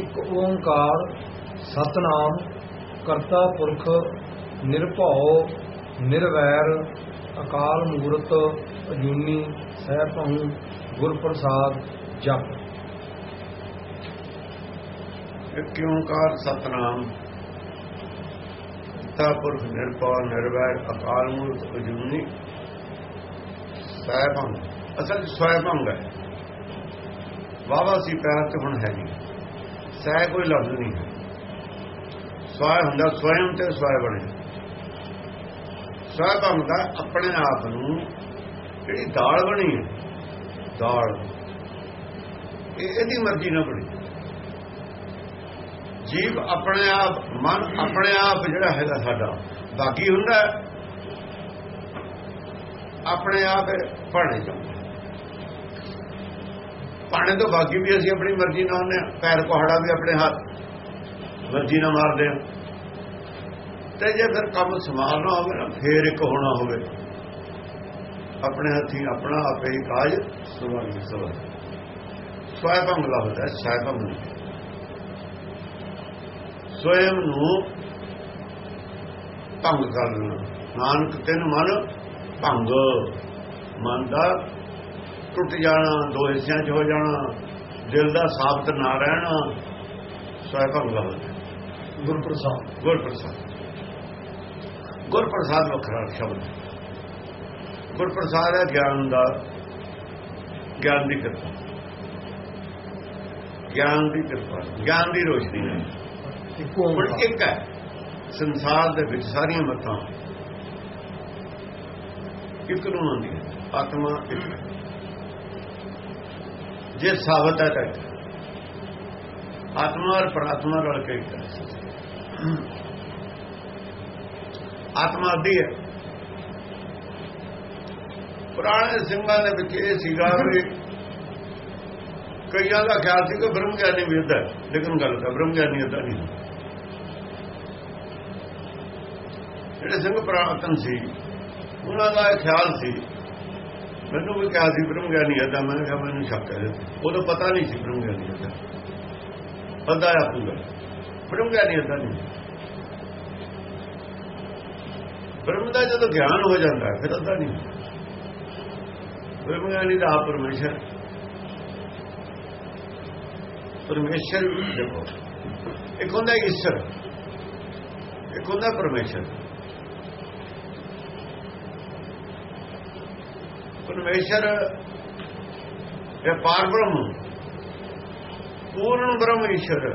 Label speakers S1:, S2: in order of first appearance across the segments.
S1: ਇੱਕ ਓੰਕਾਰ, ਸਤਨਾਮ, ਕਰਤਾ ਪੁਰਖ, ਨਿਰਭਉ, ਨਿਰਵੈਰ, ਅਕਾਲ ਮੂਰਤ, ਅਜੂਨੀ ਸਹਿਭੰ ਗੁਰ ਪ੍ਰਸਾਦ ਜਪ।
S2: ਇੱਕ ਓੰਕਾਰ, ਸਤਨਾਮ, ਕਰਤਾ ਪੁਰਖ, ਨਿਰਭਉ, ਨਿਰਵੈਰ, ਅਕਾਲ ਮੂਰਤ, ਅਜੂਨੀ ਸਹਿਭੰ ਅਸਲ ਸਹਿਭੰ ਹੈ। ਵਾਵਾ ਸੀ, ਪੈਰ ਤੇ ਹੁਣ ਹੈ ਨਹੀਂ। ਸਹਿ ਕੋਈ ਲਫ਼ਜ਼ ਨਹੀਂ। ਹੈ ਸਵੈ ਹੁੰਦਾ ਸਵੈਮ ਤੇ ਸਵੈ ਬਣੇ। ਸਵੈ ਹੁੰਦਾ ਆਪਣੇ ਆਪ ਨੂੰ ਜਿਹੜੀ ਦਾਲ ਬਣੀ ਹੈ, ਦਾਲ। ਇਹ ਇਹਦੀ ਮਰਜ਼ੀ ਨਾਲ ਬਣੀ। ਜੀਵ ਆਪਣੇ ਆਪ, ਮਨ ਆਪਣੇ ਆਪ ਜਿਹੜਾ ਹੈਗਾ ਸਾਡਾ, ਬਾਕੀ ਹੁੰਦਾ ਆਪਣੇ ਆਪ ਪੜਨੇ ਚਾਹੁੰਦਾ ਪਾਣੇ ਤੋਂ ਬਾਕੀ ਵੀ ਅਸੀਂ ਆਪਣੀ ਮਰਜ਼ੀ ਨਾਲ ਹੁੰਦੇ ਆ ਪੈਰ ਕੋਹੜਾ ਵੀ ਆਪਣੇ ਹੱਥ। ਮਰਜ਼ੀ ਨਾਲ ਮਾਰਦੇ ਆ ਤੇ ਜੇ ਫਿਰ ਕੰਮ ਸੰਭਾਲਣਾ ਹੋਵੇ ਨਾ, ਫੇਰ ਇੱਕ ਹੋਣਾ ਹੋਵੇ। ਆਪਣੇ ਹੱਥੀ ਆਪਣਾ ਆਪੇ ਹੀ ਕਾਜ ਸੁਭਾਈ ਸਵਾ ਸਵੈਭੰ ਲਫ਼ਜ਼ ਹੈ ਸਵੈਭੰ ਸਵੈਮ ਨੂੰ ਭੰਗ ਕਰ ਲੈਣਾ ਨਾਨਕ ਤਿੰਨ ਮਨ ਭੰਗ। ਮਨ ਦਾ ਟੁੱਟ ਜਾਣਾ ਦੋ ਹਿੱਸਿਆਂ 'ਚ ਹੋ ਜਾਣਾ ਦਿਲ ਦਾ ਸਾਬਤ ਨਾ ਰਹਿਣਾ ਸਵੈਭੰ ਲਫ਼ਜ਼
S1: ਗੁਰ ਪ੍ਰਸਾਦ
S2: ਗੁਰ ਪ੍ਰਸਾਦ ਗੁਰ ਪ੍ਰਸਾਦ ਵੱਖਰਾ ਸ਼ਬਦ ਗੁਰ ਪ੍ਰਸਾਦ ਹੈ ਗਿਆਨ ਦਾ ਗਿਆਨ ਦੀ ਕਿਰਪਾ। ਗਿਆਨ ਦੀ ਕਿਰਪਾ ਗਿਆਨ ਦੀ ਰੋਸ਼ਨੀ ਹੈ।
S1: ਇੱਕ
S2: ਇੱਕ ਹੈ। ਸੰਸਾਰ ਦੇ ਵਿੱਚ ਸਾਰੀਆਂ ਮਤਾਂ। ਇੱਕ ਨੂੰ ਆਉਂਦੀਆਂ ਆਤਮਾ ਇੱਕ ਹੈ। ਜੇ ਸਾਬਤ ਹੈ ਤਾਂ ਇੱਕ ਆਤਮਾ ਔਰ ਪ੍ਰਾਤਮਾ ਰਲ ਕੇ ਇੱਕ ਆਤਮਾ ਦੀ ਹੈ। ਪੁਰਾਣੇ ਸਿੰਘਾਂ ਦੇ ਵਿੱਚ ਇਹ ਸੀਗਾ ਵੀ ਕਈਆਂ ਦਾ ਖਿਆਲ ਸੀ ਕਿ ਬ੍ਰਹਮ ਗਿਆਨੀ ਵੀ ਹੁੰਦਾ ਹੈ, ਲੇਕਿਨ ਗੱਲ ਤਾਂ ਬ੍ਰਹਮ ਗਿਆਨੀ ਹੁੰਦਾ ਨਹੀਂ ਜਿਹੜੇ ਸਿੰਘ ਪ੍ਰਾਤਨ ਸੀ ਉਹਨਾਂ ਦਾ ਇਹ ਖਿਆਲ ਸੀ ਮੈਨੂੰ ਵੀ ਕਿਹਾ ਸੀ ਬ੍ਰਹਮ ਗਿਆਨੀ ਹੁੰਦਾ ਮੈਂ ਕਿਹਾ ਮੈਨੂੰ ਸ਼ੱਕ ਹੈ। ਉਦੋਂ ਪਤਾ ਨਹੀਂ ਸੀ ਬ੍ਰਹਮ ਗਿਆਨੀ ਹੁੰਦਾ ਪਤਾ ਆ ਪੂਰਾ। ਬ੍ਰਹਮ ਗਿਆਨੀ ਹੁੰਦਾ ਨਹੀਂ ਬ੍ਰਹਮ ਦਾ ਜਦੋਂ ਗਿਆਨ ਹੋ ਜਾਂਦਾ, ਫਿਰ ਅੱਧਾ ਨਹੀਂ ਬ੍ਰਹਮ ਗਿਆਨੀ ਦਾ ਆਪ ਪਰਮੇਸ਼ਰ। ਪਰਮੇਸ਼ਰ ਦੇਖੋ। ਇੱਕ ਹੁੰਦਾ ਈਸ਼ਰ, ਇੱਕ ਹੁੰਦਾ ਪਰਮੇਸ਼ਰ। ਪਰਮੇਸ਼ਰ ਇਹ ਪਾਰ ਬ੍ਰਹਮ? ਪੂਰਨ ਬ੍ਰਹਮ ਈਸ਼ਰ।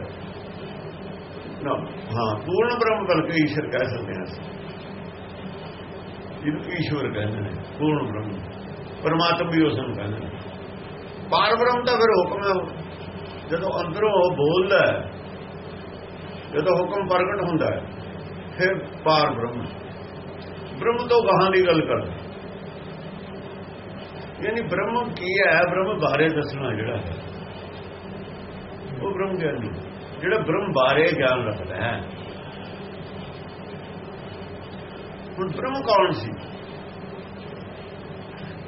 S2: ਨਾ ਹਾਂ ਪੂਰਨ ਬ੍ਰਹਮ ਬਲਕਿ ਈਸ਼ਰ ਕਹਿ ਸਕਦੇ ਹਾਂ ਅਸੀਂ। ਇਹਨੂੰ ਈਸ਼ਵਰ ਕਹਿੰਦੇ ਨੇ ਪੂਰਨ ਬ੍ਰਹਮ। ਪਰਮਾਤਮਾ ਵੀ ਉਸ ਨੂੰ ਕਹਿੰਦੇ ਨੇ। ਪਾਰ ਬ੍ਰਹਮ ਦਾ ਫਿਰ ਹੁਕਮ ਹੈ ਜਦੋਂ ਅੰਦਰੋਂ ਉਹ ਬੋਲਦਾ ਜਦੋਂ ਹੁਕਮ ਪ੍ਰਗਟ ਹੁੰਦਾ ਹੈ, ਫਿਰ ਪਾਰ ਬ੍ਰਹਮ ਬ੍ਰਹਮ ਤੋਂ ਗਾਹਾਂ ਦੀ ਗੱਲ ਕਰਦਾ। ਯਾਨੀ ਬ੍ਰਹਮ ਕੀ ਹੈ? ਬ੍ਰਹਮ ਬਾਰੇ ਦੱਸਣਾ ਜਿਹੜਾ ਹੈ। ਉਹ ਬ੍ਰਹਮ ਗਿਆਨੀ ਜਿਹੜਾ ਬ੍ਰਹਮ ਬਾਰੇ ਗਿਆਨ ਰੱਖਦਾ ਹੈ। ਹੁਣ ਬ੍ਰਹਮ ਕੌਣ ਸੀ?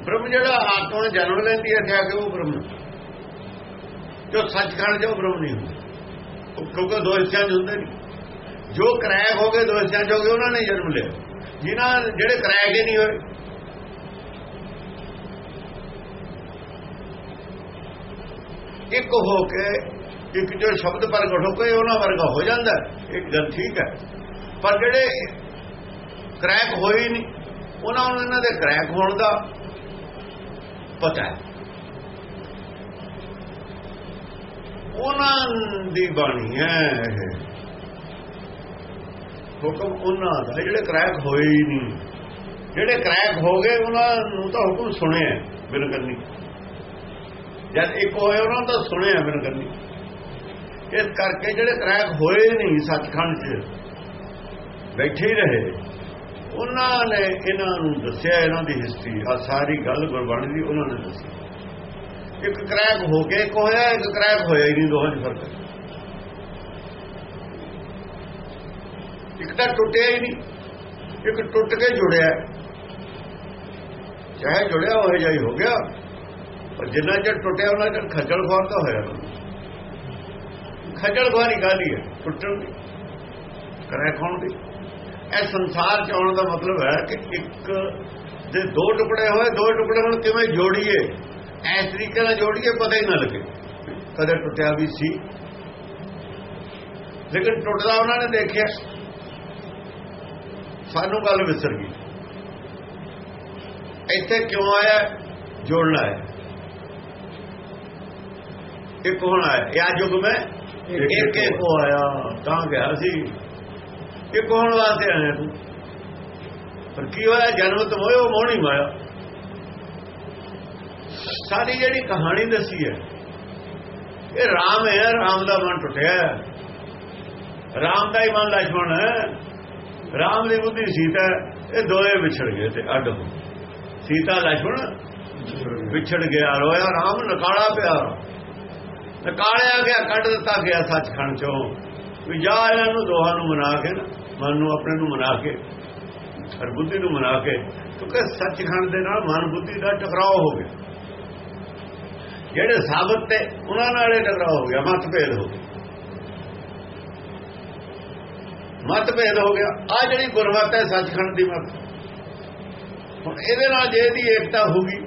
S2: ਬ੍ਰਹਮ ਜਿਹੜਾ ਆਤਮਾ ਨੂੰ ਜਨਮ ਲੈਂਦੀ ਹੈ ਕਿਹਾ ਕਿ ਉਹ ਬ੍ਰਹਮ? ਜੋ ਸੱਚਖੰਡ ਜੋ ਬ੍ਰਹਮ ਨਹੀਂ ਹੁੰਦਾ। ਉਹ ਕਿਉਂਕਿ ਦੋ ਹਿੱਸਿਆਂ 'ਚ ਹੁੰਦੇ ਨਹੀਂ। ਜੋ ਕਰੈਕ ਹੋ ਗਏ, ਦੋ ਹਿੱਸਿਆਂ 'ਚ ਹੋ ਗਏ, ਉਹਨਾਂ ਨੇ ਜਨਮ ਲਿਆ। ਜਿਨ੍ਹਾਂ ਜਿਹੜੇ ਕਰੈਕ ਹੀ ਨਹੀਂ ਹੋਏ ਇੱਕ ਹੋ ਕੇ ਇੱਕ ਜੋ ਸ਼ਬਦ ਪ੍ਰਗਟ ਹੋ ਕੇ ਉਹਨਾਂ ਵਰਗਾ ਹੋ ਜਾਂਦਾ ਇੱਕ ਗੱਲ ਠੀਕ ਹੈ। ਪਰ ਜਿਹੜੇ ਕਰੈਕ ਹੋਏ ਨਹੀਂ, ਉਹਨਾਂ ਨੂੰ ਇਹਨਾਂ ਦੇ ਕਰੈਕ ਹੋਣ ਦਾ ਪਤਾ ਹੈ। ਉਹਨਾਂ ਦੀ ਬਾਣੀ ਹੈ ਇਹ। ਹੁਕਮ ਉਹਨਾਂ ਦਾ ਜਿਹੜੇ ਕਰੈਕ ਹੋਏ ਹੀ ਨਹੀਂ। ਜਿਹੜੇ ਕਰੈਕ ਹੋ ਗਏ, ਉਹਨਾਂ ਨੂੰ ਤਾਂ ਹੁਕਮ ਸੁਣਿਆ ਬਿਲਕੁਲ ਨਹੀਂ। ਜਦ ਇੱਕ ਹੋਏ ਉਹਨਾਂ ਨੂੰ ਤਾਂ ਸੁਣਿਆ ਬਿਨ ਕਰਨੀ ਇਸ ਕਰਕੇ ਜਿਹੜੇ ਕਰੈਕ ਹੋਏ ਨਹੀਂ ਸੱਚਖੰਡ 'ਚ, ਬੈਠੇ ਹੀ ਰਹੇ। ਉਹਨਾਂ ਨੇ ਇਹਨਾਂ ਨੂੰ ਦੱਸਿਆ, ਇਹਨਾਂ ਦੀ ਹਿਸਟਰੀ ਆ ਸਾਰੀ ਗੱਲ ਗੁਰਬਾਣੀ ਦੀ ਉਹਨਾਂ ਨੇ ਦੱਸੀ। ਇੱਕ ਕਰੈਕ ਹੋ ਕੇ ਇੱਕ ਹੋਇਆ, ਇੱਕ ਕਰੈਕ ਹੋਇਆ ਹੀ ਨਹੀਂ, ਦੋਹਾਂ 'ਚ ਫ਼ਰਕ। ਇੱਕ ਤਾਂ ਟੁੱਟਿਆ ਹੀ ਨਹੀਂ, ਇੱਕ ਟੁੱਟ ਕੇ ਜੁੜਿਆ। ਚਾਹੇ ਜੁੜਿਆ ਹੋਇਆ ਜਾਈ ਹੋ ਗਿਆ ਜਿੰਨਾ ਚਿਰ ਟੁੱਟਿਆ, ਉਹਨਾਂ ਚਿਰ ਖੱਜਲ ਖੁਆਰ ਤਾਂ ਹੋਇਆ ਖੱਜਲ ਖਵਾਰੀ ਕਾਹਦੀ ਹੈ? ਟੁੱਟਣ ਦੀ। ਕਰੇ ਖੋਣ ਦੀ? ਇਹ ਸੰਸਾਰ ਚ ਆਉਣ ਦਾ ਮਤਲਬ ਹੈ ਕਿ ਇੱਕ ਦੇ ਦੋ ਟੁਕੜੇ ਹੋਏ, ਦੋ ਟੁਕੜੇ ਹੁਣ ਕਿਵੇਂ ਜੋੜੀਏ? ਇਸ ਤਰੀਕੇ ਨਾਲ ਜੋੜੀਏ, ਪਤਾ ਹੀ ਨਾ ਲੱਗੇ। ਕਦੇ ਟੁੱਟਿਆ ਵੀ ਸੀ। ਲੇਕਿਨ ਟੁੱਟਦਾ ਉਹਨਾਂ ਨੇ ਦੇਖਿਆ। ਸਾਨੂੰ ਗੱਲ ਵਿਸਰ ਗਈ। ਇੱਥੇ ਕਿਉਂ ਆਇਆ? ਜੋੜਨਾ ਹੈ। ਇਹ ਕੌਣ ਆਇਆ। ਇਹ ਯੁਗ ਮੈਂ ਇੱਕ ਇੱਕ ਆਇਆ ਤਾਂ ਗਿਆ ਸੀ। ਇਹ ਕੌਣ ਵਾਸਤੇ ਆਇਆ ਤੂੰ। ਪਰ ਕੀ ਹੋਇਆ? ਜਨਮ ਤੋਂ ਹੋਇਆ ਮੋਹਣੀ ਮਾਇਆ। ਸਾਡੀ ਜਿਹੜੀ ਕਹਾਣੀ ਦੱਸੀ ਹੈ ਇਹ ਰਾਮ ਹੈ ਰਾਮ ਦਾ ਮਨ ਟੁੱਟਿਆ ਰਾਮ ਦਾ ਹੀ ਮਨ ਲਛਮਣ ਹੈ। ਰਾਮ ਦੀ ਬੁੱਧੀ ਸੀਤਾ ਇਹ ਦੋਏ ਵਿਛੜ ਗਏ ਤੇ ਅੱਡ ਹੋ ਸੀਤਾ ਲਛਮਣ ਵਿਛੜ ਗਿਆ ਰੋਇਆ ਰਾਮ ਨਕਾਲਾ ਪਿਆ। ਨਕਾਲਿਆ ਗਿਆ, ਕੱਢ ਦਿੱਤਾ ਗਿਆ ਸੱਚਖੰਡ ਚੋਂ। ਵੀ ਜਾ ਇਹਨਾਂ ਨੂੰ ਦੋਹਾਂ ਨੂੰ ਮਨਾ ਕੇ ਨਾ ਮਨ ਨੂੰ ਆਪਣੇ ਨੂੰ ਮਨਾ ਕੇ ਹਰ ਬੁੱਧੀ ਨੂੰ ਮਨਾ ਕੇ, ਕਿਉਂਕਿ ਸੱਚਖੰਡ ਦੇ ਨਾਲ ਮਨ ਬੁੱਧੀ ਦਾ ਟਕਰਾਅ ਹੋ ਗਿਆ। ਜਿਹੜੇ ਸਾਬਤ ਤੇ ਉਹਨਾਂ ਨਾਲ ਇਹ ਟਕਰਾਅ ਹੋ ਗਿਆ, ਮਤਭੇਦ ਹੋ ਗਿਆ। ਮਤਭੇਦ ਹੋ ਗਿਆ। ਆ ਜਿਹੜੀ ਗੁਰਮਤ ਹੈ ਸੱਚਖੰਡ ਦੀ ਮਤ ਹੁਣ ਇਹਦੇ ਨਾਲ ਜੇ ਇਹਦੀ ਏਕਤਾ ਹੋਊਗੀ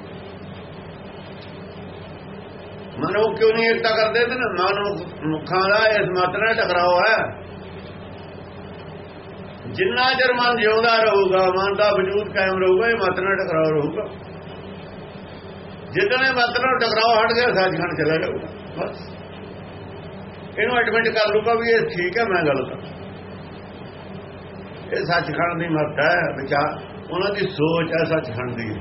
S2: ਮਨੋ ਕਿਉਂ ਨਹੀਂ ਏਕਤਾ ਕਰਦੇ ਤੇ ਨਾ ਮਨ ਮੁਖਾਂ ਦਾ ਇਸ ਮਤ ਨਾਲ ਟਕਰਾਓ ਹੈ। ਜਿੰਨਾ ਚਿਰ ਮਨ ਜਿਉਂਦਾ ਰਹੂਗਾ, ਮਨ ਦਾ ਵਜੂਦ ਕਾਇਮ ਰਹੂਗਾ, ਇਹ ਮਤ ਨਾਲ ਟਕਰਾਓ ਰਹੂਗਾ। ਜਿੱਦਣੇ ਮਤ ਨਾਲ ਟਕਰਾਓ ਹਟ ਗਿਆ, ਸੱਚਖੰਡ ਚਲਾ ਜਾਊਗਾ। ਬਸ। ਇਹਨੂੰ ਐਡਮਿਟ ਕਰ ਲੂਗਾ ਵੀ ਇਹ ਠੀਕ ਹੈ, ਮੈਂ ਗਲਤ ਹਾਂ। ਇਹ ਸੱਚਖੰਡ ਦੀ ਮਤ ਹੈ, ਵਿਚਾਰ। ਉਹਨਾਂ ਦੀ ਸੋਚ ਹੈ ਸੱਚਖੰਡ ਦੀ।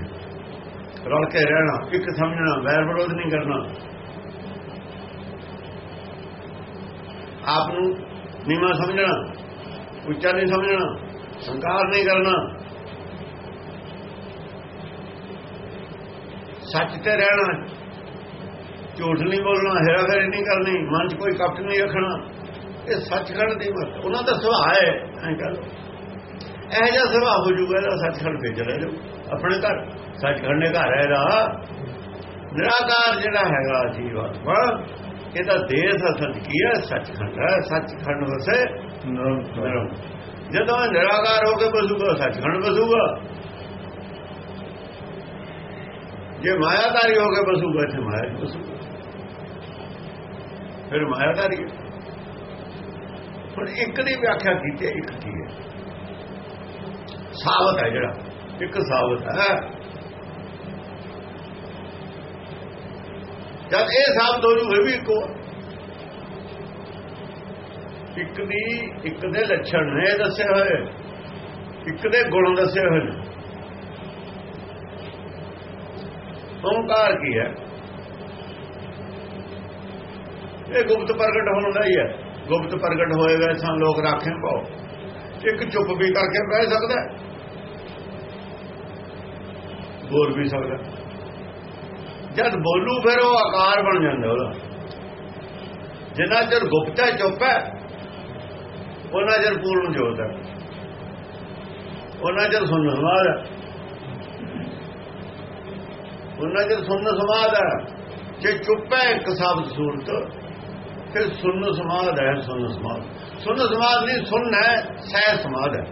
S2: ਰਲ ਕੇ ਰਹਿਣਾ, ਇੱਕ ਸਮਝਣਾ, ਵੈਰ ਵਿਰੋਧ ਨਹੀਂ ਕਰਨਾ। ਆਪ ਨੂੰ ਨੀਵਾ ਸਮਝਣਾ, ਉੱਚਾ ਨਹੀਂ ਸਮਝਣਾ ਸੰਕਾਰ ਨਹੀਂ ਕਰਨਾ। ਸੱਚ ਤੇ ਰਹਿਣਾ, ਝੂਠ ਨਹੀਂ ਬੋਲਣਾ, ਹੈਰਾਫੇਰੀ ਨਹੀਂ ਕਰਨੀ, ਮਨ 'ਚ ਕੋਈ ਕਪਟ ਨਹੀਂ ਰੱਖਣਾ, ਇਹ ਸੱਚਖੰਡ ਦੀ ਮਤ ਉਹਨਾਂ ਦਾ ਸੁਭਾਅ ਹੈ, ਐਂ ਕਹ ਲੋ ਇਹ ਜਿਹਾ ਸੁਭਾਅ ਹੋ ਜੂਗਾ ਇਹਦਾ ਸੱਚਖੰਡ ਤੇ ਚਲੇ ਜਾਓ, ਆਪਣੇ ਘਰ। ਸੱਚਖੰਡ ਦੇ ਘਰ ਹੈ ਇਹਦਾ। ਨਿਰਾਕਾਰ ਜਿਹੜਾ ਹੈਗਾ, ਜੀਵਾਤਮਾ ਇਹਦਾ ਦੇਸ਼ ਅਸਲ ਕੀ ਹੈ? ਸੱਚਖੰਡ ਹੈ। ਸੱਚਖੰਡ ਵਸੇ ਨਿਰਮ ਜਦੋਂ ਇਹ ਨਿਰਾਕਾਰ ਹੋ ਕੇ ਬਸੂਗਾ ਸੱਚਖੰਡ ਬਸੂਗਾ ਜੇ ਮਾਇਆਦਾਰੀ ਹੋ ਕੇ ਬਸੂਗਾ ਤੇ ਮਾਇਆ ਬਸੂਗਾ ਫਿਰ ਮਾਇਆਦਾਰੀ ਹੁਣ ਇੱਕ ਦੀ ਵਿਆਖਿਆ ਕੀਤੀ ਹੈ, ਇੱਕ ਕੀ ਹੈ? ਸਾਬਤ ਹੈ ਜਿਹੜਾ। ਇੱਕ ਸਾਬਤ ਹੈ। ਜਦ ਇਹ ਸਾਬਤ ਹੋ ਜੂ ਇਹ ਵੀ ਇੱਕੋ ਇੱਕ ਦੀ, ਇੱਕ ਦੇ ਲੱਛਣ ਨੇ ਦੱਸੇ ਹੋਏ ਇੱਕ ਦੇ ਗੁਣ ਦੱਸੇ ਹੋਏ ਨੇ। ਓੰਕਾਰ ਕੀ ਹੈ? ਇਹ ਗੁਪਤ ਪ੍ਰਗਟ ਹੋਣ ਦਾ ਹੀ ਹੈ। ਗੁਪਤ ਪ੍ਰਗਟ ਹੋਏਗਾ ਸਾਂ ਲੋਕ ਰਾਖੇ ਪਾਓ। ਇੱਕ ਚੁੱਪ ਵੀ ਕਰਕੇ ਬਹਿ ਸਕਦਾ ਬੋਲ ਵੀ ਸਕਦਾ ਜਦ ਬੋਲੂ ਫਿਰ ਉਹ ਆਕਾਰ ਬਣ ਜਾਂਦਾ ਉਹਦਾ। ਜਿੰਨਾ ਚਿਰ ਗੁਪਤਾ ਚੁੱਪ ਹੈ, ਉਹਨਾਂ ਚਿਰ ਪੂਰਨ ਜੋਤ ਹੈ। ਉਹਨਾਂ ਚਿਰ ਸੁਣਨ ਸਮਾਦ ਹੈ। ਉਹਨਾਂ ਚਿਰ ਸੁਣਨ ਸਮਾਦ ਹੈ। ਜੇ ਚੁੱਪ ਹੈ ਇੱਕ ਸ਼ਬਦ ਸੂਰਤ, ਫਿਰ ਸੁਣਨ ਸਮਾਦ ਹੈ ਸੁਣਨ ਸਮਾਦ ਸੁਣਨ ਸਮਾਦ ਨਹੀਂ ਸੁਣਨਾ ਹੈ, ਸਹਿ ਸਮਾਦ ਹੈ।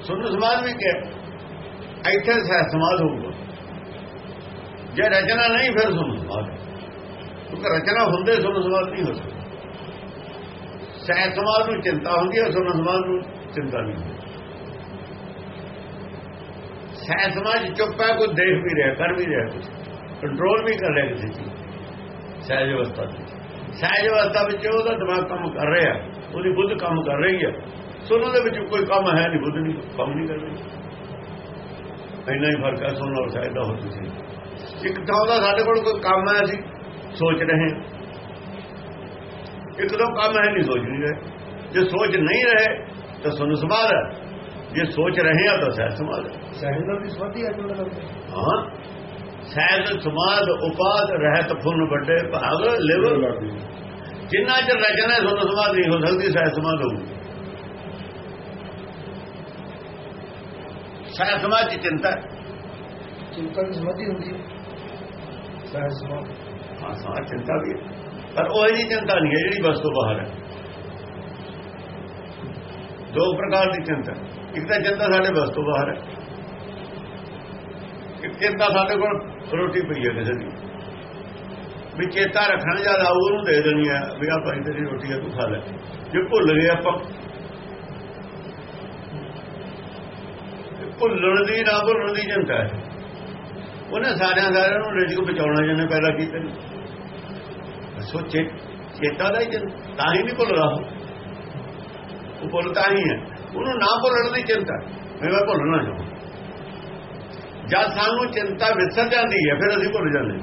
S2: ਸੁਣਨ ਸਮਾਦ ਵੀ ਕਿਹਾ। ਇੱਥੇ ਸਹਿ ਸਮਾਦ ਹੋਊਗਾ। ਜੇ ਰਚਨਾ ਨਹੀਂ ਫਿਰ ਸੁਣਨ ਸਮਾਦ ਕਿਉਂਕਿ ਰਚਨਾ ਹੁੰਦੇ ਸੁਣਨ ਸਮਾਦ ਨਹੀਂ ਹੋ ਸਕਦਾ। ਸਹਿ ਸਮਾਦ ਨੂੰ ਚਿੰਤਾ ਹੁੰਦੀ ਹੈ ਸੁਣਨ ਸਮਾਦ ਨੂੰ ਚਿੰਤਾ ਨਹੀਂ ਹੁੰਦੀ। ਸਹਿ ਸਮਾਜ ਚੁੱਪ ਹੈ, ਕੋਈ ਦੇਖ ਵੀ ਰਿਹਾ, ਕਰ ਵੀ ਰਿਹਾ ਕੁਝ ਕੰਟਰੋਲ ਵੀ ਕਰ ਰਿਹਾ ਕਿਸੇ ਚੀਜ਼ ਸਹਿਜ ਅਵਸਥਾ ਸਹਿਜ ਅਵਸਥਾ ਵਿੱਚ ਉਹਦਾ ਦਿਮਾਗ ਕੰਮ ਕਰ ਰਿਹਾ। ਉਹਦੀ ਬੁੱਧ ਕੰਮ ਕਰ ਰਹੀ ਹੈ। ਸੋਨੂੰ ਦੇ ਵਿੱਚ ਕੋਈ ਕੰਮ ਹੈ ਨਹੀਂ, ਬੁੱਧ ਨਹੀਂ, ਕੰਮ ਨਹੀਂ ਕਰ ਰਹੀ। ਇੰਨਾ ਹੀ ਫ਼ਰਕ ਹੈ ਸੁਣਨ ਔਰ ਸਹਿਜ ਦਾ ਹੋ ਤੁਸੀਂ। ਇੱਕ ਤਾਂ ਉਹਦਾ ਸਾਡੇ ਕੋਲ ਕੋਈ ਕੰਮ ਹੈ ਅਸੀਂ ਸੋਚ ਰਹੇ ਹਾਂ। ਇੱਕ ਤਾਂ ਕੰਮ ਹੈ ਨਹੀਂ ਸੋਚ ਨਹੀਂ ਰਹੇ। ਜੇ ਸੋਚ ਨਹੀਂ ਰਹੇ ਤਾਂ ਸੁਣ ਸਮਾਦ ਹੈ। ਜੇ ਸੋਚ ਰਹੇ ਆ ਤਾਂ ਸਹਿਜ ਸਮਾਦ ਹੈ।
S1: ਸਹਿਜ ਨਾਲ ਵੀ ਸਵਾਦੀ ਹੈ ਜੁੜਨ ਲੱਗੇ
S2: ਹਾਂ। ਸਹਿਜ ਸਮਾਦ ਉਪਾਦ ਰਹਿਤ ਫੁਨ ਵੱਡੇ ਭਾਗ ਲਿਵ। ਜਿੰਨਾ ਚਿਰ ਰਚਨਾ ਸੁਣ ਸਮਾਦ ਨਹੀਂ ਹੋ ਸਕਦੀ ਸਹਿਜ ਸਮਾਦ ਹੋਊ ਸਮਾਦ ਦੀ ਚਿੰਤਾ
S1: ਚਿੰਤਾ ਦੀ ਸਮਾਧੀ ਹੁੰਦੀ ਹੈ। ਸਹਿਜ ਸਮਾਧੀ
S2: ਹਾਂ ਚਿੰਤਾ ਵੀ ਪਰ ਉਹ ਜੀ ਚਿੰਤਾ ਨਹੀਂ ਹੈ ਜਿਹੜੀ ਬਸ ਤੋਂ ਬਾਹਰ ਹੈ। ਦੋ ਪ੍ਰਕਾਰ ਦੀ ਚਿੰਤਾ ਇੱਕ ਤਾਂ ਚਿੰਤਾ ਸਾਡੇ ਬਸ ਤੋਂ ਬਾਹਰ ਹੈ। ਇੱਕ ਚਿੰਤਾ ਸਾਡੇ ਕੋਲ ਰੋਟੀ ਪਈ ਹੈ ਕਿਸੇ ਦੀ। ਵੀ ਚੇਤਾ ਰੱਖਣਾ ਜਦ ਆਊ ਉਹਨੂੰ ਦੇ ਦੇਣੀ ਹੈ ਵੀ ਆ ਭਾਈ ਤੇਰੀ ਰੋਟੀ ਹੈ ਤੂੰ ਖਾ ਲੈ। ਜੇ ਭੁੱਲ ਗਏ ਆਪਾਂ ਭੁੱਲਣ ਦੀ ਨਾ ਭੁੱਲਣ ਦੀ ਚਿੰਤਾ ਹੈ। ਉਹਨੇ ਸਾਰਿਆਂ ਸਾਰਿਆਂ ਨੂੰ ਰਿਜਕ ਬਚਾਉਣਾ ਜਿਹਨੇ ਪੈਦਾ ਕੀਤੇ ਨੇ। ਸੋਚੇ ਚੇਤਾ ਦਾ ਹੀ ਚਿੰਤਾ, ਤਾਂ ਹੀ ਨਹੀਂ ਭੁੱਲਦਾ ਰਹਾ ਉਹ ਭੁੱਲਦਾ ਹੀ ਹੈ। ਉਹਨੂੰ ਨਾ ਭੁੱਲਣ ਦੀ ਚਿੰਤਾ ਵੀ ਮੈਂ ਭੁੱਲਣਾ ਚਾਹੁੰਦਾ। ਜਦ ਸਾਨੂੰ ਚਿੰਤਾ ਵਿਸਰ ਜਾਂਦੀ ਹੈ, ਫਿਰ ਅਸੀਂ ਭੁੱਲ ਜਾਂਦੇ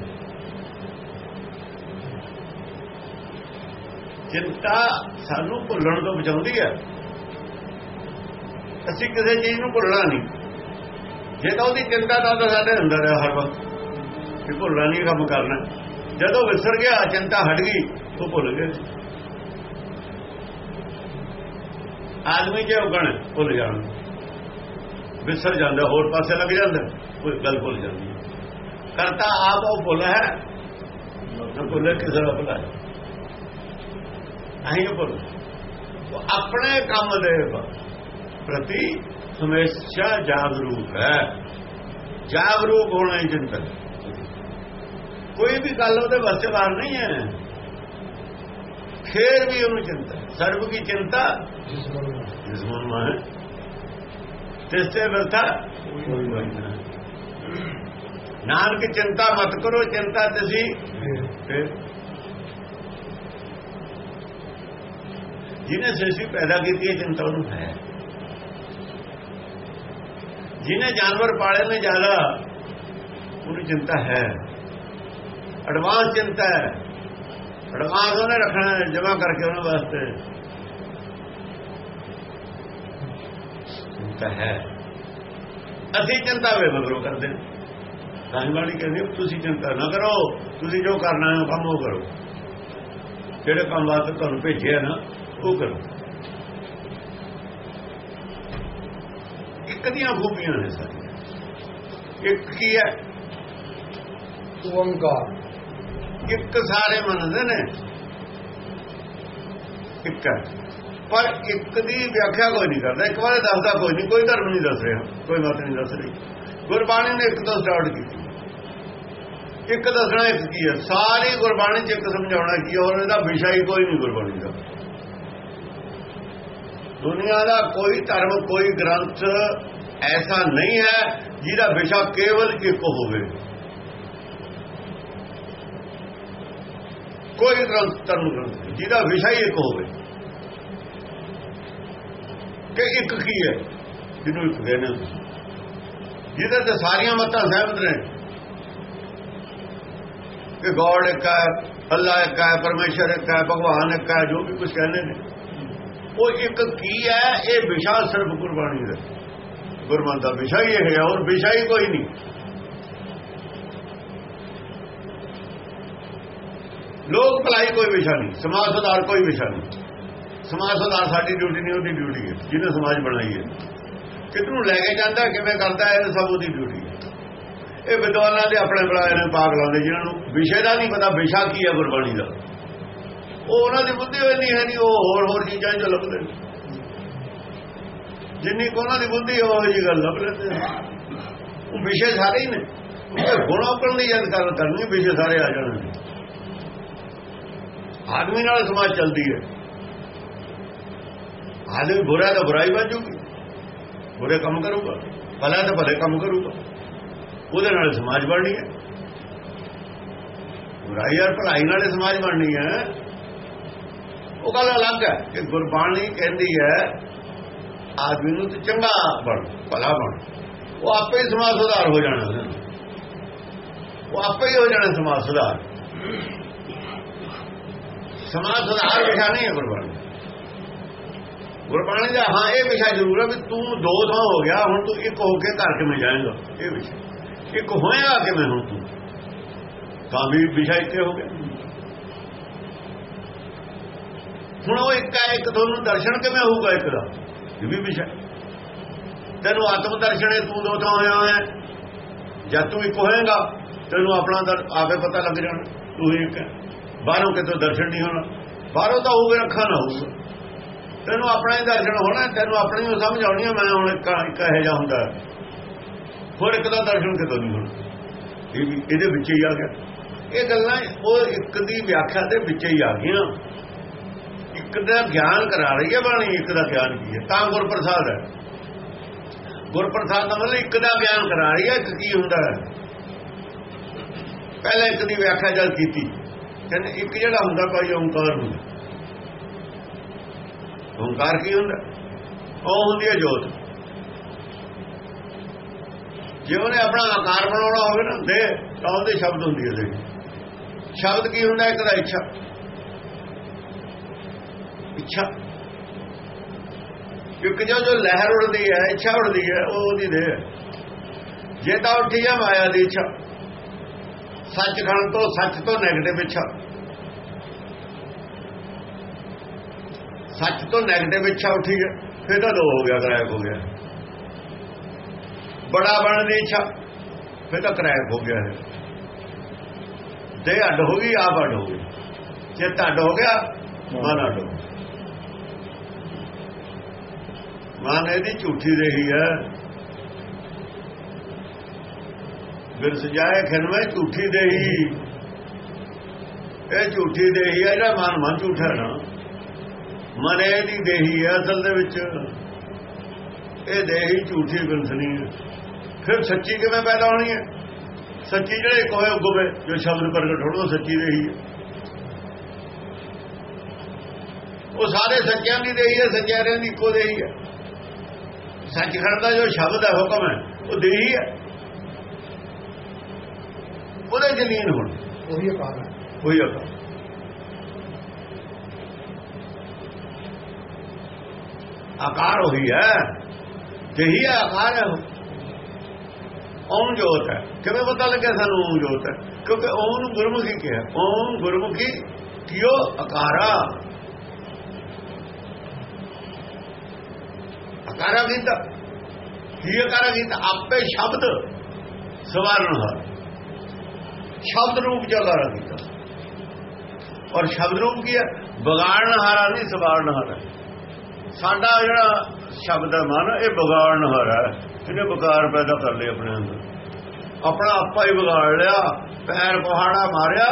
S2: ਚਿੰਤਾ ਸਾਨੂੰ ਭੁੱਲਣ ਤੋਂ ਬਚਾਉਂਦੀ ਹੈ। ਅਸੀਂ ਕਿਸੇ ਚੀਜ਼ ਨੂੰ ਭੁੱਲਣਾ ਨਹੀਂ। ਜੇ ਤਾਂ ਉਹਦੀ ਚਿੰਤਾ ਤਾਂ ਸਾਡੇ ਅੰਦਰ ਹੈ ਹਰ ਵਕਤ। ਕਿ ਭੁੱਲਣਾ ਨਹੀਂ, ਕੰਮ ਕਰਨਾ। ਜਦੋਂ ਵਿਸਰ ਗਿਆ, ਚਿੰਤਾ ਹਟ ਗਈ, ਉਹ ਭੁੱਲ ਗਿਆ ਆਦਮੀ ਜੇ ਉਗਣ, ਭੁੱਲ ਜਾਣ। ਵਿਸਰ ਜਾਂਦਾ, ਹੋਰ ਪਾਸੇ ਲੱਗ ਜਾਂਦਾ, ਕੋਈ ਗੱਲ ਭੁੱਲ ਜਾਂਦੀ ਕਰਤਾ ਆਪ ਉਹ ਭੁੱਲ ਹੈ। ਨਾ ਭੁੱਲੇ, ਕਿਸੇ ਦਾ ਭੁੱਲਾ ਹੈ। ਭੁੱਲ? ਆਪਣੇ ਕੰਮ ਦੇ ਪ੍ਰਤੀ ਹਮੇਸ਼ਾ ਜਾਗਰੂਕ ਹੈ। ਜਾਗਰੂਕ ਹੋਣਾ ਹੀ ਚਿੰਤਨ। ਕੋਈ ਵੀ ਗੱਲ ਉਹਦੇ ਵਾਸਤੇ ਬਾਹਰ ਨਹੀਂ ਹੈ। ਫੇਰ ਵੀ ਉਹਨੂੰ ਚਿੰਤਾ। ਸਰਬ ਕੀ ਚਿੰਤਾ?
S1: ਜਿਸ ਨੂੰ
S2: ਜਿਸ ਮਨ ਮਾ ਹੈ ਤਿਸ ਤੇ ਵਰਤਾ ਨਾਨਕ ਚਿੰਤਾ ਮਤ ਕਰੋ ਚਿੰਤਾ ਤੁਸੀਂ ਫਿਰ। ਜਿਹਨੇ ਸ੍ਰਿਸ਼ਟੀ ਪੈਦਾ ਕੀਤੀ ਹੈ ਚਿੰਤਾ ਉਹਨੂੰ ਹੈ। ਜਿਹਨੇ ਜਾਨਵਰ ਪਾਲੇ ਨੇ ਜ਼ਿਆਦਾ, ਉਹਨੂੰ ਚਿੰਤਾ ਹੈ। ਐਡਵਾਂਸ ਚਿੰਤਾ ਹੈ। ਐਡਵਾਂਸ ਉਹਨੇ ਰੱਖਣਾ ਜਮਾ ਕਰਕੇ ਉਹਨਾਂ ਵਾਸਤੇ। ਚਿੰਤਾ ਹੈ। ਅਸੀਂ ਚਿੰਤਾ ਵੇ ਮਗਰੋਂ ਕਰਦੇ ਹਾਂ। ਸਾਈਵਾਲੀ ਕਹਿੰਦੇ ਤੁਸੀਂ ਚਿੰਤਾ ਨਾ ਕਰੋ, ਤੁਸੀਂ ਜੋ ਕਰਨਾ ਹੈ ਉਹ ਕੰਮ ਉਹ ਕਰੋ। ਜਿਹੜੇ ਕੰਮ ਵਾਸਤੇ ਤੁਹਾਨੂੰ ਭੇਜਿਆ ਨਾ, ਉਹ ਕਰੋ। ਇੱਕ ਦੀਆਂ ਖੂਬੀਆਂ ਨੇ ਸਾਰੀਆਂ ਇੱਕ ਕੀ ਹੈ?
S1: ਓੰਕਾਰ
S2: ਇੱਕ ਸਾਰੇ ਮੰਨਦੇ ਨੇ। ਇੱਕ ਹੈ। ਪਰ ਇੱਕ ਦੀ ਵਿਆਖਿਆ ਕੋਈ ਨਹੀਂ ਕਰਦਾ। ਇੱਕ ਵਾਰੇ ਦੱਸਦਾ ਕੋਈ ਨਹੀਂ। ਕੋਈ ਧਰਮ ਨਹੀਂ ਦੱਸ ਰਿਹਾ। ਕੋਈ ਮਤ ਨਹੀਂ ਦੱਸ ਰਹੀ। ਗੁਰਬਾਣੀ ਨੇ ਇੱਕ ਤੋਂ ਸਟਾਰਟ ਕੀਤੀ। ਇੱਕ ਦੱਸਣਾ ਇੱਕ ਕੀ ਹੈ? ਸਾਰੀ ਗੁਰਬਾਣੀ ਚ ਇੱਕ ਸਮਝਾਉਣਾ ਕੀ ਹੈ? ਔਰ ਇਹਦਾ ਵਿਸ਼ਾ ਹੀ ਕੋਈ ਨਹੀਂ ਗੁਰਬਾਣੀ ਦਾ। ਦੁਨੀਆ ਦਾ ਕੋਈ ਧਰਮ ਕੋਈ ਗ੍ਰੰਥ ਐਸਾ ਨਹੀਂ ਹੈ ਜਿਹਦਾ ਵਿਸ਼ਾ ਕੇਵਲ ਇੱਕ ਹੋਵੇ। ਕੋਈ ਗ੍ਰੰਥ ਤਰਨ ਗ੍ਰੰਥ ਨਹੀਂ, ਜਿਹਦਾ ਵਿਸ਼ਾ ਹੀ ਇੱਕ ਹੋਵੇ। ਕਿ ਇੱਕ ਕੀ ਹੈ? ਜਿਹਨੂੰ ਇੱਕ ਕਹਿੰਦੇ ਹੋ। ਜਿਹਦੇ ਤੇ ਸਾਰੀਆਂ ਮਤਾਂ ਸਹਿਮਤ ਨੇ। ਕਿ ਗੋਡ ਇੱਕ ਹੈ ਅੱਲਾ ਇੱਕ ਹੈ ਪਰਮੇਸ਼ਰ ਇੱਕ ਹੈ ਭਗਵਾਨ ਇੱਕ ਹੈ ਜੋ ਵੀ ਕੁਝ ਕਹਿੰਦੇ ਨੇ। ਉਹ ਇੱਕ ਕੀ ਹੈ? ਇਹ ਵਿਸ਼ਾ ਸਿਰਫ ਗੁਰਬਾਣੀ ਦਾ ਗੁਰਮਤਿ ਦਾ ਵਿਸ਼ਾ ਹੀ ਇਹ ਹੈ ਔਰ ਵਿਸ਼ਾ ਹੀ ਕੋਈ ਨਹੀਂ। ਲੋਕ ਭਲਾਈ ਕੋਈ ਵਿਸ਼ਾ ਨਹੀਂ, ਸਮਾਜ ਸੁਧਾਰ ਕੋਈ ਵਿਸ਼ਾ ਨਹੀਂ। ਸਮਾਜ ਸੁਧਾਰ ਸਾਡੀ ਡਿਊਟੀ ਨਹੀਂ, ਉਹਦੀ ਡਿਊਟੀ ਹੈ, ਜਿਹਨੇ ਸਮਾਜ ਬਣਾਈ ਹੈ ਕਿਧਰੋਂ ਲੈ ਕੇ ਜਾਂਦਾ, ਕਿਵੇਂ ਕਰਦਾ ਹੈ ਇਹ ਸਭ ਉਹਦੀ ਡਿਊਟੀ ਹੈ। ਇਹ ਵਿਦਵਾਨਾਂ ਦੇ ਆਪਣੇ ਬੁਲਾਏ ਨੇ ਪਾਗਲਾਂ ਲਾਉਂਦੇ, ਜਿਹਨਾਂ ਨੂੰ ਵਿਸ਼ੇ ਦਾ ਨਹੀਂ ਪਤਾ, ਵਿਸ਼ਾ ਕੀ ਹੈ ਗੁਰਬਾਣੀ ਦਾ। ਉਹ ਉਹਨਾਂ ਦੀ ਬੁੱਧੀ ਹੋਈ ਨਹੀਂ ਹੈ ਨਹੀਂ ਉਹ ਹੋਰ ਹੋਰ ਚੀਜ਼ਾਂ 'ਚ ਲੱਭਦੇ ਨੇ। ਜਿੰਨੀ ਕੋ ਉਹਨਾਂ ਦੀ ਬੁੱਧੀ ਉਹ ਜੀ ਗੱਲ ਲੱਭ ਲੈਂਦੇ ਉਹ ਵਿਸ਼ੇ ਸਾਰੇ ਹੀ ਨੇ। ਉਹ ਗੁਣ ਆਪਣ ਦੀ ਯਾਦ ਕਰ ਕਰਨੀ, ਵਿਸ਼ੇ ਸਾਰੇ ਆ ਜਾਣਗੇ ਆਦਮੀ ਨਾਲ ਸਮਾਜ ਚੱਲਦੀ ਹੈ। ਆਦਮੀ ਬੁਰਾ ਤਾਂ ਬੁਰਾਈ ਬਣ ਜੂਗੀ। ਬੁਰੇ ਕੰਮ ਕਰੂਗਾ। ਭਲਾ ਤਾਂ ਭਲੇ ਕੰਮ ਕਰੂਗਾ। ਉਹਦੇ ਨਾਲ ਸਮਾਜ ਬਣਨੀ ਹੈ। ਬੁਰਾਈ ਔਰ ਭਲਾਈ ਨਾਲ ਸਮਾਜ ਬਣਨੀ ਹੈ। ਉਹ ਗੱਲ ਅਲੱਗ ਹੈ ਕਿ ਗੁਰਬਾਣੀ ਕਹਿੰਦੀ ਹੈ ਆਦਮੀ ਨੂੰ ਤੇ ਚੰਗਾ ਬਣ, ਭਲਾ ਬਣ। ਉਹ ਆਪੇ ਹੀ ਸਮਾਜ ਸੁਧਾਰ ਹੋ ਜਾਣਾ ਉਹ ਆਪੇ ਹੀ ਹੋ ਜਾਣਾ ਸਮਾਜ ਸੁਧਾਰ। ਸਮਾਜ ਸੁਧਾਰ ਵਿਸ਼ਾ ਨਹੀਂ ਹੈ ਗੁਰਬਾਣੀ ਗੁਰਬਾਣੀ ਦਾ ਹਾਂ, ਇਹ ਵਿਸ਼ਾ ਜ਼ਰੂਰ ਹੈ ਵੀ ਤੂੰ ਦੋ ਥਾਂ ਹੋ ਗਿਆ, ਹੁਣ ਤੂੰ ਇੱਕ ਹੋ ਕੇ ਘਰ ਕਿਵੇਂ ਜਾਏਗਾ? ਇਹ ਵਿਸ਼ਾ। ਇੱਕ ਹੋਏਗਾ ਕਿਵੇਂ ਹੁਣ ਤੂੰ? ਤਾਂ ਵੀ ਵਿਸ਼ਾ ਇੱਥੇ ਹੋ ਗਿਆ। ਹੁਣ ਉਹ ਇੱਕ ਹੈ, ਇੱਕ ਤੁਹਾਨੂੰ ਦਰਸ਼ਨ ਕਿਵੇਂ ਹੋਊਗਾ ਇੱਕ ਦਾ? ਵੀ ਵਿਸ਼ਾ ਤੈਨੂੰ ਆਤਮ ਦਰਸ਼ਨ ਤੂੰ ਦੋ ਹੋਇਆ ਹੋਇਆ ਜਦ ਤੂੰ ਇੱਕ ਹੋਏਗਾ, ਤੈਨੂੰ ਆਪਣਾ ਦਰ ਆਪੇ ਪਤਾ ਲੱਗ ਜਾਣਾ। ਤੂੰ ਇੱਕ ਬਾਹਰੋਂ ਕਿਤੋਂ ਦਰਸ਼ਨ ਨਹੀਂ ਹੋਣਾ। ਬਾਹਰੋਂ ਤਾਂ ਹੋਵੇ ਅੱਖਾਂ ਨਾ ਹੋਊਗਾ। ਤੈਨੂੰ ਆਪਣਾ ਹੀ ਦਰਸ਼ਨ ਹੋਣਾ ਤੈਨੂੰ ਆਪਣੀ ਨੂੰ ਸਮਝ ਆਉਣੀ ਮੈਂ ਹੁਣ ਇੱਕ ਇੱਕ ਇਹੋ ਜਿਹਾ ਹੁੰਦਾ ਹੋਰ ਇੱਕ ਦਾ ਦਰਸ਼ਨ ਕਿਤੋਂ ਨਹੀਂ ਹੋਣਾ। ਇਹ ਵੀ ਇਹਦੇ ਵਿੱਚ ਹੀ ਆ ਗਿਆ। ਇਹ ਗੱਲਾਂ ਉਹ ਇੱਕ ਦੀ ਵਿਆਖਿਆ ਦੇ ਵਿੱਚ ਹੀ ਆ ਗਈਆਂ। ਇੱਕ ਦਾ ਗਿਆਨ ਕਰਾ ਰਹੀ ਹੈ ਬਾਣੀ, ਇੱਕ ਦਾ ਗਿਆਨ ਕੀ ਹੈ? ਤਾਂ ਗੁਰਪ੍ਰਸਾਦ ਹੈ। ਗੁਰਪ੍ਰਸਾਦ ਦਾ ਮਤਲਬ ਇੱਕ ਦਾ ਗਿਆਨ ਕਰਾ ਰਹੀ ਹੈ, ਇੱਕ ਕੀ ਹੁੰਦਾ ਹੈ? ਪਹਿਲਾਂ ਇੱਕ ਦੀ ਵਿਆਖਿਆ ਜਦ ਕੀਤੀ, ਕਹਿੰਦੇ ਇੱਕ ਜਿਹੜਾ ਹੁੰਦਾ ਭਾਈ ਓੰਕਾਰ ਹੁੰਦਾ ਓੰਕਾਰ ਕੀ ਹੁੰਦਾ? ਉਹ ਹੁੰਦੀ ਹੈ ਜੋਤ। ਜੇ ਉਹਨੇ ਆਪਣਾ ਆਕਾਰ ਬਣਾਉਣਾ ਹੋਵੇ ਨਾ, ਦੇ, ਤਾਂ ਉਹਦੇ ਸ਼ਬਦ ਹੁੰਦੀ ਹੈ ਦੇ ਸ਼ਬਦ ਕੀ ਹੁੰਦਾ? ਇੱਕ ਦਾ ਇੱਛਾ। ਇੱਛਾ ਇੱਕ ਜੋ ਜੋ ਲਹਿਰ ਉੜਦੀ ਹੈ, ਇੱਛਾ ਉੜਦੀ ਹੈ, ਉਹ ਉਹਦੀ ਦੇ। ਜੇ ਤਾਂ ਉੱਠੀ ਹੈ ਮਾਇਆ ਦੀ ਇੱਛਾ। ਸੱਚ ਖਣ ਤੋਂ ਸੱਚ ਤੋਂ ਨੈਗੇਟਿਵ ਇੱਛਾ। ਸੱਚ ਤੋਂ ਨੈਗੇਟਿਵ ਇੱਛਾ ਉੱਠੀ ਹੈ, ਫਿਰ ਤਾਂ ਦੋ ਹੋ ਗਿਆ ਕਰਾਇਕ ਹੋ ਗਿਆ। ਬੜਾ ਬਣਨ ਦੀ ਇੱਛਾ, ਫਿਰ ਤਾਂ ਕਰਾਇਕ ਹੋ ਗਿਆ। ਹੈ ਦੇ ਅੱਡ ਹੋ ਗਈ, ਆਪ ਅੱਡ ਹੋ ਗਈ। ਜੇ ਅੱਡ ਹੋ ਗਿਆ, ਮਨ ਅੱਡ ਹੋ ਗਿਆ ਮਨ ਇਹਦੀ ਝੂਠੀ ਰਹੀ ਹੈ। ਬਿਰ ਸਜਾਏ ਖਨਵੇਂ ਝੂਠੀ ਦੇਹੀ। ਇਹ ਝੂਠੀ ਦੇਹੀ ਹੈ ਜਿਹੜਾ ਮਨ ਮਨ ਝੂਠਾ ਨਾ। ਮਨ ਇਹਦੀ ਦੇਹੀ ਹੈ ਅਸਲ ਦੇ ਵਿੱਚ। ਇਹ ਦੇਹੀ ਝੂਠੀ ਬਿਰਸਣੀ ਹੈ। ਫਿਰ ਸੱਚੀ ਕਿਵੇਂ ਪੈਦਾ ਹੋਣੀ ਹੈ? ਸੱਚੀ ਜਿਹੜੇ ਕੋਏ ਉਗਵੇ ਜੋ ਸ਼ਬਦ ਪ੍ਰਗਟ ਹੋਣੋ ਸੱਚੀ ਦੇਹੀ ਹੈ। ਉਹ ਸਾਰੇ ਸੱਚਿਆਂ ਦੀ ਦੇਹੀ ਹੈ, ਸੱਚਿਆਂ ਦੀ ਇੱਕੋ ਦੇਹੀ ਹੈ। ਸੱਚਖੰਡ ਦਾ ਜੋ ਸ਼ਬਦ ਹੈ ਹੁਕਮ ਹੈ ਉਹ ਦੇਹੀ ਹੈ। ਉਹਦੇ ਜਲੀਨ ਹੁਣ।
S1: ਉਹੀ ਅਕਾਲ ਹੈ।
S2: ਕੋਈ ਅਕਲ। ਆਕਾਰ ਉਹੀ ਹੈ। ਜਿਹੀ ਹੈ ਆਕਾਰ ਹੈ। ਓਮ ਜੋਤ ਹੈ। ਕਿਵੇਂ ਪਤਾ ਲੱਗਿਆ ਸਾਨੂੰ ਓਮ ਜੋਤ ਹੈ? ਕਿਉਂਕਿ ਓਮ ਨੂੰ ਗੁਰਮੁਖੀ ਕਿਹਾ। ਓਮ ਗੁਰਮੁਖੀ ਕਿਉ ਆਕਾਰਾ ਆਕਾਰਾ ਕੀਤਾ। ਕੀ ਆਕਾਰਾ ਕੀਤਾ ਆਪੇ ਸ਼ਬਦ ਸਵਾਰਨ ਹੈ ਸ਼ਬਦ ਰੂਪ ਜਗਾਰਾ ਕੀਤਾ ਔਰ ਸ਼ਬਦ ਰੂਪ ਕੀ ਹੈ ਵਿਗਾੜਨ ਹਾਰਾ ਨਹੀਂ ਸਵਾਰਨ ਹਾਰਾ ਸਾਡਾ ਜਿਹੜਾ ਸ਼ਬਦ ਹੈ ਮਨ ਇਹ ਵਿਗਾੜਨ ਹਾਰਾ ਹੈ ਇਹਨੇ ਵਿਕਾਰ ਪੈਦਾ ਕਰ ਲਏ ਆਪਣੇ ਅੰਦਰ ਆਪਣਾ ਆਪਾ ਹੀ ਵਿਗਾੜ ਲਿਆ ਪੈਰ ਪਹਾੜਾ ਮਾਰਿਆ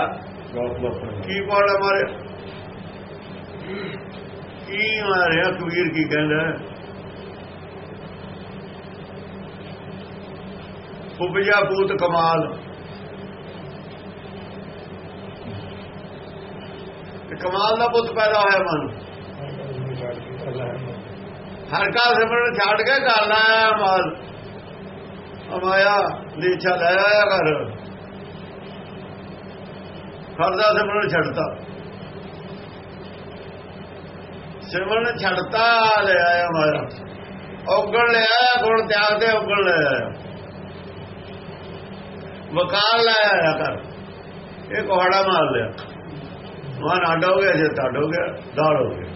S2: ਕੀ ਪਹਾੜਾ ਮਾਰਿਆ ਕੀ ਮਾਰਿਆ ਕਬੀਰ ਕੀ ਕਹਿੰਦਾ ਉਪਜਾ ਪੂਤ ਕਮਾਲ। ਕਮਾਲ ਦਾ ਪੁੱਤ ਪੈਦਾ ਹੋਇਆ ਮਨ ਹਰ ਕਾ ਸਿਮਰਨ ਛੱਡ ਕੇ ਕਰ ਲਾਇਆ ਮਾਲ ਅਮਾਇਆ ਦੀ ਲੈ ਆਇਆ ਕਰ ਫਰਦਾ ਸਿਮਰਨ ਛੱਡਤਾ। ਸਿਮਰਨ ਛੱਡਤਾ, ਲੈ ਆਇਆ ਮਾਇਆ ਔਗਣ ਲੈ ਗੁਣ ਤਿਆਗ ਤੇ ਔਗਣ ਲੈ ਵਕਾਲ ਲਾਇਆ ਲੈ ਆਇਆ ਕਰ ਇਹ ਕੋਹੜਾ ਮਾਰ ਲਿਆ। ਮਨ ਆਡਾ ਹੋ ਗਿਆ, ਜੇ ਤੱਡ ਹੋ ਗਿਆ, ਦਾਲ ਹੋ ਗਿਆ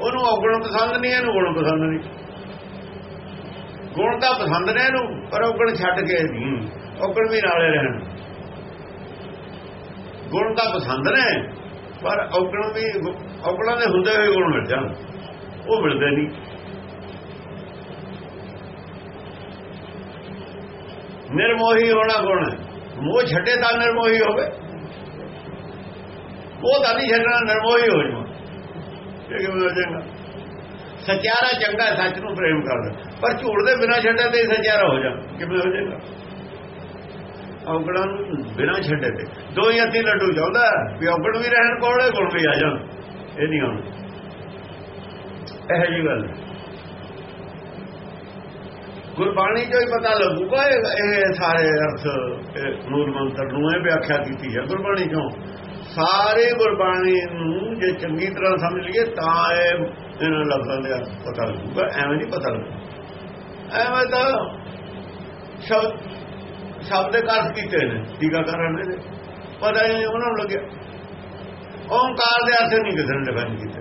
S2: ਉਹਨੂੰ ਔਗਣ ਪਸੰਦ ਨਹੀਂ, ਇਹਨੂੰ ਗੁਣ ਪਸੰਦ ਨਹੀਂ। ਗੁਣ ਤਾਂ ਪਸੰਦ ਨੇ ਇਹਨੂੰ, ਪਰ ਔਗਣ ਛੱਡ ਕੇ ਔਗਣ ਵੀ ਨਾਲੇ ਰਹਿਣ। ਗੁਣ ਤਾਂ ਪਸੰਦ ਨੇ, ਪਰ ਔਗਣ ਵੀ, ਔਗਣਾਂ ਦੇ ਹੁੰਦੇ ਹੋਏ ਗੁਣ ਮਿਲ ਜਾਣ। ਉਹ ਮਿਲਦੇ ਨਹੀਂ। ਨਿਰਮੋਹੀ ਹੋਣਾ ਗੁਣ ਮੋਹ ਛੱਡੇ ਤਾਂ ਨਿਰਮੋਹੀ ਹੋਵੇ। ਉਹ ਤਾਂ ਨਹੀਂ ਛੱਡਣਾ, ਨਿਰਮੋਹੀ ਹੋ ਜਾਣਾ ਇਹ ਕਿਵੇਂ ਹੋ ਜਾਏਗਾ? ਸਚਿਆਰਾ ਚੰਗਾ ਸੱਚ ਨੂੰ ਪ੍ਰੇਮ ਕਰਦਾ ਪਰ ਝੂਠ ਦੇ ਬਿਨਾ ਛੱਡੇ ਤੇ ਸਚਿਆਰਾ ਹੋ ਜਾ ਕਿਵੇਂ ਹੋ ਜਾਏਗਾ? ਔਗਣਾਂ ਨੂੰ ਬਿਨਾ ਛੱਡੇ ਤੇ। ਦੋ ਜਾਂ ਤਿੰਨ ਲੱਡੂ ਚਾਹੁੰਦਾ ਵੀ ਔਗਣ ਵੀ ਰਹਿਣ ਕੋਲੇ ਗੁਣ ਵੀ ਆ ਜਾਣ। ਇਹ ਨਹੀਂ ਆਉਣਾ ਇਹ ਜੀ ਗੱਲ ਹੈ। ਗੁਰਬਾਣੀ ਚੋਂ ਹੀ ਪਤਾ ਲੱਗੂਗਾ ਇਹ ਸਾਰੇ ਅਰਥ ਮੂਲ ਮੰਤਰ ਨੂੰ ਇਹ ਵਿਆਖਿਆ ਕੀਤੀ ਹੈ ਗੁਰਬਾਣੀ ਚੋਂ। ਸਾਰੇ ਗੁਰਬਾਣੀ ਨੂੰ ਜੇ ਚੰਗੀ ਤਰ੍ਹਾਂ ਸਮਝ ਲਈਏ ਤਾਂ ਇਹ ਇਹਨਾਂ ਲਫ਼ਜ਼ਾਂ ਦੇ ਪਤਾ ਲੱਗੂਗਾ, ਐਵੇਂ ਨਹੀਂ ਪਤਾ ਲੱਗੂਗਾ। ਐਵੇਂ ਤਾਂ ਸ਼ਬਦ ਸ਼ਬਦ ਦੇ ਅਰਥ ਕੀਤੇ ਨੇ ਟੀਕਾਕਰਨ ਨੇ ਪਤਾ ਨਹੀਂ ਉਹਨਾਂ ਨੂੰ ਲੱਗਿਆ। ਓੰਕਾਰ ਦੇ ਅਰਥ ਨਹੀਂ ਕਿਸੇ ਨੇ ਡਿਫਾਈਨ ਕੀਤੇ।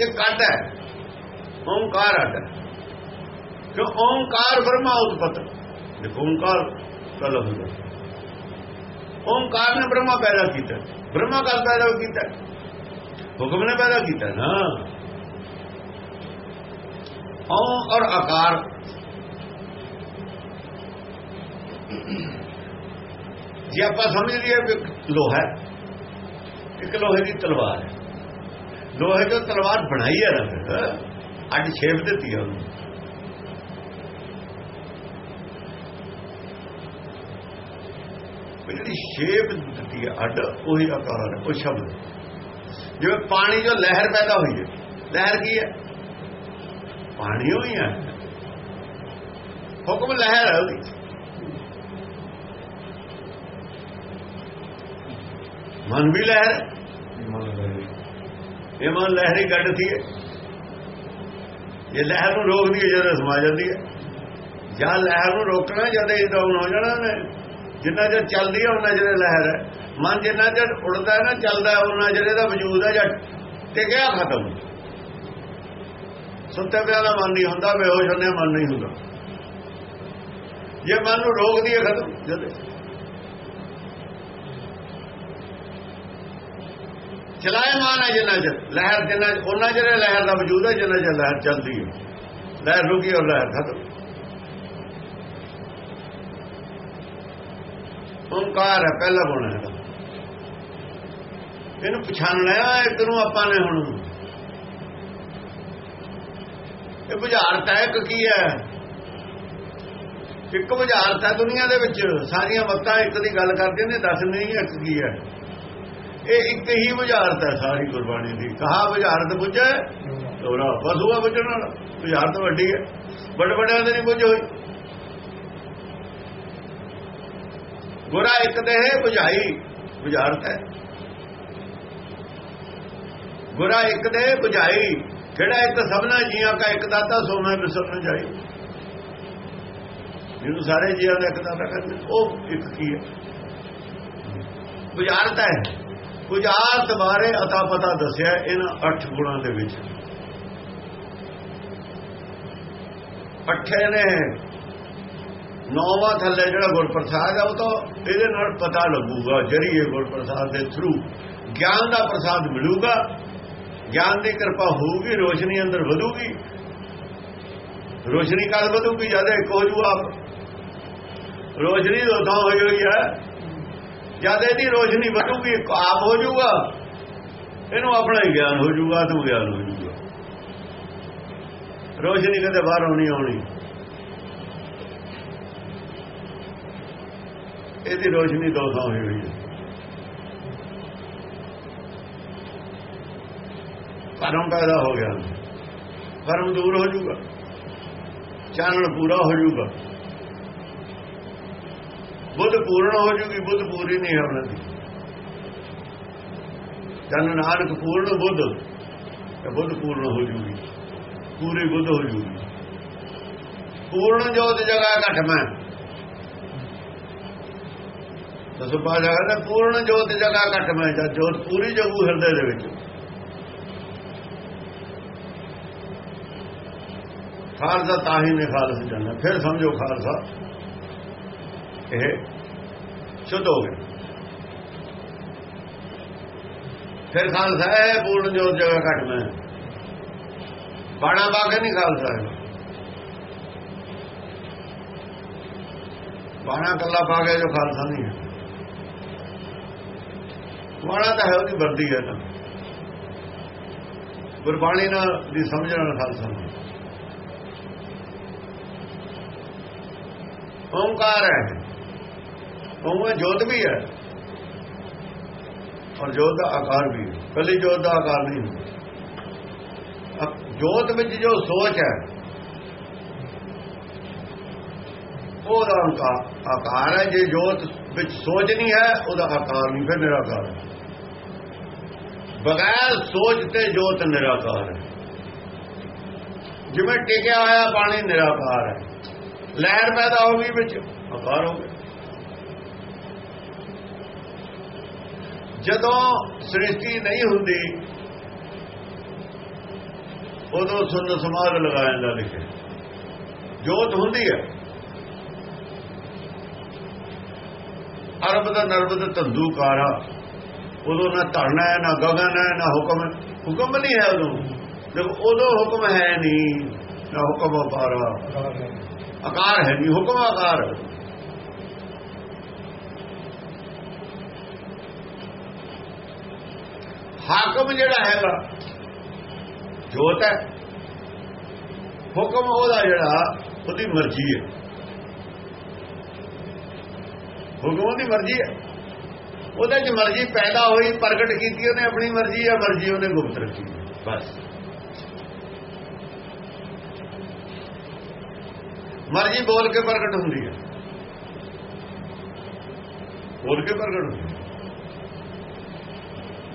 S2: ਇਹ ਕੱਟ ਹੈ। ਓੰਕਾਰ ਅੱਡ ਕਿ ਓਮਕਾਰ ਬ੍ਰਹਮਾ ਉਤਪਤ। ਦੇਖੋ ਓੰਕਾਰ ਕਲਮ ਹੁੰਦਾ। ਓਮਕਾਰ ਨੇ ਬ੍ਰਹਮਾ ਪੈਦਾ ਕੀਤਾ। ਬ੍ਰਹਮਾ ਕਦ ਪੈਦਾ ਕੀਤਾ? ਹੁਕਮ ਨੇ ਪੈਦਾ ਕੀਤਾ ਨਾ। ਓਮ ਔਰ ਆਕਾਰ। ਜੇ ਆਪਾਂ ਸਮਝ ਲਈਏ ਵੀ ਲੋਹਾ ਇੱਕ ਲੋਹੇ ਦੀ ਤਲਵਾਰ ਹੈ। ਲੋਹੇ ਤੋਂ ਤਲਵਾਰ ਬਣਾਈ ਹੈ ਨਾ ਫਿਰ। ਅੱਡ ਛੇਪ ਦਿੱਤੀ ਹੈ ਉਹਨੂੰ। ਉਹ ਜਿਹੜੀ ਸ਼ੇਪ ਦਿੱਤੀ ਹੈ ਅੱਡ ਉਹੀ ਆਕਾਰ ਹੈ ਉਹ ਸ਼ਬਦ। ਜਿਵੇਂ ਪਾਣੀ ਜੋ ਲਹਿਰ ਪੈਦਾ ਹੋਈ ਹੈ। ਲਹਿਰ ਕੀ ਹੈ? ਪਾਣੀ ਹੋਈ ਹੈ। ਹੁਕਮ ਲਹਿਰ ਹੈ ਉਹਦੀ। ਮਨ ਵੀ ਲਹਿਰ ਇਹ ਮਨ ਲਹਿਰੀ ਕੱਢਦੀ ਹੈ। ਜੇ ਲਹਿਰ ਨੂੰ ਰੋਕਦੀ ਹੈ, ਜਦੋਂ ਸਮਾ ਜਾਂਦੀ ਹੈ। ਜਾਂ ਲਹਿਰ ਨੂੰ ਰੋਕਣਾ, ਜਦੋਂ ਇਹ ਡਾਊਨ ਹੋ ਜਾਣਾ ਨੇ। ਜਿੰਨਾ ਚਿਰ ਚੱਲਦੀ ਹੈ ਉਹਨਾਂ ਚਿਰ ਲਹਿਰ ਹੈ। ਮਨ ਜਿੰਨਾ ਚਿਰ ਉੜਦਾ ਹੈ ਨਾ, ਚੱਲਦਾ ਹੈ ਉਹਨਾਂ ਚਿਰ ਇਹਦਾ ਵਜੂਦ ਹੈ ਜਾਂ ਟਿਕਿਆ ਖਤਮ? ਸੁੱਤੇ ਪਿਆ ਦਾ ਮਨ ਨਹੀਂ ਹੁੰਦਾ, ਬੇਹੋਸ਼ ਹੁੰਦੇ ਮਨ ਨਹੀਂ ਹੁੰਦਾ। ਜੇ ਮਨ ਨੂੰ ਰੋਕਦੀ ਹੈ, ਖਤਮ। ਜਦ ਚਲਾਏ ਮਾਨ ਹੈ ਜਿੰਨਾ ਚਿਰ, ਲਹਿਰ ਜਿੰਨਾ ਉਹਨਾਂ ਚਿਰ ਲਹਿਰ ਦਾ ਵਜੂਦ ਹੈ ਜਿੰਨਾ ਚਿਰ ਲਹਿਰ ਚੱਲਦੀ ਹੈ। ਲਹਿਰ ਰੁਕੀ ਔਰ ਲਹਿਰ ਖਤਮ। ਓੰਕਾਰ ਹੈ, ਪਹਿਲਾ ਗੁਣ ਹੈ। ਇਹਨੂੰ ਪਛਾਣਨਾ ਹੈ ਇੱਕ ਨੂੰ ਆਪਾਂ ਨੇ ਹੁਣ। ਇਹ ਬੁਝਾਰਤ ਹੈ ਇੱਕ ਕੀ ਹੈ? ਇੱਕ ਬੁਝਾਰਤ ਹੈ ਦੁਨੀਆ ਦੇ ਵਿੱਚ। ਸਾਰੀਆਂ ਮੱਤਾਂ ਇੱਕ ਦੀ ਗੱਲ ਕਰਦੇ ਨੇ, ਦੱਸ ਨਹੀਂ, ਇੱਕ ਕੀ ਹੈ? ਇਹ ਇੱਕ ਹੀ ਬੁਝਾਰਤ ਹੈ ਸਾਰੀ ਗੁਰਬਾਣੀ ਦੀ। ਕਹਾ ਬੁਝਾਰਤ ਬੁਝੇ ਤੋਰਾ ਬਸੂਆ ਬੁਝਣ ਵਾਲਾ ਬੁਝਾਰਤ ਵੱਡੀ ਹੈ। ਵੱਡ ਵੱਡਿਆਂ ਦੇ ਨਹੀਂ ਬੁਝ ਹੋਈ। ਗੁਰਾ ਇੱਕ ਤੇ ਹੈ ਬੁਝਾਈ ਬੁਝਾਰਤ ਹੈ। ਗੁਰਾ ਇੱਕ ਤੇ ਬੁਝਾਈ ਕਿਹੜਾ ਇੱਕ ਸਭਨਾ ਜੀਆਂ ਕਾ ਇੱਕ ਦਾਤਾ ਸੋ ਮੈਂ ਜਾਈ। ਜਿਹਨੂੰ ਸਾਰੇ ਜੀਆਂ ਦਾ ਇੱਕ ਦਾਤਾ ਕਹਿੰਦੇ, ਉਹ ਇੱਕ ਕੀ ਹੈ? ਬੁਝਾਰਤ ਹੈ। ਬੁਝਾਰਤ ਬਾਰੇ ਅਤਾ ਪਤਾ ਦੱਸਿਆ ਇਹਨਾਂ ਅੱਠ ਗੁਣਾਂ ਦੇ ਵਿੱਚ। ਅੱਠੇ ਨੇ ਨੌਵਾਂ ਥੱਲੇ ਜਿਹੜਾ ਗੁਰਪ੍ਰਸਾਦ ਹੈ ਉਹ ਤਾਂ ਇਹਦੇ ਨਾਲ ਪਤਾ ਲੱਗੂਗਾ ਜਰੀਏ ਗੁਰਪ੍ਰਸਾਦ ਦੇ ਥਰੂ ਗਿਆਨ ਦਾ ਪ੍ਰਸਾਦ ਮਿਲੂਗਾ। ਗਿਆਨ ਦੀ ਕਿਰਪਾ ਹੋਊਗੀ, ਰੋਸ਼ਨੀ ਅੰਦਰ ਵਧੂਗੀ। ਰੋਸ਼ਨੀ ਕਦ ਵਧੂਗੀ? ਜਦ ਇੱਕ ਹੋ ਜੂ ਆਪ ਰੋਸ਼ਨੀ ਦੋਥਾਂ ਹੋਈ ਹੋਈ ਹੈ ਜਦ ਇਹਦੀ ਰੋਸ਼ਨੀ ਵਧੂਗੀ ਆਪ ਹੋ ਜੂਗਾ ਇਹਨੂੰ ਆਪਣਾ ਹੀ ਗਿਆਨ ਹੋ ਜੂਗਾ ਆਤਮ ਗਿਆਨ ਹੋ ਜੂਗਾ ਰੋਸ਼ਨੀ ਕਦੇ ਬਾਹਰੋਂ ਨਹੀਂ ਆਉਣੀ। ਇਹਦੀ ਰੋਸ਼ਨੀ ਦੋ ਦੋਥਾਂ ਹੋਈ ਹੋਈ ਹੈ। ਪਰਮ ਪੈਦਾ ਹੋ ਗਿਆ। ਪਰਮ ਦੂਰ ਹੋ ਜਾਊਗਾ। ਚਾਨਣ ਪੂਰਾ ਹੋ ਜਾਊਗਾ। ਬੁੱਧ ਪੂਰਨ ਹੋ ਜੂਗੀ, ਬੁੱਧ ਪੂਰੀ ਨਹੀਂ ਹੈ ਉਹਨਾਂ ਦੀ ਜਨ ਨਾਨਕ ਪੂਰਨ ਬੁੱਧ, ਤੇ ਬੁੱਧ ਪੂਰਨ ਹੋ ਜੂਗੀ। ਪੂਰੀ ਬੁੱਧ ਹੋ ਜੂਗੀ। ਪੂਰਨ ਜੋਤ ਜਗਾ ਘਟ ਮੈਂ। ਦਸੋ ਪਾ ਜਗਾ ਪੂਰਨ ਜੋਤ ਜਗਾ ਘਟ ਮੈਂ ਜਦ ਜੋਤ ਪੂਰੀ ਜਗੂ ਹਿਰਦੇ ਦੇ ਵਿੱਚ। ਖਾਲਸਾ ਤਾਂ ਹੀ ਨੇ ਖਾਲਸਾ ਜਾਣਾ ਫਿਰ ਸਮਝੋ ਖਾਲਸਾ। ਇਹ ਸ਼ੁੱਧ ਹੋ ਗਿਆ ਫਿਰ ਖਾਲਸਾ ਹੈ ਪੂਰਨ ਜੋਤ ਜਗ੍ਹਾ ਘਟ ਮੈਂ। ਬਾਣਾ ਬਾਗੇ ਨਹੀਂ ਖਾਲਸਾ ਹੈ ਬਾਣਾ ਕੱਲਾ ਬਾਗੇ ਜੋ ਖਾਲਸਾ ਨਹੀਂ ਹੈ। ਬਾਣਾ ਤਾਂ ਹੈ ਉਹਦੀ ਵਰਦੀ ਹੈ ਨਾ ਗੁਰਬਾਣੀ ਨਾਲ ਦੀ ਸਮਝਣ ਨਾਲ ਖਾਲਸਾ ਨਹੀਂ। ਓਮਕਾਰ ਹੈ। ਉਹ ਜੋਤ ਵੀ ਹੈ। ਔਰ ਜੋਤ ਦਾ ਆਕਾਰ ਵੀ ਹੈ। ਕੱਲੀ ਜੋਤ ਦਾ ਆਕਾਰ ਨਹੀਂ। ਹੁੰਦਾ ਜੋਤ ਵਿੱਚ ਜੋ ਸੋਚ ਹੈ, ਉਹਦਾ ਆਕਾਰ ਹੈ। ਜੇ ਜੋਤ ਵਿੱਚ ਸੋਚ ਨਹੀਂ ਹੈ, ਉਹਦਾ ਆਕਾਰ ਨਹੀਂ, ਫਿਰ ਨਿਰਾਕਾਰ ਹੈ। ਬਗੈਰ ਸੋਚ ਤੇ ਜੋਤ ਨਿਰਾਕਾਰ ਹੈ। ਜਿਵੇਂ ਟਿਕਿਆ ਹੋਇਆ ਪਾਣੀ ਨਿਰਾਕਾਰ ਹੈ। ਲਹਿਰ ਪੈਦਾ ਹੋ ਗਈ ਵਿੱਚ, ਆਕਾਰ ਹੋ ਗਿਆ। ਜਦੋਂ ਸ੍ਰਿਸ਼ਟੀ ਨਹੀਂ ਹੁੰਦੀ ਉਦੋਂ ਸੁੰਨ ਸਮਾਦ ਲਗਾਇਆ ਜਾਂਦਾ ਲਿਖੇ ਜੋਤ ਹੁੰਦੀ ਹੈ। ਅਰਬ ਦਾ ਨਰਬਦ ਤੰਦੂ ਕਾਰਾ। ਉਦੋਂ ਨਾ ਧਰਨਾ ਹੈ ਨਾ ਗਗਨ ਹੈ ਨਾ ਹੁਕਮ। ਹੁਕਮ ਨਹੀਂ ਹੈ ਉਦੋਂ। ਦੇਖੋ ਉਦੋਂ ਹੁਕਮ ਹੈ ਨਹੀਂ ਨਾ ਹੁਕਮ ਅਪਾਰਾ। ਆਕਾਰ ਹੈ ਨਹੀਂ। ਹੁਕਮ ਆਕਾਰ ਹੈ। ਹਾਕਮ ਜਿਹੜਾ ਹੈਗਾ, ਜੋਤ ਹੈ। ਹੁਕਮ ਉਹਦਾ ਜਿਹੜਾ, ਉਹਦੀ ਮਰਜ਼ੀ ਹੈ। ਹੁਕਮ ਦੀ ਮਰਜ਼ੀ ਹੈ। ਉਹਦੇ ਚ ਮਰਜ਼ੀ ਪੈਦਾ ਹੋਈ, ਪ੍ਰਗਟ ਕੀਤੀ, ਉਹਨੇ ਆਪਣੀ ਮਰਜ਼ੀ ਆ ਮਰਜ਼ੀ ਉਹਨੇ ਗੁਪਤ ਰੱਖੀ ਬਸ। ਮਰਜ਼ੀ ਬੋਲ ਕੇ ਪ੍ਰਗਟ ਹੁੰਦੀ ਹੈ। ਬੋਲ ਕੇ ਪ੍ਰਗਟ ਹੁੰਦੀ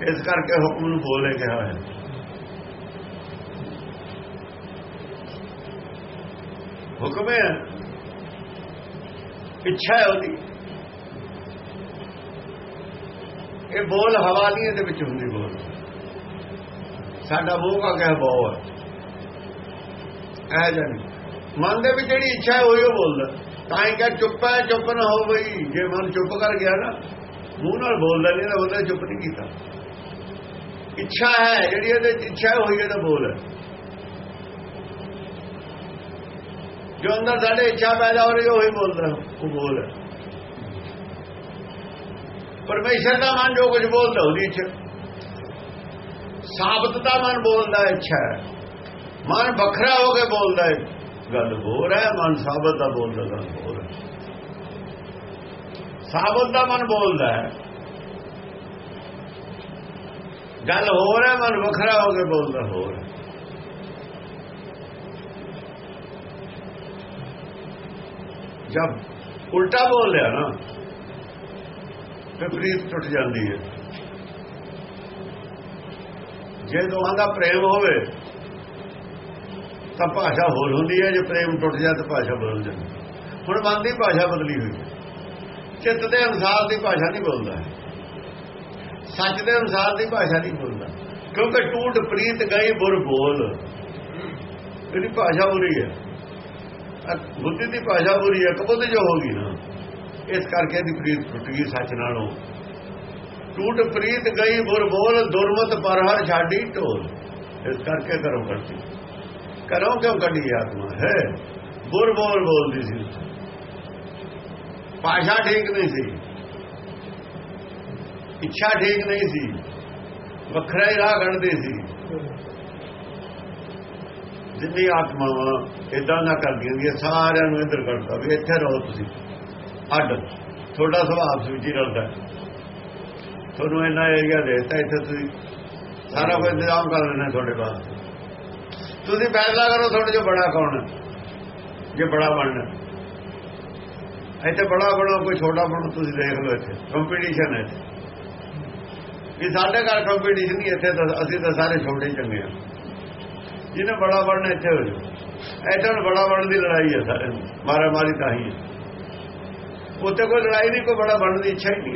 S2: ਇਸ ਕਰਕੇ ਹੁਕਮ ਨੂੰ ਬੋਲੇ ਗਿਆ ਹੋਇਆ। ਹੁਕਮ ਹੈ ਇੱਛਾ ਹੈ ਉਹਦੀ। ਇਹ ਬੋਲ ਹਵਾਲੀਆਂ ਦੇ ਵਿੱਚ ਹੁੰਦੀ ਬੋਲ। ਸਾਡਾ ਮੂੰਹ ਕਾ ਕਹਿ ਬਹੁ ਹੈ। ਐ ਜਾਨੀ ਮਨ ਦੇ ਵਿੱਚ ਜਿਹੜੀ ਇੱਛਾ ਹੈ, ਉਹੀ ਉਹ ਬੋਲਦਾ। ਤਾਂ ਹੀ ਕਹ, ਚੁੱਪ ਹੈ, ਚੁੱਪ ਨਾ ਹੋ ਬਈ। ਜੇ ਮਨ ਚੁੱਪ ਕਰ ਗਿਆ ਨਾ, ਮੂੰਹ ਨਾਲ ਬੋਲਦਾ ਨਹੀਂ, ਤਾਂ ਉਹਨੇ ਚੁੱਪ ਨਹੀਂ ਕੀਤਾ। ਇੱਛਾ ਹੈ, ਜਿਹੜੀ ਇਹਦੇ ਚ ਇੱਛਾ ਹੋਈ ਹੈ ਤਾਂ ਬੋਲ ਹੈ। ਜੋ ਅੰਦਰ ਸਾਡੇ ਇੱਛਾ ਪੈਦਾ ਹੋ ਰਹੀ ਉਹੀ ਬੋਲਦਾ, ਉਹ ਬੋਲ ਹੈ। ਪਰਮੇਸ਼ਰ ਦਾ ਮਨ ਜੋ ਕੁਝ ਬੋਲਦਾ, ਉਹਦੀ ਇੱਛਾ। ਸਾਬਤ ਦਾ ਮਨ ਬੋਲਦਾ, ਇੱਛਾ ਹੈ। ਮਨ ਵੱਖਰਾ ਹੋ ਕੇ ਬੋਲਦਾ ਹੈ, ਗੱਲ ਹੋਰ ਹੈ, ਮਨ ਸਾਬਤ ਦਾ ਬੋਲਦਾ, ਗੱਲ ਹੋਰ ਹੈ। ਸਾਬਤ ਦਾ ਮਨ ਬੋਲਦਾ ਹੈ। ਗੱਲ ਹੋਰ ਹੈ, ਮਨ ਵੱਖਰਾ ਹੋ ਕੇ ਬੋਲਦਾ ਹੋਰ ਹੈ। ਜਦ ਉਲਟਾ ਬੋਲ ਲਿਆ ਨਾ ਵਿਪਰੀਤ ਟੁੱਟ ਜਾਂਦੀ ਹੈ। ਜੇ ਦੋਹਾਂ ਦਾ ਪ੍ਰੇਮ ਹੋਵੇ, ਤਾਂ ਭਾਸ਼ਾ ਹੋਰ ਹੁੰਦੀ ਹੈ, ਜੇ ਪ੍ਰੇਮ ਟੁੱਟ ਜਾ ਤਾਂ ਭਾਸ਼ਾ ਬਦਲ ਜਾਂਦੀ ਹੁਣ ਮਨ ਦੀ ਭਾਸ਼ਾ ਬਦਲੀ ਹੋਈ। ਚਿੱਤ ਦੇ ਅਨੁਸਾਰ ਦੀ ਭਾਸ਼ਾ ਨਹੀਂ ਬੋਲਦਾ। ਸੱਚ ਦੇ ਅਨੁਸਾਰ ਦੀ ਭਾਸ਼ਾ ਨਹੀਂ ਬੋਲਦਾ। ਕਿਉਂਕਿ ਟੂਟ ਪ੍ਰੀਤ ਗਈ ਬੁਰ ਬੋਲ ਇਹਦੀ ਭਾਸ਼ਾ ਬੁਰੀ ਹੈ। ਬੁੱਧੀ ਦੀ ਭਾਸ਼ਾ ਬੁਰੀ ਹੈ ਕਬੂਤ ਜੋ ਹੋ ਗਈ ਨਾ। ਇਸ ਕਰਕੇ ਇਹਦੀ ਪ੍ਰੀਤ ਟੁੱਟ ਗਈ ਸੱਚ ਨਾਲੋਂ। ਟੂਟ ਪ੍ਰੀਤ ਗਈ ਬੁਰ ਬੋਲ ਦੁਰਮਤ ਪਰ ਹਰ ਛਾੜੀ ਢੋਲ। ਇਸ ਕਰਕੇ ਕਰੋ ਕਰਤੀ। ਕਰੋ ਕਿਉਂ ਕੱਢੀ ਆਤਮਾ? ਹੈ। ਬੁਰ ਬੋਲ ਬੋਲਦੀ ਸੀ। ਭਾਸ਼ਾ ਠੀਕ ਨਹੀਂ ਸੀ। ਇੱਛਾ ਠੀਕ ਨਹੀਂ ਸੀ। ਵੱਖਰਾ ਹੀ ਰਾਹ ਕੱਢਦੇ ਸੀ। ਜਿੰਨੀ ਆਤਮਾਵਾਂ ਇਦਾਂ ਨਾ ਕਰਦੀਆਂ ਨੇ ਸਾਰਿਆਂ ਨੂੰ ਇੱਧਰ ਕੱਢਦਾ ਵੀ ਇੱਥੇ ਰਹੋ ਤੁਸੀਂ। ਅੱਡ, ਤੁਹਾਡਾ ਸੁਭਾਅ ਸੁਚੀ ਰਲਦਾ। ਤੁਹਾਨੂੰ ਇੰਨਾ ਏਰੀਆ ਦੇਤਾ, ਇੱਥੇ ਤੁਸੀਂ ਸਾਰਾ ਕੁਝ ਇੰਤਜ਼ਾਮ ਕਰ ਲੈਣਾ ਤੁਹਾਡੇ ਵਾਸਤੇ ਤੁਸੀਂ ਫੈਸਲਾ ਕਰੋ, ਤੁਹਾਡੇ ਜੋ ਬੜਾ ਕੌਣ ਜੇ ਬੜਾ ਬਣਨਾ ਇੱਥੇ ਬੜਾ ਬਣੋ, ਕੋਈ ਛੋਟਾ ਬਣੋ, ਤੁਸੀਂ ਦੇਖ ਲਓ ਇੱਥੇ। ਕੰਪੀਟੀਸ਼ਨ ਹੈ ਵੀ ਸਾਡੇ ਘਰ ਕੰਪੀਟੀਸ਼ਨ ਨਹੀਂ, ਇੱਥੇ ਤਾਂ ਅਸੀਂ ਤਾਂ ਸਾਰੇ ਛੋਟੇ ਚੰਗੇ ਆ। ਜਿਹਨੇ ਬੜਾ ਬਣਨਾ ਇੱਥੇ ਹੋ ਜਾਓ ਇੱਥੇ ਹੁਣ ਬੜਾ ਬਣਨ ਦੀ ਲੜਾਈ ਹੈ ਸਾਰੇ ਮਾਰਾ ਮਾਰੀ ਤਾਂ ਹੀ ਹੈ ਉੱਥੇ ਕੋਈ ਲੜਾਈ ਨਹੀਂ, ਕੋਈ ਬੜਾ ਬਣਨ ਦੀ ਇੱਛਾ ਹੀ ਨਹੀਂ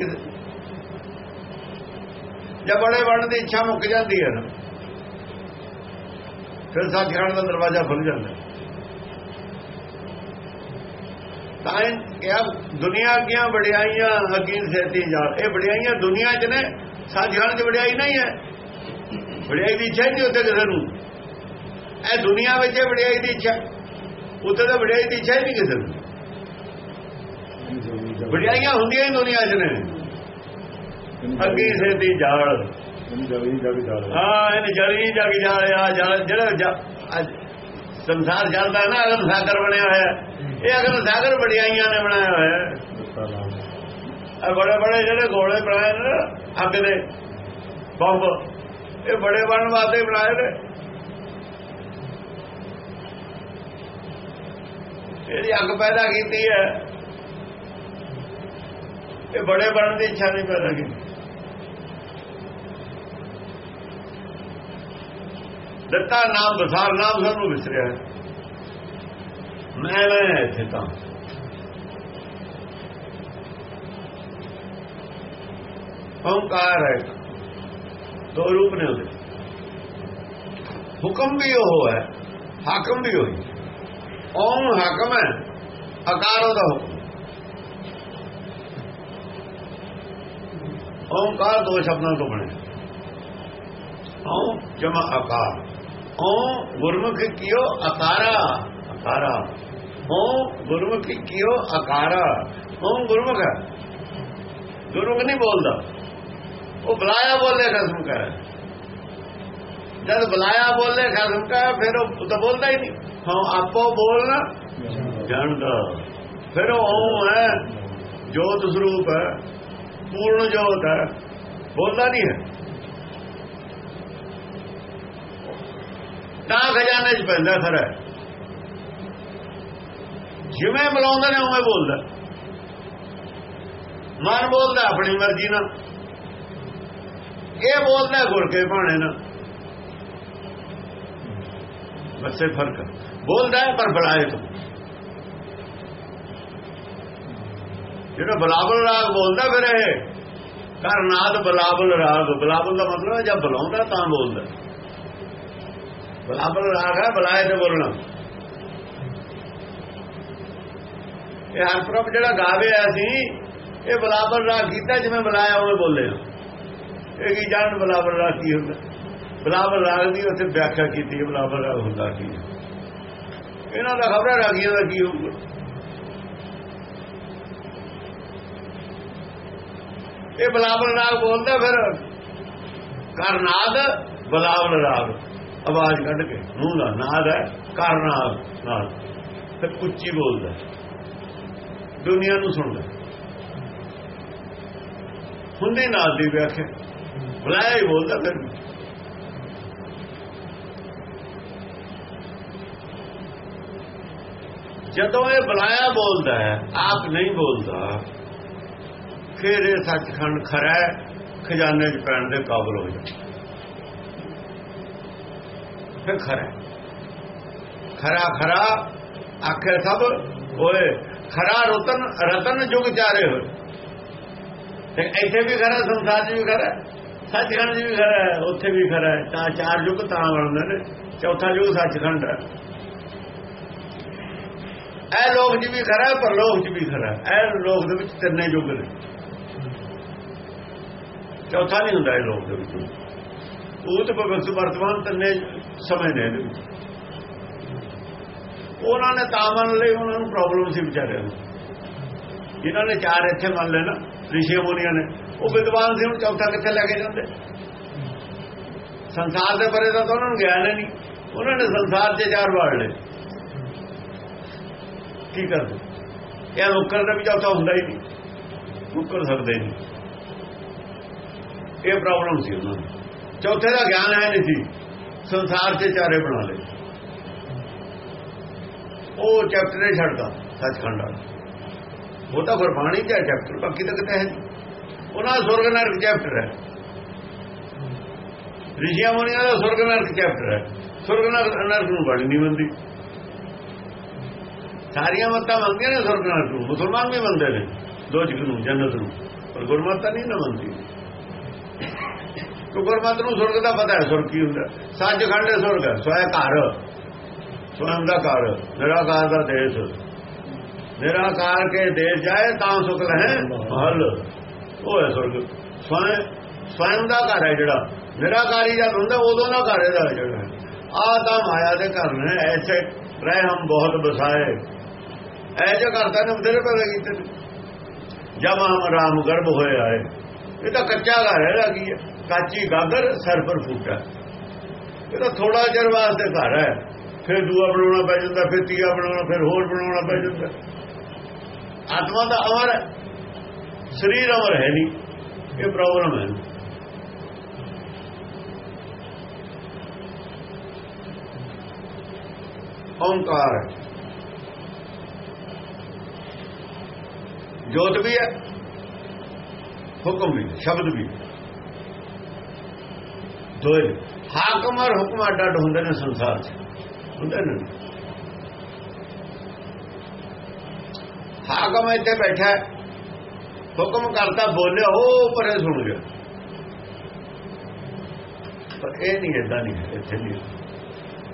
S2: ਜੇ ਬੜੇ ਬਣਨ ਦੀ ਇੱਛਾ ਮੁੱਕ ਜਾਂਦੀ ਹੈ ਨਾ। ਫਿਰ ਸੱਚਖੰਡ ਦਾ ਦਰਵਾਜ਼ਾ ਖੁੱਲ ਜਾਂਦਾ। ਤਾਂ ਕਿਹਾ, ਦੁਨੀਆ ਦੀਆਂ ਵਡਿਆਈਆਂ ਹਕੀਮ ਸੇਤੀ ਜਾਲ ਇਹ ਵਡਿਆਈਆਂ ਦੁਨੀਆ 'ਚ ਨੇ ਸੱਚਖੰਡ 'ਚ ਵਡਿਆਈ ਨਹੀਂ ਹੈ। ਵਡਿਆਈ ਦੀ ਇੱਛਾ ਨਹੀਂ ਉੱਥੇ ਕਿਸੇ ਨੂੰ। ਇਹ ਦੁਨੀਆ ਵਿੱਚ ਵਡਿਆਈ ਦੀ ਇੱਛਾ। ਉੱਥੇ ਤਾਂ ਵਡਿਆਈ ਦੀ ਇੱਛਾ ਨਹੀਂ ਕਿਸੇ ਨੂੰ। ਵਡਿਆਈਆਂ ਹੁੰਦੀਆਂ ਹੀ ਦੁਨੀਆ 'ਚ ਨੇ। ਅੱਗੀ ਸੇਤੀ ਜਾਲ। ਹਾਂ ਇਹਨੇ ਜਲੀ ਜਗ ਜਾਲਿਆ ਜਿਹੜਾ ਸੰਸਾਰ ਚੱਲਦਾ ਨਾ ਅਗਨ ਸਾਗਰ ਬਣਿਆ ਹੋਇਆ। ਇਹ ਅਗਨ ਸਾਗਰ ਵਡਿਆਈਆਂ ਨੇ ਬਣਾਇਆ ਹੋਇਆ। ਇਹ ਬੜੇ ਬੜੇ ਜਿਹੜੇ ਗੋਲੇ ਬਣਾਏ ਨੇ ਅੱਗ ਦੇ ਬੰਬ। ਇਹ ਬੜੇ ਬਣਨ ਵਾਸਤੇ ਬਣਾਏ ਨੇ। ਇਹਦੀ ਅੱਗ ਪੈਦਾ ਕੀਤੀ ਹੈ। ਇਹ ਬੜੇ ਬਣਨ ਦੀ ਇੱਛਾ ਨਹੀਂ ਪੈਦਾ ਕੀਤੀ। ਦਿੱਤਾ ਨਾਮ ਬਸਾਰ ਨਾਮ ਸਾਨੂੰ ਵਿਸਰਿਆ। ਮੈਂ ਮੈਂ ਇੱਥੇ ਤਾਂ। ਓੰਕਾਰ ਹੈ। ਦੋ ਰੂਪ ਨੇ ਉਹਦੇ। ਹੁਕਮ ਵੀ ਉਹ ਹੈ, ਹਾਕਮ ਵੀ ਹੋਈ ਓਮ ਹਾਕਮ ਹੈ ਆਕਾਰ ਉਹਦਾ ਹੁਕਮ। ਓਮਕਾਰ ਦੋ ਸ਼ਬਦਾਂ ਤੋਂ ਬਣਿਆ ਓਮ ਜਮਾ ਆਕਾਰ ਓਮ ਗੁਰਮੁਖ ਕੀਓ ਆਕਾਰਾ ਆਕਾਰਾ ਓਮ ਗੁਰਮੁਖ ਕੀਓ ਆਕਾਰਾ ਓਮ ਗੁਰਮੁਖ ਹੈ। ਗੁਰਮੁਖ ਨਹੀਂ ਬੋਲਦਾ। ਉਹ ਬੁਲਾਇਆ ਬੋਲੇ ਖਸਮ ਕਾ। ਜਦ ਬੁਲਾਇਆ ਬੋਲੇ ਖਸਮ ਕਾ ਫਿਰ ਉਹ ਤਾਂ ਬੋਲਦਾ ਹੀ ਨਹੀਂ। ਹਾਂ ਆਪੋ ਬੋਲਣਾ ਜਾਣਦਾ। ਫਿਰ ਉਹ ਹੈ ਜੋਤ ਸਰੂਪ ਹੈ ਪੂਰਨ ਜੋਤ ਹੈ ਬੋਲਦਾ ਨਹੀਂ ਹੈ। ਤਾਂ ਖਜ਼ਾਨੇ 'ਚ ਪੈਂਦਾ ਖਰਾ ਜਿਵੇਂ ਬੁਲਾਉਂਦੇ ਨੇ ਉਵੇਂ ਬੋਲਦਾ। ਮਨ ਬੋਲਦਾ ਆਪਣੀ ਮਰਜ਼ੀ ਨਾਲ। ਇਹ ਬੋਲਦਾ ਗੁਰ ਕੇ ਭਾਣੇ ਨਾਲ। ਬਸੇ ਫ਼ਰਕ ਬੋਲਦਾ ਹੈ, ਪਰ ਬੁਲਾਏ ਤੋਂ। ਜਿਹੜਾ ਬਲਾਬਲ ਰਾਗ ਬੋਲਦਾ ਫਿਰ ਇਹ। ਕਰਨਾਦ ਬਲਾਬਲ ਰਾਗ। ਬਲਾਬਲ ਦਾ ਮਤਲਬ ਹੈ ਜਦ ਬੁਲਾਉਂਦਾ ਤਾਂ ਬੋਲਦਾ। ਬਲਾਬਲ ਰਾਗ ਹੈ, ਬੁਲਾਏ ਤੇ ਬੋਲਣਾ। ਇਹ ਹਰਪ੍ਰਭ ਜਿਹੜਾ ਗਾਵੇ ਸੀ ਇਹ ਬਲਾਬਲ ਰਾਗ ਕੀਤਾ ਜਿਵੇਂ ਬੁਲਾਇਆ ਉਹਨੇ ਬੋਲੇ ਇਹ ਕੀ ਜਾਣ ਬਲਾਬਲ ਰਾਗ ਕੀ ਹੁੰਦਾ? ਬਲਾਬਲ ਰਾਗ ਦੀ ਉੱਥੇ ਵਿਆਖਿਆ ਕੀਤੀ ਬਲਾਬਲ ਰਾਗ ਹੁੰਦਾ ਕੀ? ਇਹਨਾਂ ਦਾ ਖਬਰਾਂ ਰਾਗੀਆਂ ਦਾ ਕੀ ਹੋਊਗਾ? ਇਹ ਬਲਾਬਲ ਰਾਗ ਬੋਲਦਾ ਫਿਰ, ਕਰਨਾਦ ਬਲਾਬਲ ਰਾਗ। ਆਵਾਜ਼ ਕੱਢ ਕੇ, ਮੂੰਹ ਦਾ ਨਾਦ ਹੈ, ਕਰਨਾਦ ਨਾਲ। ਫਿਰ ਉੱਚੀ ਬੋਲਦਾ ਦੁਨੀਆ ਨੂੰ ਸੁਣਦਾ ਹੁੰਦੇ ਨਾਲ ਦੀ ਵਿਆਖਿਆ। ਬੁਲਾਇਆ ਹੀ ਬੋਲਦਾ ਫਿਰ। ਜਦੋਂ ਇਹ ਬੁਲਾਇਆ ਬੋਲਦਾ ਹੈ, ਆਪ ਨਹੀਂ ਬੋਲਦਾ, ਫਿਰ ਇਹ ਸੱਚਖੰਡ ਖਰਾ ਖਜ਼ਾਨੇ 'ਚ ਪੈਣ ਦੇ ਕਾਬਲ ਹੋ ਜਾਂਦਾ। ਫਿਰ ਖਰਾ ਖਰਾ ਖਰਾ, ਆਖੇ ਸਭ, ਓਏ, ਖਰਾ ਰਤਨ ਰਤਨ ਜੁਗ ਚਾਰੇ ਹੋਏ। ਤੇ ਇੱਥੇ ਵੀ ਖਰਾ, ਸੰਸਾਰ 'ਚ ਵੀ ਖਰਾ ਸੱਚਖੰਡ ਜੀ ਵੀ ਖਰਾ ਉੱਥੇ ਵੀ ਖਰਾ ਤਾਂ ਚਾਰ ਯੁੱਗ ਤਾਂ ਬਣਦੇ ਨੇ, ਚੌਥਾ ਯੁੱਗ ਸੱਚਖੰਡ ਹੈ। ਇਹ ਲੋਕ ਜੀ ਵੀ ਖਰਾ ਪਰ ਲੋਕ ਜੀ ਵੀ ਖਰਾ ਇਹ ਲੋਕ ਦੇ ਵਿੱਚ ਤਿੰਨੇ ਯੁੱਗ ਨੇ। ਚੌਥਾ ਨਹੀਂ ਹੁੰਦਾ ਇਹ ਲੋਕ ਦੇ ਵਿੱਚ। ਉਹ ਭੂਤ ਭਵਿੱਖ ਵਰਤਮਾਨ ਤਿੰਨੇ ਸਮੇਂ ਨੇ। ਇਹਦੇ ਵਿੱਚ ਉਹਨਾਂ ਨੇ ਤਾਂ ਮੰਨ ਲਈ ਉਹਨਾਂ ਨੂੰ ਪ੍ਰੋਬਲਮ ਸੀ ਵਿਚਾਰਿਆਂ ਨੂੰ। ਜਿਨ੍ਹਾਂ ਨੇ ਚਾਰ ਇੱਥੇ ਮੰਨ ਲੈਣਾ ਰਿਸ਼ੀ ਮੁਨੀਆਂ ਨੇ। ਉਹ ਵਿਦਵਾਨ ਸੀ, ਹੁਣ ਚੌਥਾ ਕਿੱਥੇ ਲੈ ਕੇ ਜਾਂਦੇ? ਸੰਸਾਰ ਦੇ ਬਾਰੇ ਤਾਂ ਉਹਨਾਂ ਨੂੰ ਗਿਆਨ ਹੀ ਨਹੀਂ। ਉਹਨਾਂ ਨੇ ਸੰਸਾਰ 'ਚ ਚਾਰ ਵਾੜ ਲਏ। ਕੀ ਕਰਦੇ? ਇਹ ਨੁੱਕਰ ਦਾ ਵੀ ਚੌਥਾ ਹੁੰਦਾ ਹੀ ਨਹੀਂ। ਨੁੱਕਰ ਸਕਦੇ ਨਹੀਂ। ਇਹ ਪ੍ਰੋਬਲਮ ਸੀ ਉਹਨਾਂ ਨੂੰ ਚੌਥੇ ਦਾ ਗਿਆਨ ਹੈ ਨਹੀਂ ਸੀ। ਸੰਸਾਰ 'ਚ ਚਾਰੇ ਬਣਾ ਲਏ। ਉਹ ਚੈਪਟਰ ਹੀ ਛੱਡਦਾ, ਸੱਚਖੰਡ ਵਾਲਾ। ਉਹ ਤਾਂ ਗੁਰਬਾਣੀ ਦਾ ਚੈਪਟਰ ਬਾਕੀ ਤਾਂ ਕਿਤੇ ਹੈ ਉਹਨਾਂ ਦਾ ਸੁਰਗ ਨਰਕ ਚੈਪਟਰ ਹੈ। ਰਿਸ਼ੀਆਂ ਮੁਨੀਆਂ ਦਾ ਸੁਰਗ ਨਰਕ ਚੈਪਟਰ ਹੈ। ਸੁਰਗ ਨਰਕ ਨੂੰ ਬੜੀ ਨਹੀਂ ਮੰਨਦੀ ਸਾਰੀਆਂ ਮੱਤਾਂ ਮੰਨਦੀਆਂ ਨੇ ਸੁਰਗ ਨਰਕ ਨੂੰ। ਮੁਸਲਮਾਨ ਵੀ ਮੰਨਦੇ ਨੇ। ਦੋਜਖ ਨੂੰ ਜੰਨਤ ਨੂੰ। ਪਰ ਗੁਰਮਤਿ ਨਹੀਂ ਨਾ ਮੰਨਦੀ ਕਿ ਗੁਰਮਤਿ ਨੂੰ ਸੁਰਗ ਦਾ ਪਤਾ ਹੈ ਸੁਰਗ ਕੀ ਹੁੰਦਾ। ਸੱਚਖੰਡ ਸੁਰਗ ਹੈ ਸੋਇਆ ਘਰ। ਸਵਯੰ ਦਾ ਘਰ ਨਿਰਾਕਾਰ ਦਾ ਦੇਸ਼। ਨਿਰਾਕਾਰ ਕੇ ਦੇਸ਼ ਜਾਏ ਤਾਂ ਸੁਖ ਲਹੈ ਹਲ ਉਹ ਹੈ ਸੁਰਗ ਸਵਯੰ ਸਵਯੰ ਦਾ ਘਰ ਹੈ ਜਿਹੜਾ। ਨਿਰਾਕਾਰੀ ਜਦ ਹੁੰਦਾ, ਉਦੋਂ ਦਾ ਘਰ ਇਹਦਾ ਜਿਹੜਾ। ਆ ਤਾਂ ਮਾਇਆ ਦੇ ਘਰ ਨੇ, ਐਸੇ ਰਹਿ ਹਮ ਬਹੁਤ ਬਸਾਏ ਐ ਜੋ ਕਰਤਾ ਨੇ ਬਥੇਰੇ ਪੈਦਾ ਕੀਤੇ ਨੇ। ਹਮ ਰਾਮ ਗਰਭ ਹੋਏ ਆਏ। ਇਹ ਤਾਂ ਕੱਚਾ ਘਰ ਹੈ ਲੱਗੀ ਹੈ? ਕਾਚੀ ਗਾਗਰ ਸਰ ਪਰ ਫੂਟਾ। ਇਹ ਤਾਂ ਥੋੜਾ ਚਿਰ ਵਾਸਤੇ ਘਰ ਹੈ। ਫਿਰ ਦੂਆ ਬਣਾਉਣਾ ਪੈ ਜਾਂਦਾ, ਫਿਰ ਤੀਆ ਬਣਾਉਣਾ, ਫਿਰ ਹੋਰ ਬਣਾਉਣਾ ਪੈ ਜਾਂਦਾ। ਆਤਮਾ ਦਾ ਅਮਰ ਸਰੀਰ ਅਮਰ ਹੈ ਨਹੀਂ, ਇਹ ਪ੍ਰੋਬਲਮ ਹੈ। ਓੰਕਾਰ ਜੋਤ ਵੀ ਹੈ, ਹੁਕਮ ਵੀ, ਸ਼ਬਦ ਵੀ। ਦੋਏ ਹਾਕਮ ਔਰ ਹੁਕਮ ਅੱਡ ਅੱਡ ਹੁੰਦੇ ਨੇ ਸੰਸਾਰ 'ਚ। ਹੁੰਦੇ ਨੇ। ਹਾਕਮ ਇੱਥੇ ਬੈਠਾ ਹੁਕਮ ਕਰਤਾ ਬੋਲਿਆ ਉਹ ਪਰੇ ਸੁਣ ਗਿਆ। ਪਰ ਇਹ ਨਹੀਂ ਇਦਾਂ ਨਹੀਂ, ਇੱਥੇ ਨਹੀਂ।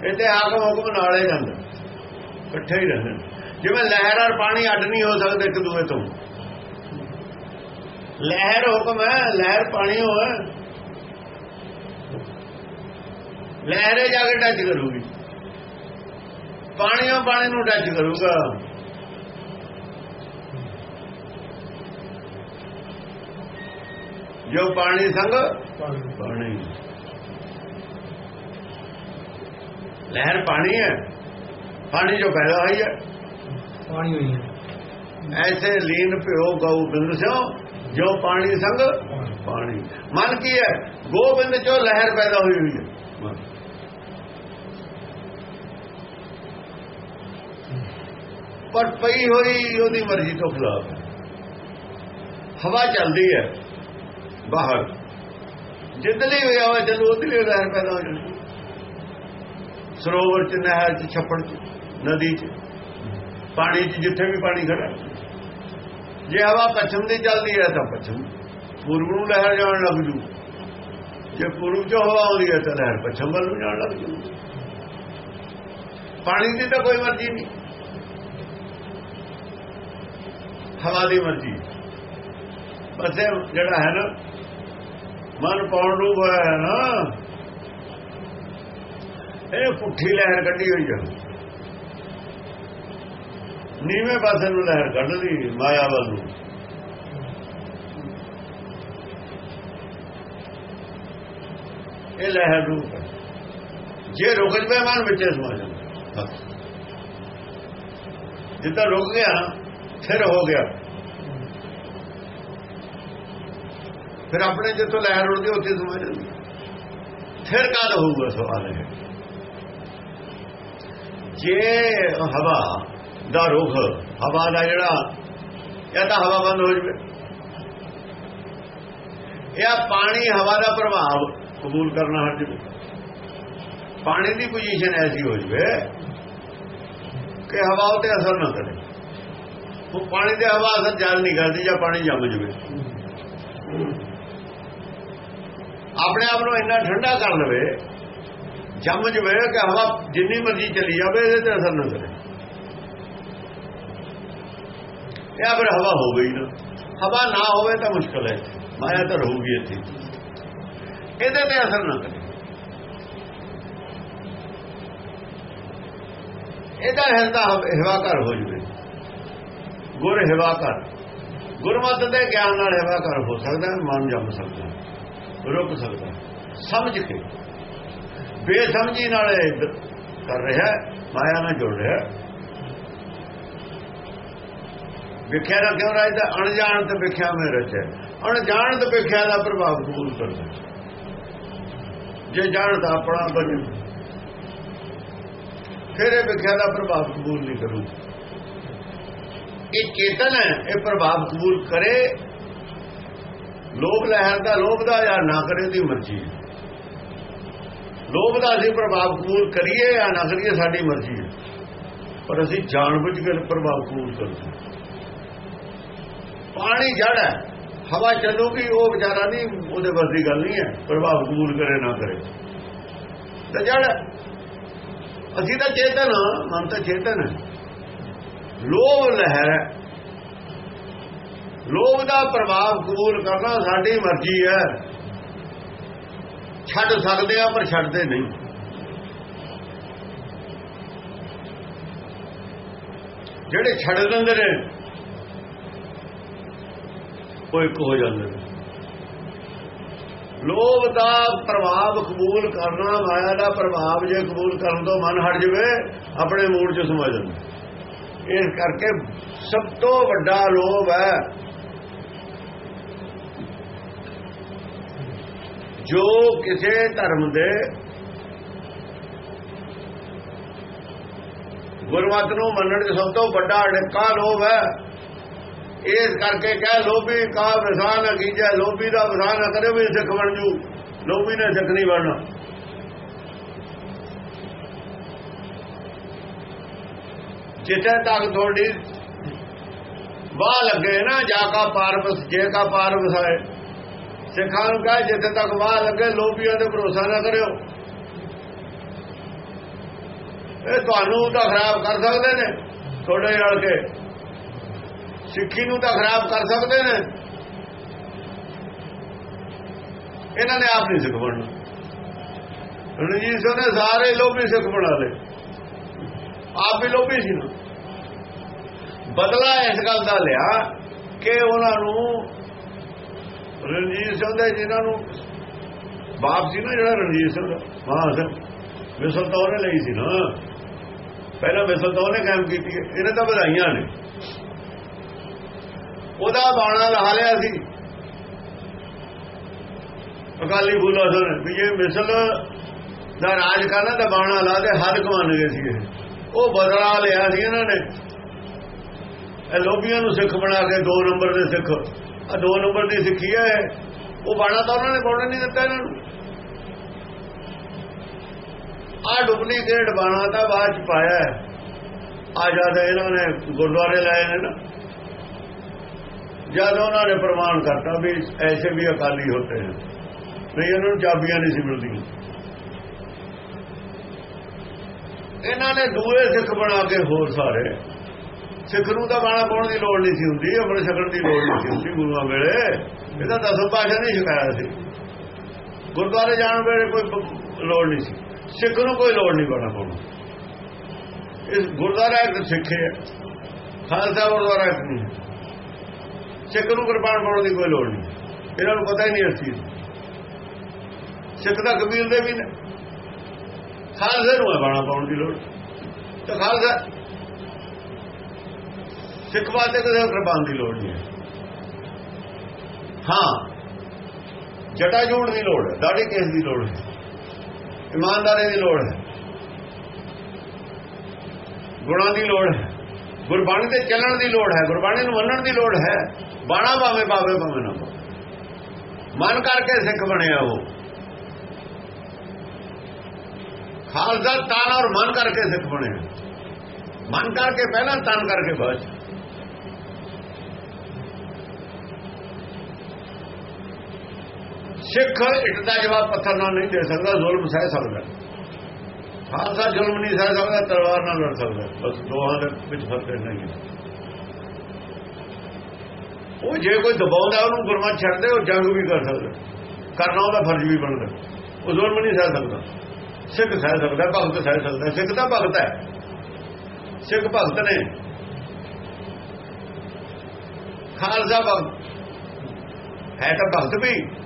S2: ਇੱਥੇ ਹਾਕਮ ਹੁਕਮ ਨਾਲੇ ਜਾਂਦਾ, ਇਕੱਠੇ ਹੀ ਰਹਿੰਦੇ। ਜਿਵੇਂ ਲਹਿਰ ਔਰ ਪਾਣੀ ਅੱਡ ਨਹੀਂ ਹੋ ਸਕਦੇ ਇੱਕ ਦੂਏ ਤੋਂ। ਲਹਿਰ ਹੁਕਮ ਹੈ, ਲਹਿਰ ਪਾਣੀ ਹੋਏ ਲਹਿਰੇ ਜਾ ਕੇ ਟੱਚ ਕਰੂਗੀ। ਪਾਣੀ ਪਾਣੀਓ ਪਾਣੀ ਨੂੰ ਟੱਚ ਕਰੂਗਾ। ਜੋ ਪਾਣੀ ਸੰਗ ਪਾਣੀ ਲਹਿਰ ਪਾਣੀ ਹੈ। ਪਾਣੀ ਜੋ ਪੈਦਾ ਹੋਈ ਹੈ।
S1: ਪਾਣੀ ਹੋਈ ਹੈ।
S2: ਐਸੇ ਲੀਨ ਭਿਓ ਗਉ ਬਿੰਦ ਸਿਓ ਜੋ ਪਾਣੀ ਸੰਗ ਪਾਣੀ। ਮਨ ਕੀ ਹੈ? ਗੋਬਿੰਦ ਚੋਂ ਲਹਿਰ ਪੈਦਾ ਹੋਈ ਹੋਈ ਹੈ। ਪਰ ਪਈ ਹੋਈ ਉਹਦੀ ਮਰਜ਼ੀ ਤੋਂ ਖਿਲਾਫ ਹਵਾ ਚੱਲਦੀ ਹੈ। ਬਾਹਰ। ਜਿੱਦਲੀ ਹੋਇਆ ਵਾ ਜਦੋਂ ਉਹਦੀ ਲਈ ਲਹਿਰ ਪੈਦਾ ਹੋ ਜਾਂਦੀ ਸਰੋਵਰ ਚ, ਨਹਿਰ ਚ, ਛੱਪੜ ਚ, ਨਦੀ ਚ। ਪਾਣੀ ਚ, ਜਿੱਥੇ ਵੀ ਪਾਣੀ ਖੜਾ ਜੇ ਹਵਾ ਪੱਛਮ ਦੀ ਚੱਲਦੀ ਹੈ, ਤਾਂ ਪੱਛਮ। ਪੂਰਬ ਨੂੰ ਲਹਿਰ ਜਾਣ ਲੱਗ ਜੂ। ਜੇ ਪੂਰਬ ਚੋਂ ਹਵਾ ਆਉਂਦੀ ਹੈ, ਤਾਂ ਲਹਿਰ ਪੱਛਮ ਵੱਲ ਨੂੰ ਜਾਣ ਲੱਗ ਜੂ। ਪਾਣੀ ਦੀ ਤਾਂ ਕੋਈ ਮਰਜ਼ੀ ਨਹੀਂ। ਹਵਾ ਦੀ ਮਰਜ਼ੀ। ਬਸ ਜਿਹੜਾ ਹੈ ਨਾ ਮਨ ਪਾਉਣ ਨੂੰ ਹੋਇਆ ਨਾ। ਇਹ ਪੁੱਠੀ ਲਹਿਰ ਕੱਢੀ ਹੋਈ ਹੈ ਨੀਵੇਂ ਪਾਸੇ ਨੂੰ ਲਹਿਰ ਕੱਢ ਲਈ ਮਾਇਆ ਵੱਲ ਨੂੰ। ਇਹ ਲਹਿਰ ਰੂਪ ਹੈ ਜੇ ਰੁਕ ਜਵੇ ਮਨ ਵਿੱਚ ਸਮਾ ਜਾਂਦਾ। ਜਿੱਦਾਂ ਰੁਕ ਗਿਆ, ਫਿਰ ਹੋ ਗਿਆ। ਫਿਰ ਆਪਣੇ ਜਿੱਥੋਂ ਲਹਿਰ ਉੜਦੀ ਉੱਥੇ ਸਮਝ ਜਾਂਦੀ। ਫਿਰ ਕਦ ਹੋਊਗਾ ਸਵਾਲ ਇਹ? ਜੇ ਹਵਾ ਦਾ ਰੁਖ, ਹਵਾ ਦਾ ਜਿਹੜਾ ਇਹ ਤਾਂ ਹਵਾ ਬੰਦ ਹੋ ਜਵੇ। ਇਹ ਪਾਣੀ, ਹਵਾ ਦਾ ਪ੍ਰਭਾਵ ਕਬੂਲ ਕਰਨਾ ਹਟ ਜਵੇ। ਪਾਣੀ ਦੀ ਪੋਜੀਸ਼ਨ ਐਸੀ ਹੋ ਜਵੇ ਕਿ ਹਵਾ ਉਤੇ ਅਸਰ ਨਾ ਕਰੇ। ਉਹ ਪਾਣੀ ਦੇ ਹਵਾ ਅਸਰ ਜਾਲ ਨਹੀਂ ਕਰਦੀ ਜਾਂ ਪਾਣੀ ਜੰਮ ਜਵੇ। ਆਪਣੇ ਆਪ ਨੂੰ ਇੰਨਾ ਠੰਡਾ ਕਰ ਲਵੇ, ਜੰਮ ਜਵੇ ਕਿ ਹਵਾ ਜਿੰਨੀ ਮਰਜ਼ੀ ਚਲੀ ਜਾਵੇ, ਇਹਦੇ ਤੇ ਅਸਰ ਨਾ ਕਰੇ। ਇਹ ਫਿਰ ਹਵਾ ਹੋ ਗਈ ਨਾ, ਹਵਾ ਨਾ ਹੋਵੇ ਤਾਂ ਮੁਸ਼ਕਲ ਹੈ, ਮਾਇਆ ਤਾਂ ਰਹੂਗੀ ਇੱਥੇ। ਇਹਦੇ ਤੇ ਅਸਰ ਨਾ ਕਰੇ। ਇਹਦਾ ਹਿਰਦਾ ਹਵਾਕਾਰ ਹੋ ਜਵੇ। ਗੁਰ ਹਵਾਕਾਰ। ਗੁਰਮਤ ਦੇ ਗਿਆਨ ਨਾਲ ਹਵਾਕਾਰ ਹੋ ਸਕਦਾ ਮਨ ਜੰਮ ਸਕਦਾ ਰੁਕ ਸਕਦਾ। ਸਮਝ ਕੇ। ਬੇਸਮਝੀ ਨਾਲ ਕਰ ਰਿਹਾ, ਮਾਇਆ ਨਾਲ ਜੁੜ ਰਿਹਾ। ਵਿਖਿਆ ਦਾ ਕਿਉਂ ਰਾਜਦਾ ਅਣਜਾਣ ਤੇ ਵਿਖਿਆ ਮੇ ਰਚੇ ਅਣਜਾਣ ਤੇ ਵਿਖਿਆ ਦਾ ਪ੍ਰਭਾਵ ਕਬੂਲ ਕਰਦਾ। ਜੇ ਜਾਣਦਾ ਆਪਣਾ ਬਣ ਫਿਰ ਇਹ ਵਿਖਿਆ ਦਾ ਪ੍ਰਭਾਵ ਕਬੂਲ ਨਹੀਂ ਕਰੂ ਇਹ ਚੇਤਨ ਹੈ, ਇਹ ਪ੍ਰਭਾਵ ਕਬੂਲ ਕਰੇ। ਲੋਭ ਲਹਿਰ ਦਾ ਲੋਭ ਦਾ ਜਾਂ ਨਾ ਕਰੇ ਦੀ ਮਰਜ਼ੀ ਹੈ। ਲੋਭ ਦਾ ਅਸੀਂ ਪ੍ਰਭਾਵ ਕਬੂਲ ਕਰੀਏ ਜਾਂ ਨਾ ਕਰੀਏ, ਸਾਡੀ ਮਰਜ਼ੀ ਹੈ। ਪਰ ਅਸੀਂ ਜਾਣਬੁੱਝ ਕੇ ਪ੍ਰਭਾਵ ਕਬੂਲ ਕਰਦੇ ਪਾਣੀ ਜੜ ਹੈ, ਹਵਾ ਚੱਲੂਗੀ, ਉਹ ਵਿਚਾਰਾ ਨਹੀਂ, ਉਹਦੇ ਬਸ ਦੀ ਗੱਲ ਨਹੀਂ ਹੈ, ਪ੍ਰਭਾਵ ਕਬੂਲ ਕਰੇ ਨਾ ਕਰੇ। ਤਾਂ ਜੜ ਅਸੀਂ ਤਾਂ ਚੇਤਨ ਮਨ ਤਾਂ ਚੇਤਨ ਹੈ। ਲੋਭ ਲਹਿਰ ਹੈ। ਲੋਭ ਦਾ ਪ੍ਰਭਾਵ ਕਬੂਲ ਕਰਨਾ ਸਾਡੀ ਮਰਜ਼ੀ ਹੈ। ਛੱਡ ਸਕਦੇ ਆ ਪਰ ਛੱਡਦੇ ਨਹੀਂ। ਜਿਹੜੇ ਛੱਡ ਦਿੰਦੇ ਨੇ, ਉਹ ਇੱਕ ਹੋ ਜਾਂਦੇ ਨੇ। ਲੋਭ ਦਾ ਪ੍ਰਭਾਵ ਕਬੂਲ ਕਰਨਾ, ਮਾਇਆ ਦਾ ਪ੍ਰਭਾਵ ਜੇ ਕਬੂਲ ਕਰਨ ਤੋਂ ਮਨ ਹਟ ਜਵੇ, ਆਪਣੇ ਮੂਡ 'ਚ ਸਮਝ ਜਾਂਦਾ। ਇਸ ਕਰਕੇ ਸਭ ਤੋਂ ਵੱਡਾ ਲੋਭ ਹੈ ਜੋ ਕਿਸੇ ਧਰਮ ਦੇ ਗੁਰਮਤ ਨੂੰ ਮੰਨਣ ਦੇ ਸਭ ਤੋਂ ਵੱਡਾ ਅੜਕਾ ਲੋਭ ਹੈ। ਇਸ ਕਰਕੇ ਕਹਿ ਲੋਭੀ ਕਾ ਵਿਸਾਨ ਕੀਜੈ ਲੋਭੀ ਦਾ ਵਿਸਾਨ ਨਾ ਕਰੇ ਵੀ ਸਿੱਖ ਬਣ ਜੂ। ਲੋਭੀ ਨੇ ਸਿੱਖ ਨਹੀਂ ਬਣਨਾ। ਜਿੱਥੇ ਤੱਕ ਤੁਹਾਡੀ ਬਾਹ ਲੱਗੇ ਨਾ, ਜਾ ਕਾ ਪਾਰਵਸ ਜੇ ਕਾ ਪਾਰ ਵਸਾਏ ਸਿੱਖਾਂ ਨੂੰ ਕਹੇ ਜਿੱਥੇ ਤੱਕ ਵਾਹ ਲੱਗੇ, ਲੋਭੀਆਂ ਤੇ ਭਰੋਸਾ ਨਾ ਕਰਿਓ। ਇਹ ਤੁਹਾਨੂੰ ਤਾਂ ਖਰਾਬ ਕਰ ਸਕਦੇ ਨੇ, ਤੁਹਾਡੇ ਰਲ ਕੇ। ਸਿੱਖੀ ਨੂੰ ਤਾਂ ਖਰਾਬ ਕਰ ਸਕਦੇ ਨੇ। ਇਹਨਾਂ ਨੇ ਆਪ ਨਹੀਂ ਸਿੱਖ ਬਣਨਾ। ਰਣਜੀਤ ਸਿੰਘ ਨੇ ਸਾਰੇ ਲੋਭੀ ਸਿੱਖ ਬਣਾ ਲਏ। ਆਪ ਵੀ ਲੋਭੀ ਸੀ ਨਾ। ਬਦਲਾ ਇਸ ਗੱਲ ਦਾ ਲਿਆ ਕਿ ਉਹਨਾਂ ਨੂੰ ਰਣਜੀਤ ਸਿੰਘ ਦੇ ਜਿਨ੍ਹਾਂ ਨੂੰ ਬਾਪ ਸੀ ਨਾ ਜਿਹੜਾ ਰਣਜੀਤ ਸਿੰਘ ਦਾ ਹਾਂ ਸਰ ਮਿਸਲ ਤਾਂ ਉਹਨੇ ਲਈ ਸੀ ਨਾ। ਪਹਿਲਾਂ ਮਿਸਲ ਤਾਂ ਉਹਨੇ ਕਾਇਮ ਕੀਤੀ ਇਹਨੇ ਤਾਂ ਵਧਾਈਆਂ ਨੇ। ਉਹਦਾ ਬਾਣਾ ਲਾ ਲਿਆ ਸੀ। ਅਕਾਲੀ ਬੁਲਾ ਸਨ, ਵੀ ਇਹ ਮਿਸਲ ਦਾ ਰਾਜ ਕਰਨਾ ਤਾਂ ਬਾਣਾ ਲਾ ਦੇ, ਹੱਦ ਕਮਾਨ ਗਏ ਸੀ ਉਹ ਬਦਲਾ ਲਿਆ ਸੀ ਇਹਨਾਂ ਨੇ। ਇਹ ਲੋਭੀਆਂ ਨੂੰ ਸਿੱਖ ਬਣਾ ਕੇ ਦੋ ਨੰਬਰ ਦੇ ਸਿੱਖ। ਆ 2 ਨੰਬਰ ਦੀ ਸਿੱਖੀ ਹੈ। ਉਹ ਬਾਣਾ ਤਾਂ ਉਹਨਾਂ ਨੇ ਪਾਉਣ ਨਹੀਂ ਦਿੱਤਾ ਇਹਨਾਂ ਨੂੰ। ਆ ਡੁਪਲੀਕੇਟ ਬਾਣਾ ਤਾਂ ਬਾਅਦ ਚ ਪਾਇਆ ਆ ਜਦ ਇਹਨਾਂ ਨੇ ਗੁਰਦੁਆਰੇ ਲਾਏ ਨੇ ਨਾ। ਜਦ ਉਹਨਾਂ ਨੇ ਪ੍ਰਮਾਣ ਕਰਤਾ ਵੀ ਐਸੇ ਵੀ ਅਕਾਲੀ ਹੁੰਦੇ ਹਨ ਨਹੀਂ, ਇਹਨਾਂ ਨੂੰ ਚਾਬੀਆਂ ਨਹੀਂ ਸੀ ਮਿਲਦੀਆਂ। ਇਹਨਾਂ ਨੇ ਦੂਏ ਸਿੱਖ ਬਣਾ ਕੇ ਹੋਰ ਸਾਰੇ ਸਿੱਖ ਨੂੰ ਤਾਂ ਬਾਣਾ ਪਾਉਣ ਦੀ ਲੋੜ ਨਹੀਂ ਸੀ ਹੁੰਦੀ ਆਪਣੇ ਛਕਣ ਦੀ ਲੋੜ ਨਹੀਂ ਸੀ ਹੁੰਦੀ ਗੁਰੂਆਂ ਵੇਲੇ। ਇਹਦਾ ਦਸਮ ਪਾਸ਼ਾ ਨਹੀਂ ਛਕਾਇਆ ਸੀ। ਗੁਰਦੁਆਰੇ ਜਾਣ ਵੇਲੇ ਕੋਈ ਲੋੜ ਨਹੀਂ ਸੀ। ਸਿੱਖ ਨੂੰ ਕੋਈ ਲੋੜ ਨਹੀਂ ਬਾਣਾ ਪਾਉਣ ਇਸ ਗੁਰਦੁਆਰਾ ਇੱਕ ਸਿੱਖ ਹੈ। ਖਾਲਸਾ ਗੁਰਦੁਆਰਾ ਇੱਕ ਨਹੀਂ ਹੈ। ਸਿੱਖ ਨੂੰ ਕਿਰਪਾਨ ਪਾਉਣ ਦੀ ਕੋਈ ਲੋੜ ਨਹੀਂ। ਇਹਨਾਂ ਨੂੰ ਪਤਾ ਹੀ ਨਹੀਂ ਇਸ ਚੀਜ਼ ਸਿੱਖ ਦਾ ਕਬੀਲ ਦੇ ਵੀ ਨੇ। ਖਾਲਸੇ ਨੂੰ ਬਾਣਾ ਪਾਉਣ ਦੀ ਲੋੜ। ਤਾਂ ਖਾਲਸਾ ਸਿੱਖ ਵਾਸਤੇ ਕਿਸੇ ਕੁਰਬਾਨ ਦੀ ਲੋੜ ਨਹੀਂ ਹੈ। ਹਾਂ, ਜਟਾ ਜੋੜ ਦੀ ਲੋੜ ਹੈ, ਦਾੜੀ ਕੇਸ ਦੀ ਲੋੜ ਹੈ, ਇਮਾਨਦਾਰੀ ਦੀ ਲੋੜ ਹੈ, ਗੁਣਾਂ ਦੀ ਲੋੜ ਹੈ, ਗੁਰਬਾਣੀ ਤੇ ਚੱਲਣ ਦੀ ਲੋੜ ਹੈ, ਗੁਰਬਾਣੀ ਨੂੰ ਮੰਨਣ ਦੀ ਲੋੜ ਹੈ, ਬਾਣਾ ਭਾਵੇਂ ਪਾਵੇ, ਭਾਵੇਂ ਨਾ ਮਨ ਕਰਕੇ ਸਿੱਖ ਬਣਿਆ ਉਹ। ਖਾਲਸਾ ਤਨ ਔਰ ਮਨ ਕਰਕੇ ਸਿੱਖ ਬਣਿਆ। ਮਨ ਕਰਕੇ ਪਹਿਲਾਂ ਤਨ ਕਰਕੇ ਬਾਅਦ ਸਿੱਖ ਇੱਟ ਦਾ ਜਵਾਬ ਪੱਥਰ ਨਾਲ ਨਹੀਂ ਦੇ ਸਕਦਾ, ਜ਼ੁਲਮ ਸਹਿ ਸਕਦਾ। ਖਾਲਸਾ ਜ਼ੁਲਮ ਨਹੀਂ ਸਹਿ ਸਕਦਾ, ਤਲਵਾਰ ਨਾਲ ਲੜ ਸਕਦਾ। ਬਸ ਦੋਹਾਂ ਦੇ ਵਿੱਚ ਫ਼ਰਕ ਨਹੀਂ ਹੈ। ਉਹ ਜੇ ਕੋਈ ਦਬਾਉਂਦਾ, ਉਹਨੂੰ ਗੁਰਮਤ ਛੱਡਦੇ, ਉਹ ਜੰਗ ਵੀ ਕਰ ਸਕਦਾ। ਕਰਨਾ ਉਹਦਾ ਫਰਜ਼ ਵੀ ਬਣਦਾ। ਉਹ ਜ਼ੁਲਮ ਨਹੀਂ ਸਹਿ ਸਕਦਾ। ਸਿੱਖ ਸਹਿ ਸਕਦਾ, ਭਗਤ ਸਹਿ ਸਕਦਾ। ਸਿੱਖ ਤਾਂ ਭਗਤ ਹੈ। ਸਿੱਖ ਭਗਤ ਨੇ। ਖਾਲਸਾ ਭਗਤ। ਹੈ ਤਾਂ ਭਗਤ ਵੀ।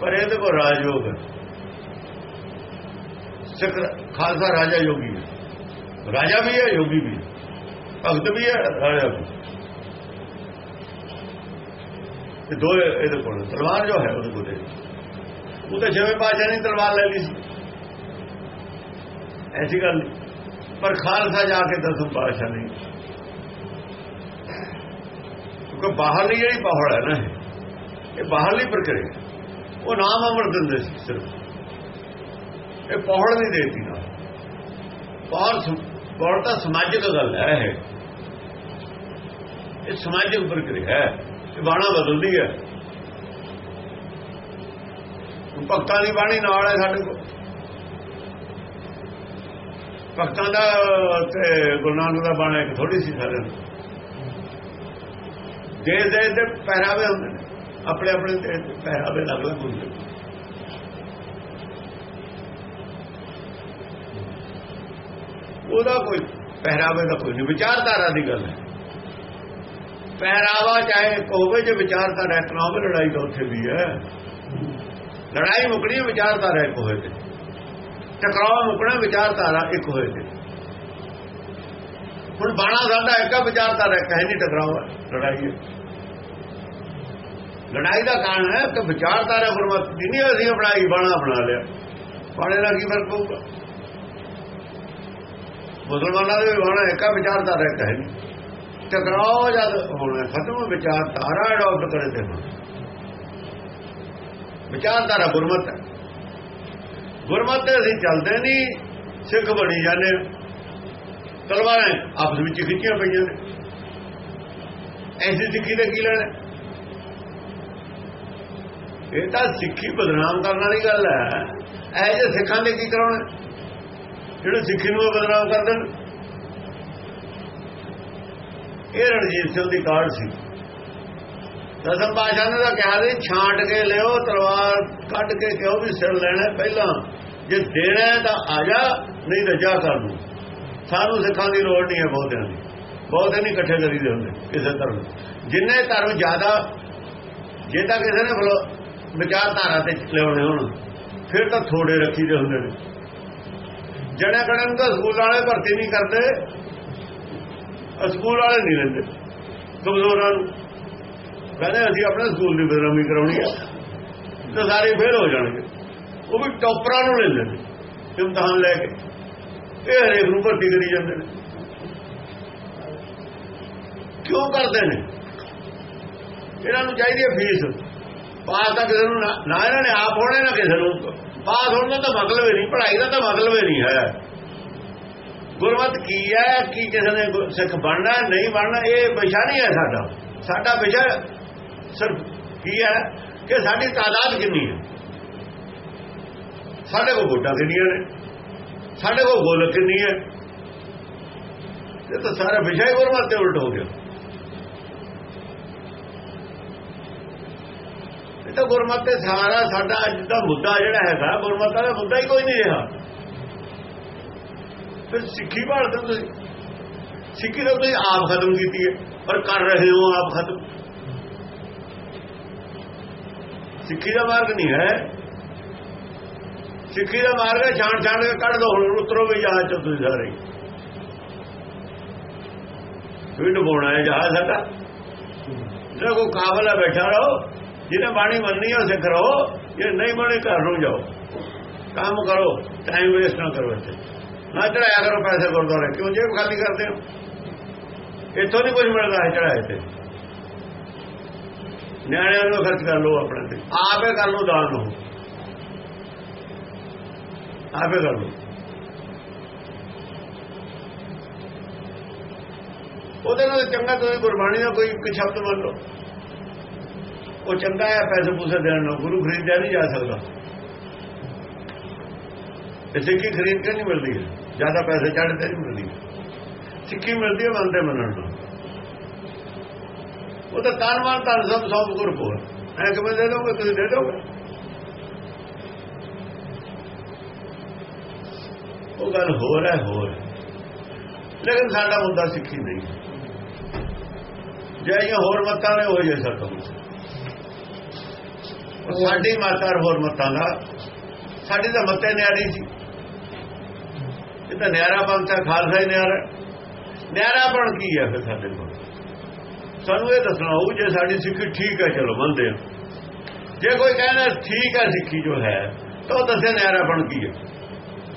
S2: ਪਰ ਇਹਦੇ ਕੋ ਰਾਜਯੋਗ ਹੈ। ਸਿੱਖ ਖਾਲਸਾ ਰਾਜਾ ਯੋਗੀ ਹੈ। ਰਾਜਾ ਵੀ ਹੈ, ਯੋਗੀ ਵੀ ਭਗਤ ਵੀ ਹੈ, ਰਾਜਾ ਵੀ ਇਹ ਦੋ ਇਹਦੇ ਕੋਲ ਤਲਵਾਰ ਜੋ ਹੈ ਉਹਦੇ ਕੋਲ ਉਹ ਤਾਂ ਜਿਵੇਂ ਬਾਜਾ ਨੇ ਤਲਵਾਰ ਲੈ ਲਈ ਸੀ। ਐਸੀ ਗੱਲ ਪਰ ਖਾਲਸਾ ਜਾ ਕੇ ਦਸੂ ਪਾਸ਼ਾ ਨਹੀਂ। ਕਿਉਂਕਿ ਬਾਹਰਲੀ ਜਿਹੜੀ ਪਹਾੜ ਹੈ ਨਾ ਇਹ ਬਾਹਰਲੀ ਪ੍ਰਕਿਰਿਆ ਉਹ ਨਾਮ ਅਮਰ ਦਿੰਦੇ ਸੀ ਸਿਰਫ। ਇਹ ਪਹਾੜ ਨਹੀਂ ਦੇਤੀ ਨਾ। ਪੌੜ ਪਹਾੜ ਤਾਂ ਸਮਾਜਿਕ ਗੱਲ ਹੈ ਇਹ। ਸਮਾਜਿਕ ਪ੍ਰਕਿਰਿਆ ਹੈ। ਇਹ ਬਾਣਾ ਬਦਲਦੀ ਹੈ। ਭਗਤਾਂ ਦੀ ਬਾਣੀ ਨਾਲ ਹੈ ਸਾਡੇ ਕੋਲ। ਭਗਤਾਂ ਦਾ, ਤੇ ਗੁਰੂ ਨਾਨਕ ਦਾ ਬਾਣਾ ਇੱਕ ਥੋੜੀ ਸੀ ਸਾਡੇ ਨੂੰ। ਦੇ ਦੇ ਦੇ ਪਹਿਰਾਵੇ ਹੁੰਦੇ ਨੇ। ਆਪਣੇ ਆਪਣੇ ਪਹਿਰਾਵੇ ਅਲੱਗ ਅਲੱਗ ਹੁੰਦੇ ਉਹਦਾ ਕੋਈ ਪਹਿਰਾਵੇ ਦਾ ਕੋਈ ਨਹੀਂ, ਵਿਚਾਰਧਾਰਾ ਦੀ ਗੱਲ ਹੈ। ਪਹਿਰਾਵਾ ਚਾਹੇ ਹੋਵੇ, ਜੇ ਵਿਚਾਰਧਾਰਾ ਇਕਨੋਮਿਕ ਲੜਾਈ ਤਾਂ ਉੱਥੇ ਵੀ ਹੈ। ਲੜਾਈ ਮੁਕਣੀ ਵਿਚਾਰਧਾਰਾ ਇੱਕ ਹੋਏ ਤੇ। ਟਕਰਾਅ ਮੁਕਣਾ, ਵਿਚਾਰਧਾਰਾ ਇੱਕ ਹੋਏ ਤੇ। ਹੁਣ ਬਾਣਾ ਸਾਡਾ ਇੱਕ ਵਿਚਾਰਧਾਰਾ ਇੱਕ ਹੈ ਨਹੀਂ ਟਕਰਾਅ, ਲੜਾਈ ਹੈ। ਲੜਾਈ ਦਾ ਕਾਰਨ ਹੈ ਕਿ ਵਿਚਾਰਧਾਰਾ ਗੁਰਮਤ ਦੀ ਨਹੀਂ, ਅਸੀਂ ਬਣਾਈ ਬਾਣਾ ਬਣਾ ਲਿਆ। ਬਾਣੇ ਦਾ ਕੀ ਫ਼ਰਕ ਪਊਗਾ? ਮੁਸਲਮਾਨਾਂ ਦੇ ਬਾਣਾ ਇੱਕ ਵਿਚਾਰਧਾਰਾ ਇੱਕ ਹੈ ਨਹੀਂ। ਟਕਰਾਓ ਜਦ ਹੋਣਾ ਖਤਮ ਵਿਚਾਰਧਾਰਾ ਅਡਾਪਟ ਕਰੇ ਤੇ ਵਿਚਾਰਧਾਰਾ ਗੁਰਮਤ ਹੈ। ਗੁਰਮਤ ਤੇ ਅਸੀਂ ਚੱਲਦੇ ਨਹੀਂ, ਸਿੱਖ ਬਣੀ ਜਾਂਦੇ ਤਲਵਾਰਾਂ ਆਪਸ ਵਿੱਚ ਖਿੱਚੀਆਂ ਪਈਆਂ ਨੇ। ਐਸੀ ਸਿੱਖੀ ਦਾ ਕੀ ਲੈਣਾ ਇਹ ਤਾਂ ਸਿੱਖੀ ਬਦਨਾਮ ਕਰਨ ਵਾਲੀ ਗੱਲ ਹੈ। ਇਹ ਜੇ ਸਿੱਖਾਂ ਦੇ ਕੀ ਕਰਾਉਣਾ? ਜਿਹੜੇ ਸਿੱਖੀ ਨੂੰ ਬਦਨਾਮ ਕਰ ਦੇਣ। ਇਹ ਰਣਜੀਤ ਸਿੰਘ ਦੀ ਕਾਢ ਸੀ। ਦਸਮ ਪਾਸ਼ਾ ਨੇ ਤਾਂ ਕਿਹਾ ਸੀ ਛਾਂਟ ਕੇ ਲਿਓ, ਤਲਵਾਰ ਕੱਢ ਕੇ ਕਿਉਂ ਵੀ ਸਿਰ ਲੈਣਾ ਪਹਿਲਾਂ ਜੇ ਦੇਣਾ ਤਾਂ ਆ ਜਾ, ਨਹੀਂ ਤਾਂ ਜਾ ਕਰ ਦੂੰ। ਸਾਨੂੰ ਸਿੱਖਾਂ ਦੀ ਲੋੜ ਨਹੀਂ ਹੈ ਬਹੁਤਿਆਂ ਦੀ। ਬਹੁਤੇ ਨਹੀਂ ਇਕੱਠੇ ਕਰੀਦੇ ਹੁੰਦੇ ਕਿਸੇ ਧਰਮ ਜਿੰਨੇ ਧਰਮ ਜ਼ਿਆਦਾ, ਜੇ ਤਾਂ ਕਿਸੇ ਨੇ ਫਲੋ ਵਿਚਾਰਧਾਰਾ ਤੇ ਲਿਆਉਣੇ ਹੋਣ ਫਿਰ ਤਾਂ ਥੋੜੇ ਰੱਖੀ ਦੇ ਹੁੰਦੇ ਨੇ। ਜਣਾ ਕੜਨ ਤਾਂ ਸਕੂਲ ਵਾਲੇ ਭਰਤੀ ਨਹੀਂ ਕਰਦੇ। ਸਕੂਲ ਵਾਲੇ ਨਹੀਂ ਲੈਂਦੇ। ਕਮਜ਼ੋਰਾਂ ਨੂੰ। ਕਹਿੰਦੇ ਅਸੀਂ ਆਪਣੇ ਸਕੂਲ ਦੀ ਬਦਨਾਮੀ ਕਰਾਉਣੀ ਹੈ ਤਾਂ ਸਾਰੇ ਫੇਲ ਹੋ ਜਾਣਗੇ। ਉਹ ਵੀ ਟੌਪਰਾਂ ਨੂੰ ਲੈਂਦੇ ਨੇ, ਇਮਤਿਹਾਨ ਲੈ ਕੇ। ਇਹ ਹਰੇਕ ਨੂੰ ਭਰਤੀ ਕਰੀ ਜਾਂਦੇ ਨੇ। ਕਿਉਂ ਕਰਦੇ ਨੇ? ਇਹਨਾਂ ਨੂੰ ਚਾਹੀਦੀ ਹੈ ਫੀਸ। ਪਾਸ ਤਾਂ ਕਿਸੇ ਨੂੰ ਨਾ- ਇਹਨਾਂ ਨੇ ਆਪ ਹੋਣੇ ਨਾ ਕਿਸੇ ਨੂੰ। ਪਾਸ ਹੋਣ ਦਾ ਤਾਂ ਮਤਲਬ ਹੀ ਨਹੀਂ, ਪੜ੍ਹਾਈ ਦਾ ਤਾਂ ਮਤਲਬ ਹੀ ਨਹੀਂ ਹੈ। ਗੁਰਮਤ ਕੀ ਹੈ, ਕਿ ਕਿਸੇ ਨੇ ਸਿੱਖ ਬਣਨਾ ਨਹੀਂ ਬਣਨਾ, ਇਹ ਵਿਸ਼ਾ ਨਹੀਂ ਹੈ ਸਾਡਾ। ਸਾਡਾ ਵਿਸ਼ਾ ਸਿਰਫ ਕੀ ਹੈ ਕਿ ਸਾਡੀ ਤਾਦਾਦ ਕਿੰਨੀ ਹੈ? ਸਾਡੇ ਕੋਲ ਵੋਟਾਂ ਕਿੰਨੀਆਂ ਨੇ? ਸਾਡੇ ਕੋਲ ਗੋਲ ਕਿੰਨੀ ਹੈ? ਇਹ ਤਾਂ ਸਾਰਾ ਵਿਸ਼ਾ ਹੀ ਗੁਰਮਤ ਤੇ ਉਲਟ ਹੋ ਗਿਆ। ਤਾਂ ਗੁਰਮਤ ਤੇ ਸਾਰਾ ਸਾਡਾ ਅੱਜ ਦਾ ਮੁੱਦਾ ਜਿਹੜਾ ਹੈਗਾ, ਗੁਰਮਤ ਦਾ ਮੁੱਦਾ ਹੀ ਕੋਈ ਨਹੀਂ ਰਿਹਾ। ਫਿਰ ਸਿੱਖੀ ਭਾਲਦੇ ਹੋ ਤੁਸੀਂ ਸਿੱਖੀ ਤਾਂ ਤੁਸੀਂ ਆਪ ਖਤਮ ਕੀਤੀ ਹੈ, ਪਰ ਕਰ ਰਹੇ ਹੋ ਆਪ ਖਤਮ। ਸਿੱਖੀ ਦਾ ਮਾਰਗ ਨਹੀਂ ਹੈ। ਸਿੱਖੀ ਦਾ ਮਾਰਗ ਹੈ, ਛਾਣ ਛਾਣ ਕੇ ਕੱਢ ਦੋ, ਹੁਣ ਉਤਰੋ ਵੀ ਜਹਾਜ਼ ਚ ਤੁਸੀਂ ਸਾਰੇ। ਵੀ ਡੁਬੋਣਾ ਹੈ ਜਹਾਜ਼ ਸਾਡਾ। ਜਿਹੜਾ ਕੋ ਕਾਬਲ ਬੈਠਾ ਰਹੋ। ਜਿਹਨੇ ਬਾਣੀ ਮੰਨਣੀ ਉਹ ਸਿੱਖ ਰਹੋ ਜੇ ਨਹੀਂ ਬਣੇ ਘਰ ਨੂੰ ਜਾਓ। ਕੰਮ ਕਰੋ ਟਾਈਮ ਵੇਸਟ ਨਾ ਕਰੋ ਇੱਥੇ। ਨਾ ਚੜਾਇਆ ਕਰੋ ਪੈਸੇ ਗੁਰਦੁਆਰੇ। ਕਿਉਂ? ਜੇਬ ਖਾਲੀ ਕਰਦੇ ਹੋ। ਇੱਥੋਂ ਨਹੀਂ ਕੁਝ ਮਿਲਦਾ ਹੈ ਚੜਾਏ ਤੇ। ਨਿਆਣਿਆਂ ਨੂੰ ਖਰਚ ਕਰ ਲਓ ਆਪਣੇ ਤੇ। ਆਪੇ ਕਰ ਲਓ ਦਾਨ ਨੂੰ ਆਪੇ ਕਰ ਲਓ। ਉਹਦੇ ਨਾਲ ਚੰਗਾ ਤੁਸੀਂ ਗੁਰਬਾਣੀ ਦਾ ਕੋਈ ਇੱਕ ਸ਼ਬਦ ਮੰਨ ਲਓ। ਉਹ ਚੰਗਾ ਹੈ, ਪੈਸੇ ਪੂਸੇ ਦੇਣ ਨੂੰ। ਗੁਰੂ ਖਰੀਦਿਆ ਨਹੀਂ ਜਾ ਸਕਦਾ। ਇਹ ਸਿੱਖੀ ਖਰੀਦ ਕੇ ਨਹੀਂ ਮਿਲਦੀ। ਜ਼ਿਆਦਾ ਪੈਸੇ ਚੜ੍ਹ ਤੇ ਨਹੀਂ ਮਿਲਦੀ। ਸਿੱਖੀ ਮਿਲਦੀ ਹੈ ਮੰਨਦੇ ਮੰਨਣ ਨੂੰ। ਉਹ ਤਾਂ ਤਨ ਮਨ ਤਨ ਸਭ ਸੌਂਪ ਗੁਰ ਕੋ ਐ ਕਿਵੇਂ ਦੇ ਦੋਗੇ? ਤੁਸੀਂ ਦੇ ਦੋਗੇ? ਉਹ ਗੱਲ ਹੋਰ ਹੈ, ਹੋਰ ਲੇਕਿਨ ਸਾਡਾ ਮੁੱਦਾ ਸਿੱਖੀ ਨਹੀਂ। ਜੇ ਇਹ ਹੋਰ ਮਤਾਂ ਨੇ ਹੋ ਜੇ ਸਾਡਾ ਸਾਡੀ ਮਾਤਾ ਹੋਰ ਮਤਾਂ ਦਾ। ਸਾਡੀ ਤਾਂ ਮੱਤੇ ਨਿਆਰੀ ਸੀ। ਇਹ ਤਾਂ ਨਿਆਰਾ ਬੰਦਾ ਖਾਲਸਾ ਹੀ ਨਿਆਰਾ। ਨਿਆਰਾ ਬਣ ਕੀ ਹੈ ਫਿਰ ਸਾਡੇ ਕੋਲ? ਸਾਨੂੰ ਇਹ ਦੱਸਣਾ ਹੋਊ, ਜੇ ਸਾਡੀ ਸਿੱਖੀ ਠੀਕ ਹੈ ਚਲੋ ਮੰਨਦੇ ਹਾਂ ਜੇ ਕੋਈ ਕਹਿੰਦਾ ਠੀਕ ਹੈ ਸਿੱਖੀ ਜੋ ਹੈ, ਤਾਂ ਉਹ ਦੱਸੇ ਨਿਆਰਾ ਬਣ ਕੀ ਹੈ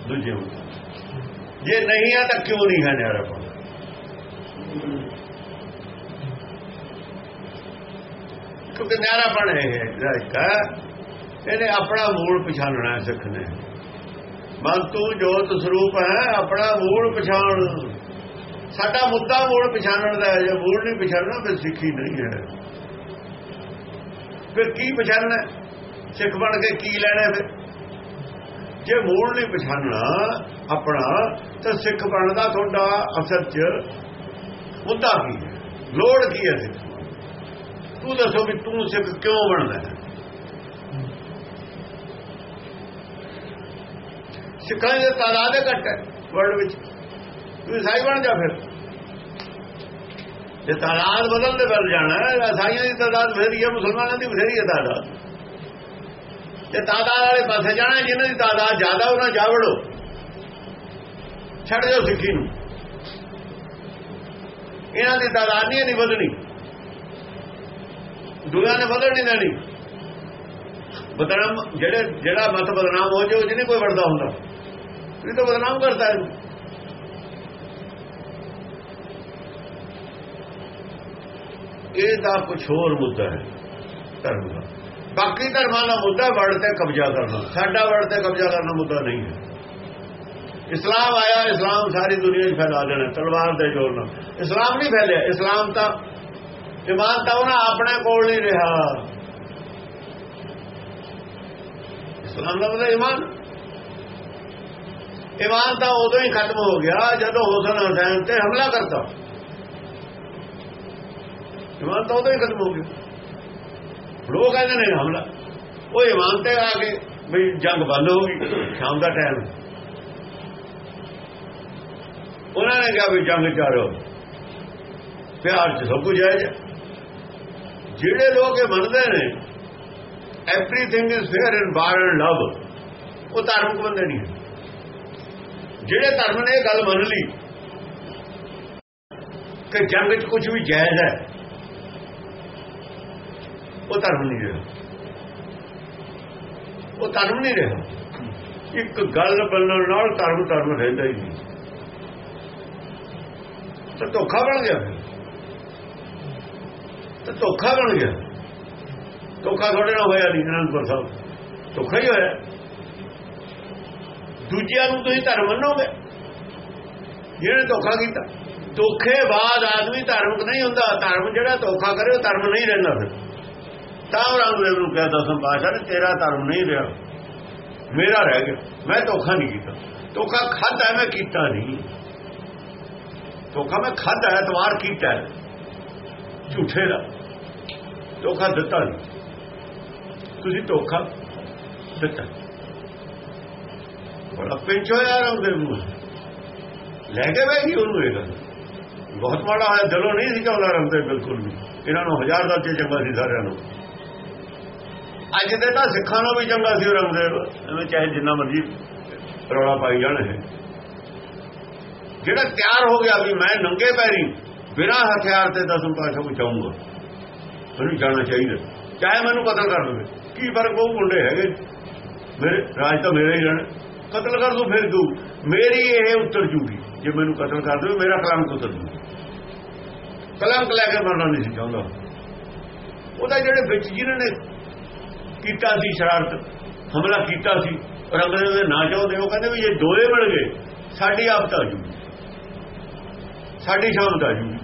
S2: ਦੂਜੇ ਨੂੰ। ਜੇ ਨਹੀਂ ਹੈ ਤਾਂ ਕਿਉਂ ਨਹੀਂ ਹੈ ਨਿਆਰਾ ਬਣ? ਕਿਉਂਕਿ ਨਿਆਰਾ ਬਣ ਹੈ ਜਿਹੜਾ ਇੱਕ ਇਹਨੇ ਆਪਣਾ ਮੂਲ ਪਛਾਣਨਾ ਹੈ ਸਿੱਖ ਨੇ। ਮਨ ਤੂੰ ਜੋਤ ਸਰੂਪ ਹੈ, ਆਪਣਾ ਮੂਲ ਪਛਾਣ। ਸਾਡਾ ਮੁੱਦਾ ਮੂਲ ਪਛਾਣਨ ਦਾ ਹੈ, ਜੇ ਮੂਲ ਨਹੀਂ ਪਛਾਣਨਾ, ਫਿਰ ਸਿੱਖੀ ਨਹੀਂ ਹੈ। ਫਿਰ ਕੀ ਪਛਾਣਨਾ ਸਿੱਖ ਬਣ ਕੇ ਕੀ ਲੈਣਾ ਫਿਰ? ਜੇ ਮੂਲ ਨਹੀਂ ਪਛਾਣਨਾ ਆਪਣਾ, ਤਾਂ ਸਿੱਖ ਬਣਦਾ ਤੁਹਾਡਾ ਅਸਲ 'ਚ ਮੁੱਦਾ ਕੀ ਹੈ? ਲੋੜ ਕੀ ਹੈ ਸਿੱਖ? ਤੂੰ ਦੱਸੋ ਵੀ ਤੂੰ ਸਿੱਖ ਕਿਉਂ ਬਣਦਾ ਹੈ? ਸਿੱਖਾਂ ਦੀ ਤਾਦਾਦ ਘੱਟ ਹੈ ਵਰਲਡ ਵਿੱਚ। ਤੂੰ ਈਸਾਈ ਬਣ ਜਾ ਫਿਰ। ਜੇ ਤਾਦਾਦ ਬਦਲਦੇ ਬਦਲ ਜਾਣਾ ਈਸਾਈਆਂ ਦੀ ਤਾਦਾਦ ਵਧੀ ਹੈ, ਮੁਸਲਮਾਨਾਂ ਦੀ ਵਧੀ ਹੈ ਤਾਦਾਦ। ਜੇ ਤਾਦਾਦ ਵਾਲੇ ਪਾਸੇ ਜਾਣਾ ਜਿਨ੍ਹਾਂ ਦੀ ਤਾਦਾਦ ਜ਼ਿਆਦਾ ਉਹਨਾਂ ਜਾ ਵੜੋ ਛੱਡ ਦਿਓ ਸਿੱਖੀ ਨੂੰ। ਇਹਨਾਂ ਦੀ ਤਾਦਾਦ ਨਹੀਂ ਨਹੀਂ ਵਧਣੀ। ਦੁਨੀਆ ਨੇ ਵਧਣ ਨਹੀਂ ਦੇਣੀ। ਬਦਨਾਮ ਜਿਹੜੇ ਜਿਹੜਾ ਮਤ ਬਦਨਾਮ ਹੋ ਜਾਏ ਉਹ ਜਿਹਨੇ ਕੋਈ ਵੜਦਾ ਹੁੰਦਾ। ਇਹ ਤਾਂ ਬਦਨਾਮ ਕਰਦਾ ਹੈ। ਇਹ ਦਾ ਕੁਝ ਹੋਰ ਮੁੱਦਾ ਹੈ, ਧਰਮ ਦਾ। ਬਾਕੀ ਧਰਮਾਂ ਦਾ ਮੁੱਦਾ ਵੜ ਤੇ ਕਬਜ਼ਾ ਕਰਨਾ। ਸਾਡਾ ਵੜ ਤੇ ਕਬਜ਼ਾ ਕਰਨਾ ਮੁੱਦਾ ਨਹੀਂ ਹੈ। ਇਸਲਾਮ ਆਇਆ, ਇਸਲਾਮ ਸਾਰੀ ਦੁਨੀਆ 'ਚ ਫੈਲਾ ਦੇਣਾ, ਤਲਵਾਰ ਦੇ ਜ਼ੋਰ ਨਾਲ। ਇਸਲਾਮ ਨਹੀਂ ਫੈਲਿਆ। ਇਸਲਾਮ ਤਾਂ ਇਮਾਨ ਤਾਂ ਉਹਨਾਂ ਆਪਣੇ ਕੋਲ ਨਹੀਂ ਰਿਹਾ। ਇਸਲਾਮ ਦਾ ਮਤਲਬ ਇਮਾਨ? ਇਮਾਨ ਤਾਂ ਉਦੋਂ ਹੀ ਖਤਮ ਹੋ ਗਿਆ ਜਦੋਂ ਹੁਸਨ ਹਸੈਨ ਤੇ ਹਮਲਾ ਕਰਤਾ। ਇਮਾਨ ਤਾਂ ਉਦੋਂ ਹੀ ਖਤਮ ਹੋ ਗਿਆ। ਲੋਕ ਕਹਿੰਦੇ ਨੇ ਹਮਲਾ। ਉਹ ਇਮਾਨ ਤੇ ਆ ਕੇ ਵੀ ਜੰਗ ਬੰਦ ਹੋ ਗਈ, ਸ਼ਾਮ ਦਾ ਟਾਈਮ ਉਹਨਾਂ ਨੇ ਕਿਹਾ ਵੀ ਜੰਗ ਚਾਰੋ ਪਿਆਰ ਚ ਸਭ ਕੁਝ ਜਾਇਜ਼ ਹੈ ਜਿਹੜੇ ਲੋਕ ਇਹ ਮੰਨਦੇ ਨੇ everything is fair in war and love ਉਹ ਧਾਰਮਿਕ ਬੰਦੇ ਨਹੀਂ ਜਿਹੜੇ ਧਰਮ ਨੇ ਇਹ ਗੱਲ ਮੰਨ ਲਈ ਕਿ ਜੰਗ 'ਚ ਕੁਝ ਵੀ ਜਾਇਜ਼ ਹੈ, ਉਹ ਧਰਮ ਨਹੀਂ ਰਿਹਾ। ਉਹ ਧਰਮ ਨਹੀਂ ਰਿਹਾ। ਇੱਕ ਗੱਲ ਬੋਲਣ ਨਾਲ ਧਰਮ ਧਰਮ ਰਹਿੰਦਾ ਹੀ ਨਹੀਂ। ਤਾਂ ਧੋਖਾ ਬਣ ਗਿਆ ਫਿਰ। ਤਾਂ ਧੋਖਾ ਬਣ ਗਿਆ। ਧੋਖਾ ਥੋੜੇ ਨਾਲ ਹੋਇਆ ਨਹੀਂ ਅਨੰਦਪੁਰ ਸਾਹਿਬ। ਧੋਖਾ ਹੀ ਹੋਇਆ। ਦੂਜਿਆਂ ਨੂੰ ਤੁਸੀਂ ਧਰਮ ਮੰਨੋਗੇ? ਜਿਹਨੇ ਧੋਖਾ ਕੀਤਾ। ਧੋਖੇ ਬਾਅਦ ਆਦਮੀ ਧਾਰਮਿਕ ਨਹੀਂ ਹੁੰਦਾ। ਧਰਮ ਜਿਹੜਾ ਧੋਖਾ ਕਰੇ, ਉਹ ਧਰਮ ਨਹੀਂ ਰਹਿੰਦਾ ਫਿਰ। ਤਾਂ ਰਾਮਦੇਵ ਨੂੰ ਕਹਿ ਦਸਮ ਪਾਸ਼ਾ ਨੇ ਤੇਰਾ ਧਰਮ ਨਹੀਂ ਰਿਹਾ। ਮੇਰਾ ਰਹਿ ਗਿਆ। ਮੈਂ ਧੋਖਾ ਨਹੀਂ ਕੀਤਾ। ਧੋਖਾ ਖਾਦਾ ਮੈਂ ਕੀਤਾ ਨਹੀਂ ਧੋਖਾ ਮੈਂ ਖਾਦਾ ਐਤਵਾਰ ਕੀਤਾ। ਝੂਠੇ ਦਾ। ਧੋਖਾ ਦਿੱਤਾ ਨਹੀਂ। ਤੁਸੀਂ ਧੋਖਾ ਦਿੱਤਾ। ਬੜਾ ਪਿੰਚ ਹੋਇਆ ਉਹਦੇ ਨੂੰ ਲੈ ਕੇ ਬੈਠੀ ਉਹਨੂੰ ਇਹ ਗੱਲ ਬਹੁਤ ਮਾੜਾ ਹੋਇਆ ਦਿਲੋਂ ਨਹੀਂ ਸੀ ਚਾਹੁੰਦਾ ਰੰਦੇ ਬਿਲਕੁਲ ਵੀ। ਇਹਨਾਂ ਨੂੰ ਹਜ਼ਾਰ ਦਾ ਚੇ ਚੰਗਾ ਸੀ ਸਾਰਿਆਂ ਨੂੰ। ਅੱਜ ਦੇ ਤਾਂ ਸਿੱਖਾਂ ਨੂੰ ਵੀ ਚੰਗਾ ਸੀ ਰੰਗਦੇਵ ਐਵੇਂ ਚਾਹੇ ਜਿੰਨਾ ਮਰਜ਼ੀ ਰੌਲਾ ਪਾਈ ਜਾਣ ਹੈ ਜਿਹੜਾ ਤਿਆਰ ਹੋ ਗਿਆ ਵੀ ਮੈਂ ਨੰਗੇ ਪੈਰੀ ਬਿਨਾਂ ਹਥਿਆਰ ਤੇ ਦਸਮ ਪਾਸ਼ਾ ਬਚਾਉਂਗਾ ਮੈਨੂੰ ਜਾਣਾ ਚਾਹੀਦਾ। ਚਾਹੇ ਮੈਨੂੰ ਕਤਲ ਕਰ ਦੇਵੇ। ਕੀ ਫ਼ਰਕ ਉਹ ਮੁੰਡੇ ਹੈਗੇ? ਮੇਰੇ ਰਾਜ ਤਾਂ ਮੇਰੇ ਹੀ ਰਹਿਣ। ਕਤਲ ਕਰ ਦੋ ਫਿਰ ਦੂ ਮੇਰੀ ਇਹ ਉੱਤਰ ਜੂਗੀ। ਜੇ ਮੈਨੂੰ ਕਤਲ ਕਰ ਦੇਵੇ, ਮੇਰਾ ਕਲੰਕ ਉਤਰ ਜੂ ਕਲੰਕ ਲੈ ਕੇ ਮਰਨਾ ਨਹੀਂ ਸੀ ਚਾਹੁੰਦਾ। ਉਹਦਾ ਜਿਹੜੇ ਵਿੱਚ ਜਿਹਨਾਂ ਨੇ ਕੀਤਾ ਸੀ ਸ਼ਰਾਰਤ, ਹਮਲਾ ਕੀਤਾ ਸੀ ਔਰ ਅੰਗਰੇਜ਼ ਦੇ ਨਾ ਚਾਹੁੰਦੇ, ਉਹ ਕਹਿੰਦੇ ਵੀ ਜੇ ਦੋਏ ਮਿਲ ਗਏ। ਸਾਡੀ ਆਪਤ ਆ ਜੂਗੀ। ਸਾਡੀ ਸ਼ਾਮਤ ਆ ਜੂਗੀ।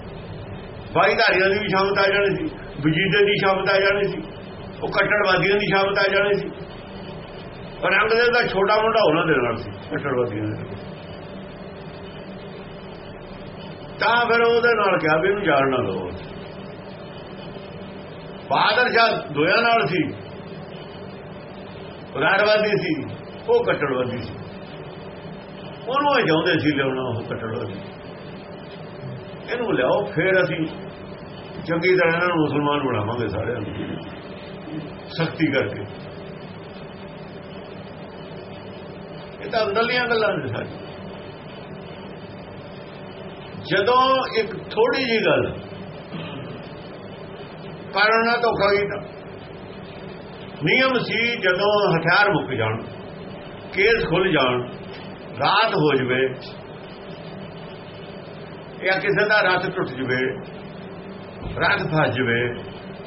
S2: ਬਾਈ ਧਾਰੀਆਂ ਦੀ ਵੀ ਸ਼ਾਮਤ ਆ ਜਾਣੀ ਸੀ। ਵਜੀਦੇ ਦੀ ਸ਼ਾਮਤ ਆ ਜਾਣੀ ਸੀ। ਉਹ ਕੱਟੜਵਾਦੀਆਂ ਦੀ ਸ਼ਬਦ ਆ ਜਾਣੀ ਸੀ। ਪਰ ਅੰਗਰੇਜ਼ ਦਾ ਛੋਟਾ ਮੁੰਡਾ ਉਹਨਾਂ ਦੇ ਨਾਲ ਸੀ ਕੱਟੜਵਾਦੀਆਂ ਦੇ ਤਾਂ ਫਿਰ ਉਹਦੇ ਨਾਲ ਕਿਹਾ ਵੀ ਇਹਨੂੰ ਜਾਣ ਨਾ ਲਓ ਬਾਦਰ ਜਦ ਦੋਆਂ ਨਾਲ ਸੀ। ਉਦਾਰਵਾਦੀ ਸੀ, ਉਹ ਕੱਟੜਵਾਦੀ ਸੀ। ਉਹਨੂੰ ਇਹ ਚਾਹੁੰਦੇ ਸੀ ਲਿਆਉਣਾ ਉਹ ਕੱਟੜਵਾਦੀ। ਇਹਨੂੰ ਲਿਆਓ, ਫਿਰ ਅਸੀਂ ਚੰਗੀ ਤਰ੍ਹਾਂ ਇਹਨਾਂ ਨੂੰ ਮੁਸਲਮਾਨ ਬਣਾਵਾਂਗੇ ਸਾਰਿਆਂ ਨੂੰ। ਸਖਤੀ ਕਰਕੇ। ਇਹ ਤਾਂ ਅੰਦਰਲੀਆਂ ਗੱਲਾਂ ਨੇ ਸਾਡੀ ਜਦੋਂ ਇੱਕ ਥੋੜੀ ਜੀ ਗੱਲ ਕਾਰਨ ਨਾਲ ਧੋਖਾ ਕੀਤਾ ਨਿਯਮ ਸੀ ਜਦੋਂ ਹਥਿਆਰ ਮੁੱਕ ਜਾਣ, ਕੇਸ ਖੁੱਲ ਜਾਣ, ਰਾਤ ਹੋ ਜਵੇ, ਜਾਂ ਕਿਸੇ ਦਾ ਰੱਥ ਟੁੱਟ ਜਵੇ ਰੱਥ ਫਸ ਜਵੇ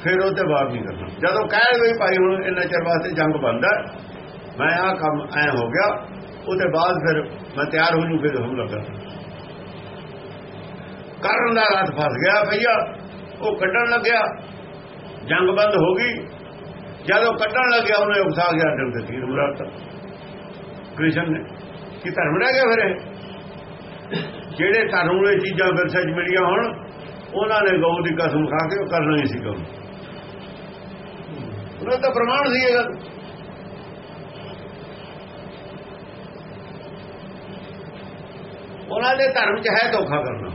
S2: ਫਿਰ ਉਹ ਤੇ ਬਾਤ ਨਹੀਂ ਕਰਨਾ? ਜਦੋਂ ਕਹਿ ਵੀ ਭਾਈ ਹੁਣ ਇੰਨਾ ਚਿਰ ਵਾਸਤੇ ਜੰਗ ਬੰਦਾ ਮੈਂ ਆਹ ਕੰਮ ਐ ਹੋ ਗਿਆ, ਉਹਦੇ ਬਾਅਦ ਫਿਰ ਮੈਂ ਤਿਆਰ ਹੋ ਜੂ, ਫਿਰ ਹਮਲਾ ਕਰਨਾ ਕਰਨ ਦਾ ਰੱਥ ਫਸ ਗਿਆ ਭਈਆ, ਉਹ ਕੱਢਣ ਲੱਗਿਆ, ਜੰਗ ਬੰਦ ਹੋ ਗਈ। ਜਦੋਂ ਕੱਢਣ ਲੱਗਿਆ, ਉਹਨੇ ਉਕਸਾ ਗਿਆ ਡਰ ਤੇ ਤੀਰ ਮੁਰਾਤਾ ਕ੍ਰਿਸ਼ਨ ਨੇ, ਕਿ ਧਰਮ ਰਹਿ ਗਿਆ ਫਿਰ ਜਿਹੜੇ ਧਰਮ ਨੂੰ ਇਹ ਚੀਜ਼ਾਂ ਵਿਰਸੇ 'ਚ ਮਿਲੀਆਂ ਹੁਣ ਉਹਨਾਂ ਨੇ ਗਊ ਦੀ ਕਸਮ ਖਾ ਕੇ ਉਹ ਕਰਨਾ ਹੀ ਸੀ ਕੰਮ। ਉਹਨਾਂ ਦਾ ਪ੍ਰਮਾਣ ਸੀ ਇਹ ਗੱਲ। ਉਹਨਾਂ ਦੇ ਧਰਮ 'ਚ ਹੈ ਧੋਖਾ ਕਰਨਾ।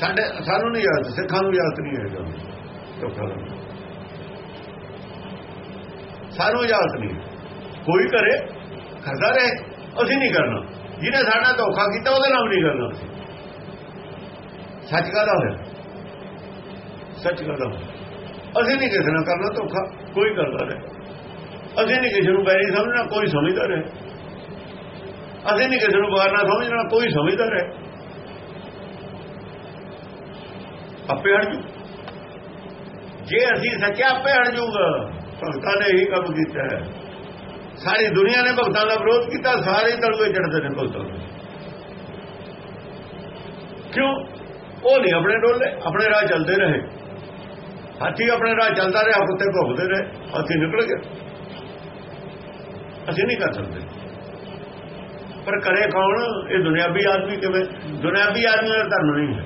S2: ਸਾਡੇ ਸਾਨੂੰ ਨਹੀਂ ਯਾਦ, ਸਿੱਖਾਂ ਨੂੰ ਯਾਦ ਨਹੀਂ ਹੈਗਾ ਧੋਖਾ ਕਰਨਾ। ਸਾਨੂੰ ਯਾਦ ਨਹੀਂ। ਕੋਈ ਕਰੇ ਕਰਦਾ ਰਹੇ, ਅਸੀਂ ਨਹੀਂ ਕਰਨਾ। ਜਿਹਨੇ ਸਾਡਾ ਧੋਖਾ ਕੀਤਾ, ਉਹਦੇ ਨਾਲ ਨਹੀਂ ਕਰਨਾ ਅਸੀਂ। ਸੱਚ ਕਹਦਾ ਹੋਇਆ ਸੱਚ ਕਹਦਾ ਅਸੀਂ ਨਹੀਂ ਕਿਸੇ ਨਾਲ ਕਰਨਾ ਧੋਖਾ। ਕੋਈ ਕਰਦਾ ਰਹੇ ਅਸੀਂ ਨਹੀਂ ਕਿਸੇ ਨੂੰ ਬੈਰੀ ਸਮਝਣਾ, ਕੋਈ ਸਮਝਦਾ ਰਹੇ ਅਸੀਂ ਨਹੀਂ ਕਿਸੇ ਨੂੰ ਬਾਰਨਾ ਸਮਝਣਾ, ਕੋਈ ਸਮਝਦਾ ਰਹੇ ਆਪੇ ਹਟ ਜੂ ਜੇ ਅਸੀਂ ਸੱਚਾ ਆਪੇ ਹਟ ਜੂਗਾ ਭਗਤਾਂ ਨੇ ਇਹੀ ਕੰਮ ਕੀਤਾ ਹੈ। ਸਾਰੀ ਦੁਨੀਆ ਨੇ ਭਗਤਾਂ ਦਾ ਵਿਰੋਧ ਕੀਤਾ, ਸਾਰੇ ਤਲਵੇ ਚੜਦੇ ਨੇ ਭਗਤਾਂ ਕਿਉਂ? ਉਹ ਨਹੀਂ, ਆਪਣੇ ਡੋਲੇ, ਆਪਣੇ ਰਾਹ ਚੱਲਦੇ ਰਹੇ। ਹਾਥੀ ਆਪਣੇ ਰਾਹ ਚੱਲਦਾ ਰਿਹਾ ਕੁੱਤੇ ਘੁੰਮਦੇ ਰਹੇ ਹਾਥੀ ਨਿਕਲ ਗਿਆ ਅਸੀਂ ਨਹੀਂ ਕਰ ਸਕਦੇ। ਪਰ ਕਰੇ ਕੌਣ? ਇਹ ਦੁਨਿਆਵੀ ਆਦਮੀ ਕਿਵੇਂ? ਦੁਨਿਆਵੀ ਆਦਮੀ ਦਾ ਧਰਮ ਨਹੀਂ ਹੈ।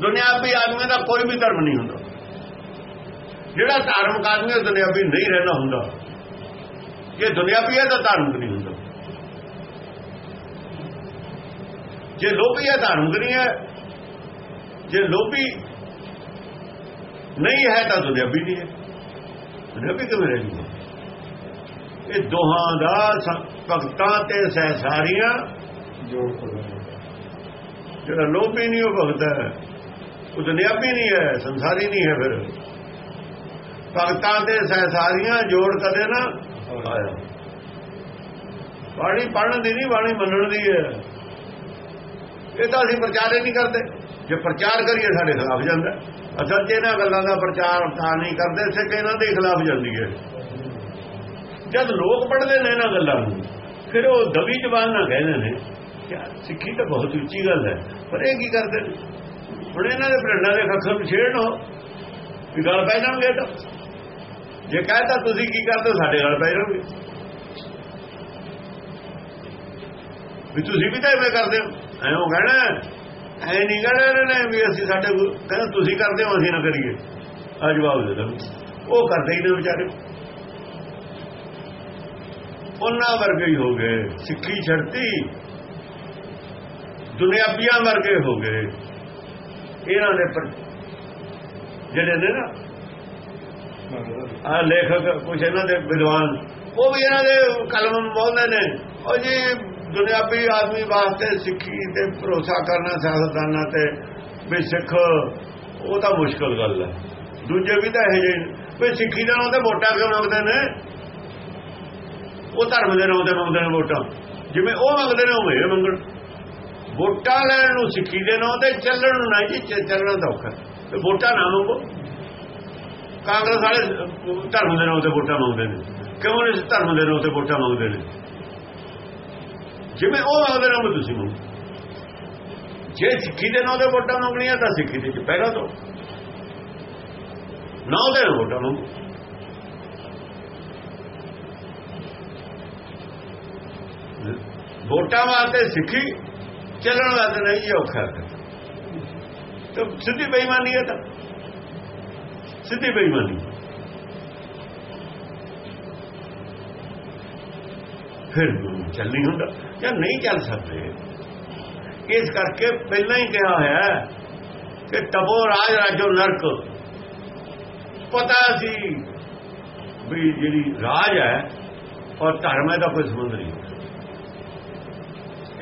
S2: ਦੁਨਿਆਵੀ ਆਦਮੀ ਦਾ ਕੋਈ ਵੀ ਧਰਮ ਨਹੀਂ ਹੁੰਦਾ। ਜਿਹੜਾ ਧਾਰਮਿਕ ਆਦਮੀ ਉਹ ਦੁਨਿਆਵੀ ਨਹੀਂ ਰਹਿਣਾ ਹੁੰਦਾ। ਜੇ ਦੁਨਿਆਵੀ ਹੈ, ਤਾਂ ਧਾਰਮਿਕ ਨਹੀਂ ਹੁੰਦਾ। ਜੇ ਲੋਭੀ ਹੈ, ਧਾਰਮਿਕ ਨਹੀਂ ਹੈ ਜੇ ਲੋਭੀ ਨਹੀਂ ਹੈ ਤਾਂ ਦੁਨਿਆਵੀ ਨਹੀਂ ਹੈ। ਦੁਨਿਆਵੀ ਕਿਵੇਂ ਰਹੇਗਾ ਇਹ ਦੋਹਾਂ ਦਾ ਭਗਤਾਂ ਤੇ ਸਹਿਸਾਰੀਆਂ
S1: ਜੋੜ
S2: ਜਿਹੜਾ ਲੋਭੀ ਨਹੀਂ ਉਹ ਭਗਤ ਹੈ। ਉਹ ਦੁਨਿਆਵੀ ਨਹੀਂ ਹੈ ਸੰਸਾਰੀ ਨਹੀਂ ਹੈ ਫਿਰ। ਭਗਤਾਂ ਤੇ ਸਹਿਸਾਰੀਆਂ ਜੋੜ ਕਦੇ ਨਾ ਆਇਆ। ਬਾਣੀ ਪੜਨ ਦੀ ਨਹੀਂ ਬਾਣੀ ਮੰਨਣ ਦੀ ਹੈ। ਇਹ ਤਾਂ ਅਸੀਂ ਪ੍ਰਚਾਰ ਹੀ ਨਹੀਂ ਕਰਦੇ। ਜੇ ਪ੍ਰਚਾਰ ਕਰੀਏ ਸਾਡੇ ਖਿਲਾਫ ਜਾਂਦਾ। ਅਸਲ 'ਚ ਇਹਨਾਂ ਗੱਲਾਂ ਦਾ ਪ੍ਰਚਾਰ ਤਾਂ ਨਹੀਂ ਕਰਦੇ ਸਿੱਖ ਇਹਨਾਂ ਦੇ ਖਿਲਾਫ ਜਾਂਦੀ ਹੈ। ਜਦ ਲੋਕ ਪੜ੍ਹਦੇ ਨੇ ਇਹਨਾਂ ਗੱਲਾਂ ਨੂੰ ਫਿਰ ਉਹ ਦਵੀ ਜ਼ਬਾਨ ਨਾਲ ਕਹਿੰਦੇ ਨੇ ਕਿ ਸਿੱਖੀ ਤਾਂ ਬਹੁਤ ਉੱਚੀ ਗੱਲ ਹੈ ਪਰ ਇਹ ਕੀ ਕਰਦੇ ਨੇ? ਹੁਣ ਇਹਨਾਂ ਦੇ ਪਿੰਡਾਂ ਦੇ ਖੱਖਰ ਨੂੰ ਛੇੜਨ ਹੋ ਵੀ ਗੱਲ ਪੈ ਜਾਣਗੇ ਤਾਂ। ਜੇ ਕਹਤਾ ਤੁਸੀਂ ਕੀ ਕਰਦੇ ਹੋ, ਸਾਡੇ ਗੱਲ ਪੈ ਜਾਣਗੇ। ਵੀ ਤੁਸੀਂ ਵੀ ਤਾਂ ਐਵੇਂ ਕਰਦੇ ਹੋ। ਐਂ ਕਹਿਣਾ ਐ ਨਹੀਂ ਕਹਿਣਾ ਇਹਨਾਂ ਨੇ ਵੀ ਅਸੀਂ ਸਾਡੇ ਗੁਰੂ- ਕਹਿੰਦਾ ਤੁਸੀਂ ਕਰਦੇ ਹੋ, ਅਸੀਂ ਨਾ ਕਰੀਏ। ਆ ਜਵਾਬ ਦੇ ਦੋ ਉਹ ਕਰਦੇ ਹੀ ਨੇ ਵਿਚਾਰੇ। ਉਹਨਾਂ ਵਰਗੇ ਹੀ ਹੋ ਗਏ। ਸਿੱਖੀ ਛੱਡਤੀ। ਦੁਨਿਆਵੀਆਂ ਵਰਗੇ ਹੋ ਗਏ। ਇਹਨਾਂ ਦੇ ਜਿਹੜੇ ਨੇ ਨਾ, ਆ ਲੇਖਕ ਕੁਝ ਇਹਨਾਂ ਦੇ ਵਿਦਵਾਨ, ਉਹ ਵੀ ਇਹਨਾਂ ਦੇ ਕਲਮ ਬੋਲਦੇ ਨੇ। ਉਹ ਜੀ ਦੁਨਿਆਵੀ ਆਦਮੀ ਵਾਸਤੇ ਸਿੱਖੀ ਤੇ ਭਰੋਸਾ ਕਰਨਾ ਸਿਆਸਤਦਾਨਾਂ ਤੇ ਵੀ ਸਿੱਖ, ਉਹ ਤਾਂ ਮੁਸ਼ਕਲ ਗੱਲ ਹੈ। ਦੂਜੇ ਵੀ ਤਾਂ ਇਹ ਜਿਹੇ ਵੀ ਸਿੱਖੀ ਦੇ ਨਾਂ ਤੇ ਵੋਟਾਂ ਕਿਉਂ ਮੰਗਦੇ ਨੇ? ਉਹ ਧਰਮ ਦੇ ਨਾਂ ਤੇ ਮੰਗਦੇ ਨੇ ਵੋਟਾਂ। ਜਿਵੇਂ ਉਹ ਮੰਗਦੇ ਨੇ, ਉਵੇਂ ਮੰਗਣ। ਵੋਟਾਂ ਲੈਣ ਨੂੰ ਸਿੱਖੀ ਦੇ ਨਾਂ ਤੇ ਚੱਲਣ ਨੂੰ ਨਹੀਂ, ਜੀ ਚੱਲਣਾ ਤਾਂ ਔਖਾ। ਤੇ ਵੋਟਾਂ ਨਾ ਮੰਗੋ। ਕਾਂਗਰਸ ਵਾਲੇ ਧਰਮ ਦੇ ਨਾਂ ਤੇ ਵੋਟਾਂ ਮੰਗਦੇ ਨੇ। ਕਿਉਂ ਇਸ ਧਰਮ ਦੇ ਨਾਂ ਤੇ ਵੋਟਾਂ ਮੰਗਦੇ ਨੇ? ਜਿਵੇਂ ਉਹ ਮੰਗਦੇ ਨੇ ਤੁਸੀਂ ਮੰਗੋ ਜੇ ਸਿੱਖੀ ਦੇ ਨਾਂ ਤੇ ਵੋਟਾਂ ਮੰਗਣੀਆਂ, ਤਾਂ ਸਿੱਖੀ ਦੇ ਚ ਪਹਿਲਾਂ ਤੋਂ। ਨਾਂ ਦੇ ਵੋਟਾਂ ਮੰਗੋ। ਵੋਟਾਂ ਵਾਸਤੇ ਸਿੱਖੀ ਚੱਲਣ ਵਾਸਤੇ ਨਹੀਂ ਇਹ ਔਖਾ ਤਾਂ ਸਿੱਧੀ ਬੇਈਮਾਨੀ ਹੈ ਤਾਂ। ਸਿੱਧੀ ਬੇਈਮਾਨੀ। ਫਿਰ ਚੱਲ ਨਹੀਂ ਹੁੰਦਾ। ਜਾਂ ਨਹੀਂ ਚੱਲ ਸਕਦੇ। ਇਸ ਕਰਕੇ ਪਹਿਲਾਂ ਹੀ ਕਿਹਾ ਹੋਇਆ ਕਿ ਤਬੋ ਰਾਜ ਰਾਜੋ ਨਰਕ। ਪਤਾ ਸੀ ਵੀ ਜਿਹੜੀ ਰਾਜ ਹੈ, ਔਰ ਧਰਮ ਹੈ ਦਾ ਕੋਈ ਸੰਬੰਧ ਨਹੀਂ।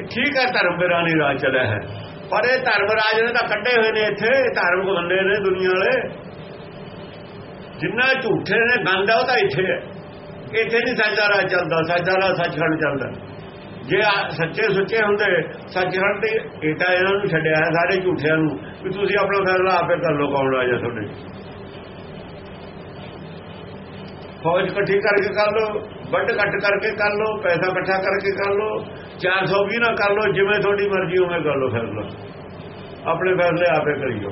S2: ਠੀਕ ਹੈ, ਧਰਮ ਬਿਰਾਨੀ ਰਾਜ ਚੱਲਿਆ ਹੈ। ਪਰ ਇਹ ਧਰਮ ਰਾਜ ਨੇ ਤਾਂ ਕੱਢੇ ਹੋਏ ਨੇ ਇੱਥੇ, ਇਹ ਧਾਰਮਿਕ ਬੰਦੇ ਨੇ ਦੁਨੀਆ ਵਾਲੇ। ਜਿੰਨਾ ਝੂਠੇ ਨੇ, ਗੰਦਾ ਉਹ ਤਾਂ ਇੱਥੇ ਹੈ। ਇੱਥੇ ਨਹੀਂ ਸੱਚਾ ਰਾਜ ਚੱਲਦਾ, ਸੱਚਾ ਰਾਜ ਸੱਚਖੰਡ ਚੱਲਦਾ। ਜੇ ਸੱਚੇ ਸੁੱਚੇ ਹੁੰਦੇ, ਸੱਚਖੰਡ ਤੇ ਇਹ ਤਾਂ ਇਹਨਾਂ ਨੂੰ ਛੱਡਿਆ ਹੈ, ਸਾਰੇ ਝੂਠਿਆਂ ਨੂੰ, ਵੀ ਤੁਸੀਂ ਆਪਣਾ ਫੈਸਲਾ ਆਪੇ ਕਰ ਲਓ ਕੌਣ ਰਾਜਾ ਤੁਹਾਡੇ। ਫੌਜ ਇਕੱਠੀ ਕਰਕੇ ਕਰ ਲਓ ਵੱਢ ਕੱਟ ਕਰਕੇ ਕਰ ਲਓ, ਪੈਸਾ ਇਕੱਠਾ ਕਰਕੇ ਕਰ ਲਓ 420 ਨਾ ਕਰ ਲਓ, ਜਿਵੇਂ ਤੁਹਾਡੀ ਮਰਜ਼ੀ ਉਵੇਂ ਕਰ ਲਓ ਫੈਸਲਾ। ਆਪਣੇ ਫੈਸਲੇ ਆਪੇ ਕਰਿਓ।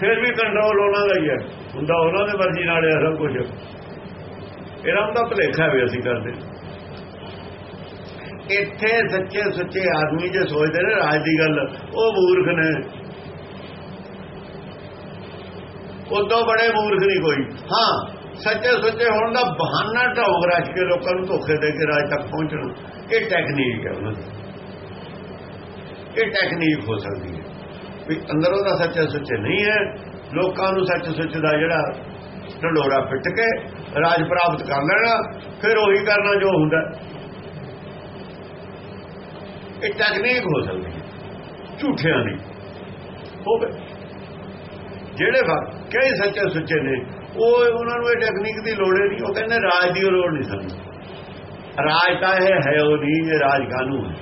S2: ਫਿਰ ਵੀ ਕੰਟਰੋਲ ਉਹਨਾਂ ਦਾ ਹੀ ਹੈ। ਹੁੰਦਾ ਉਹਨਾਂ ਦੇ ਮਰਜ਼ੀ ਨਾਲ ਹੈ ਸਭ ਕੁਝ ਇਹਨਾਂ ਦਾ ਭਲੇਖਾ ਵੀ ਅਸੀਂ ਕਰਦੇ ਇੱਥੇ ਸੱਚੇ ਸੁੱਚੇ ਆਦਮੀ ਜੇ ਸੋਚਦੇ ਨੇ ਰਾਜ ਦੀ ਗੱਲ, ਉਹ ਮੂਰਖ ਨੇ। ਉਦੋਂ ਬੜੇ ਮੂਰਖ ਨਹੀਂ ਕੋਈ। ਹਾਂ, ਸੱਚੇ ਸੁੱਚੇ ਹੋਣ ਦਾ ਬਹਾਨਾ ਢੋਂਗ ਰਚ ਕੇ ਲੋਕਾਂ ਨੂੰ ਧੋਖੇ ਦੇ ਕੇ ਰਾਜ ਤੱਕ ਪਹੁੰਚਣ। ਇਹ ਟੈਕਨੀਕ ਹੈ ਉਹਨਾਂ ਦੀ। ਇਹ ਟੈਕਨੀਕ ਹੋ ਸਕਦੀ ਹੈ। ਵੀ ਅੰਦਰੋਂ ਦਾ ਸੱਚੇ ਸੁੱਚੇ ਨਹੀਂ ਹੈ, ਲੋਕਾਂ ਨੂੰ ਸੱਚ ਸੁੱਚ ਦਾ ਜਿਹੜਾ ਢੰਡੋਰਾ ਫਿੱਟ ਕੇ ਰਾਜ ਪ੍ਰਾਪਤ ਕਰ ਲੈਣਾ, ਫਿਰ ਉਹੀ ਕਰਨਾ ਜੋ ਹੁੰਦਾ। ਇਹ ਟੈਕਨੀਕ ਹੋ ਸਕਦੀ ਹੈ, ਝੂਠਿਆਂ ਦੀ। ਹੋਵੇ ਜਿਹੜੇ ਵਾਕਈ ਸੱਚੇ ਸੁੱਚੇ ਨੇ, ਉਹ ਉਹਨਾਂ ਨੂੰ ਇਹ ਟੈਕਨੀਕ ਦੀ ਲੋੜ ਹੀ ਨਹੀਂ, ਉਹ ਕਹਿੰਦੇ ਰਾਜ ਦੀ ਲੋੜ ਨਹੀਂ ਸਾਨੂੰ। ਰਾਜ ਤਾਂ ਇਹ ਹੈ ਉਹ ਨਹੀਂ, ਇਹ ਰਾਜ ਕਾਨੂੰਨ ਹੈ।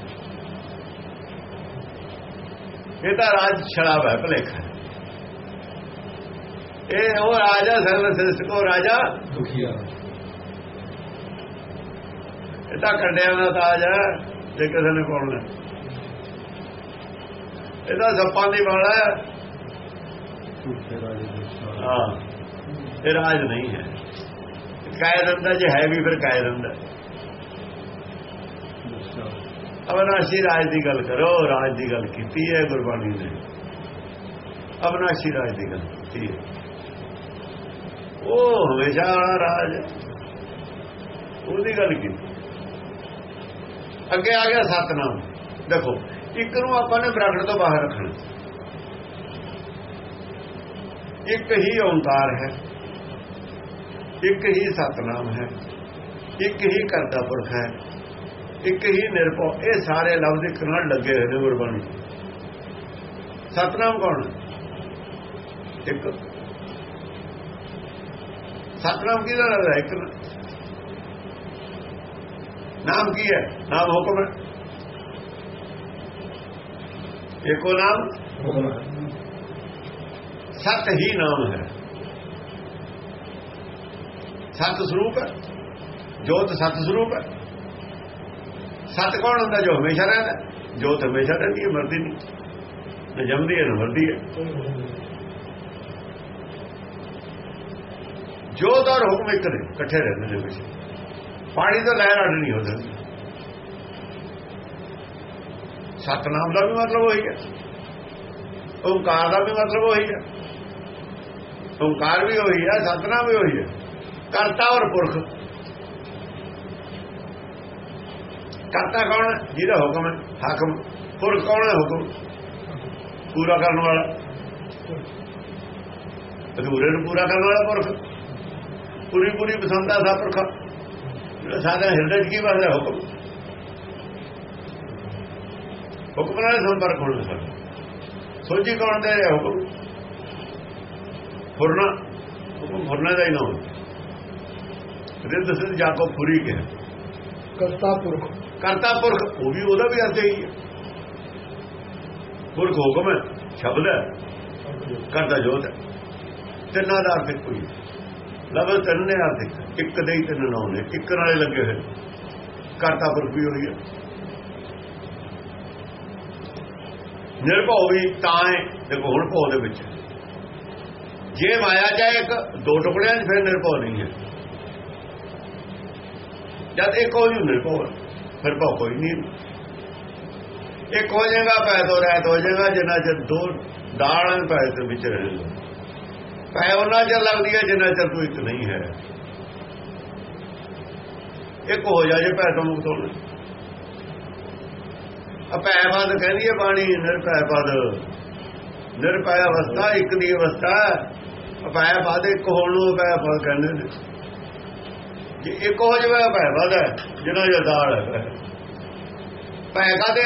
S2: ਇਹ ਤਾਂ ਰਾਜ ਸ਼ਰਾਬ ਹੈ, ਭਲੇਖਾ ਇਹ ਉਹ ਰਾਜਾ ਸਰਵਸ੍ਰੇਸ਼ਟ ਕੋ ਰਾਜਾ।
S1: ਦੁਖੀਆ
S2: ਇਹ ਤਾਂ ਕੰਡਿਆਂ ਦਾ ਤਾਜ ਹੈ ਜੇ ਕਿਸੇ ਨੇ ਪਾਉਣਾ। ਇਹ ਤਾਂ ਸੱਪਾਂ ਦੀ ਵਾਲਾ ਹੈ। ਹਾਂ ਇਹ ਰਾਜ ਨਹੀਂ ਹੈ। ਕਾਇਦ ਅੰਦਰ ਜੇ ਹੈ ਵੀ ਫਿਰ ਕਾਇਦ ਅੰਦਰ। ਅਵਨਾਸ਼ੀ ਰਾਜ ਦੀ ਗੱਲ ਕਰੋ ਰਾਜ ਦੀ ਗੱਲ ਕੀਤੀ ਹੈ ਗੁਰਬਾਣੀ ਨੇ। ਅਵਨਾਸ਼ੀ ਰਾਜ ਦੀ ਗੱਲ ਕੀਤੀ ਹੈ। ਉਹ ਹਮੇਸ਼ਾ ਵਾਲਾ ਰਾਜ। ਉਹਦੀ ਗੱਲ ਕੀਤੀ ਅੱਗੇ ਆ ਗਿਆ ਸਤਨਾਮ। ਦੇਖੋ, ਇੱਕ ਨੂੰ ਆਪਾਂ ਨੇ ਬ੍ਰੈਕਟ ਤੋਂ ਬਾਹਰ ਰੱਖਣਾ। ਇੱਕ ਹੀ ਓੰਕਾਰ ਹੈ। ਇੱਕ ਹੀ ਸਤਨਾਮ ਹੈ। ਇੱਕ ਹੀ ਕਰਤਾ ਪੁਰਖ ਹੈ। ਇੱਕ ਹੀ ਨਿਰਭਉ। ਇਹ ਸਾਰੇ ਲਫ਼ਜ਼ ਇੱਕ ਨਾਲ ਲੱਗੇ ਹੋਏ ਨੇ ਗੁਰਬਾਣੀ ਸਤਨਾਮ ਕੌਣ ਇੱਕ। ਸਤਨਾਮ ਕਿਹਦਾ ਲੱਗਦਾ ਇੱਕ ਨਾਮ ਕੀ ਹੈ? ਨਾਮ ਹੁਕਮ ਹੈ। ਇੱਕੋ ਨਾਮ? ਸਤ ਹੀ ਨਾਮ ਹੈ। ਸਤ ਸਰੂਪ ਹੈ। ਜੋਤ ਸਤ ਸਰੂਪ ਹੈ। ਸਤ ਕੌਣ ਹੁੰਦਾ? ਜੋ ਹਮੇਸ਼ਾ ਰਹਿੰਦਾ ਜੋਤ ਹਮੇਸ਼ਾ ਰਹਿੰਦੀ ਹੈ ਮਰਦੀ ਨਹੀਂ। ਜੰਮਦੀ ਹੈ ਨਾ ਮਰਦੀ ਹੈ। ਜੋਤ ਔਰ ਹੁਕਮ ਇੱਕ ਨੇ, ਇਕੱਠੇ ਰਹਿੰਦੇ ਨੇ ਵਿੱਚ। ਪਾਣੀ ਤੋਂ ਲਹਿਰ ਅੱਡ ਨਹੀਂ ਹੋ ਸਕਦੀ ਸਤਨਾਮ ਦਾ ਵੀ ਮਤਲਬ ਉਹੀ ਹੈ। ਓੰਕਾਰ ਦਾ ਵੀ ਮਤਲਬ ਉਹੀ ਹੈ। ਓੰਕਾਰ ਵੀ ਉਹੀ ਹੈ, ਸਤਨਾਮ ਵੀ ਉਹੀ ਹੈ। ਕਰਤਾ ਔਰ ਪੁਰਖ। ਕਰਤਾ ਕੌਣ ਹੈ? ਜਿਹਦਾ ਹੁਕਮ ਹੈ, ਹਾਕਮ। ਪੁਰਖ ਕੌਣ ਹੈ ਹੁਕਮ? ਪੂਰਾ ਕਰਨ ਵਾਲਾ। ਅਧੂਰੇ ਨੂੰ ਪੂਰਾ ਕਰਨ ਵਾਲਾ ਪੁਰਖ। ਪੂਰੀ ਪੂਰੀ ਪਸੰਦ ਦਾ ਪੁਰਖ ਜਿਹੜਾ ਸਾਡਾ ਹਿਰਦੇ 'ਚ ਕੀ ਵਸਦਾ ਹੁਕਮ? ਹੁਕਮ ਨਾਲ ਸੰਪਰਕ ਹੋਣਾ ਸਾਡਾ। ਸੋਝੀ ਕੌਣ ਦੇ ਰਿਹਾ ਹੁਕਮ? ਫੁਰਨਾ। ਹੁਕਮ ਫੁਰਨਾ ਦਾ ਹੀ ਨਾਮ ਰਿੱਧ ਸਿੱਧ ਜਾਕੋ ਪੂਰੀ ਕਿਹਾ
S1: ਕਰਤਾ ਪੁਰਖ।
S2: ਕਰਤਾ ਪੁਰਖ ਉਹ ਵੀ ਉਹਦਾ ਵੀ ਅਰਥ ਹੀ ਹੈ। ਪੁਰਖ ਹੁਕਮ ਹੈ ਸ਼ਬਦ ਹੈ ਕਰਤਾ ਜੋਤ ਹੈ। ਤਿੰਨਾਂ ਦਾ ਅਰਥ ਕੋਈ ਲਫ਼ਜ਼ ਤਿੰਨ ਨੇ ਅਰਥ ਇੱਕ ਦੇ ਹੀ ਤਿੰਨ ਨਾਮ ਨੇ, ਇੱਕ ਨਾਲੇ ਲੱਗੇ ਹੋਏ। ਕਰਤਾ ਪੁਰਖ ਵੀ ਹੋਈ ਹੈ ਨਿਰਭਉ ਵੀ ਤਾਂ ਹੈ, ਦੇਖੋ ਹੁਣ ਭਉ ਦੇ ਵਿੱਚ। ਜੇ ਮਾਇਆ ਜਾਏ ਇੱਕ, ਦੋ ਟੁਕੜਿਆਂ 'ਚ ਫਿਰ ਨਿਰਭਉ ਨਹੀਂ ਹੈ। ਜਦ ਇੱਕ ਹੋ ਜੂ ਨਿਰਭਉ ਫਿਰ ਭਉ ਕੋਈ ਨਹੀਂ। ਇੱਕ ਹੋ ਜਾਏਗਾ ਪੈ ਤੋਂ ਰਹਿਤ ਹੋ ਜਾਏਗਾ, ਜਿੰਨਾ ਚਿਰ ਦੋ ਦਾਲਾਂ ਪੈ ਦੇ ਵਿੱਚ ਰਹਿਣਗੇ ਪੈ ਉਹਨਾਂ ਚਿਰ ਲੱਗਦੀ ਹੈ ਜਿੰਨਾ ਚਿਰ ਤੂੰ ਇੱਕ ਨਹੀਂ ਹੈ। ਇੱਕ ਹੋ ਜਾ ਜੇ ਪੈ ਤੋਂ ਮੁਕਤ ਹੋਣਾ ਅਪੈ ਪਦ ਕਹਿੰਦੀ ਹੈ ਬਾਣੀ, ਨਿਰਭੈ ਪਦ। ਨਿਰਭੈ ਅਵਸਥਾ, ਇੱਕ ਦੀ ਅਵਸਥਾ। ਅਪੈ ਪਦ ਇੱਕ ਹੋਣ ਨੂੰ ਅਪੈ ਪਦ ਕਹਿੰਦੇ ਨੇ। ਜੇ ਇੱਕ ਹੋ ਜਾਵੇ ਅਪੈ ਪਦ ਹੈ ਜਿਹਨਾਂ ਦਾ ਦਾਲ ਹੈ ਪੈ ਕਾਦੇ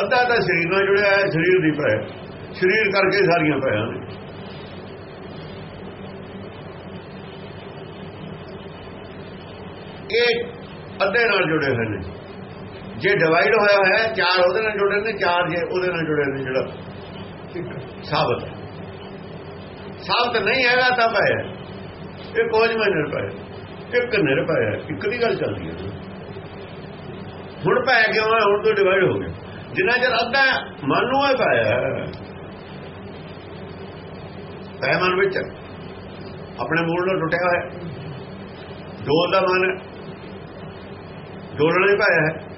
S2: ਅੱਧਾ ਤਾਂ ਸਰੀਰ ਨਾਲ ਜੁੜਿਆ ਹੈ ਸਰੀਰ ਦੀ ਪੈ ਸਰੀਰ ਕਰਕੇ ਸਾਰੀਆਂ ਪੈਆਂ ਨੇ। ਇਹ ਅੱਧੇ ਨਾਲ ਜੁੜੇ ਹੋਏ ਨੇ। ਜੇ ਡਿਵਾਈਡ ਹੋਇਆ ਹੋਇਆ ਹੈ ਚਾਰ ਉਹਦੇ ਨਾਲ ਜੁੜੇ ਨੇ, ਚਾਰ ਜੇ ਉਹਦੇ ਨਾਲ ਜੁੜੇ ਨੇ ਜਿਹੜਾ ਸਾਬਤ ਸਾਬਤ ਨਹੀਂ ਹੈਗਾ ਤਾਂ ਪਾਇਆ ਇਹ ਕੋਝ ਮੈਂ ਨਿਰਪਾਇਆ ਇੱਕ ਨਿਰਪਾਇਆ ਇੱਕ ਦੀ ਗੱਲ ਚੱਲਦੀ ਹੈ। ਹੁਣ ਪੈ ਕਿਉਂ ਹੈ? ਹੁਣ ਤੋਂ ਡਿਵਾਈਡ ਹੋ ਗਿਆ। ਜਿੰਨਾ ਚਿਰ ਅੱਧਾ ਮਨ ਨੂੰ ਹੈ। ਪਾਇਆ ਪੈ ਮਨ ਵਿੱਚ ਆਪਣੇ ਮੂਲ ਨਾਲ ਟੁੱਟਿਆ ਹੋਇਆ। ਦੋ ਦਾ ਮਨ ਹੈ ਡੋਲਣਾ ਹੀ ਪਾਇਆ ਹੈ।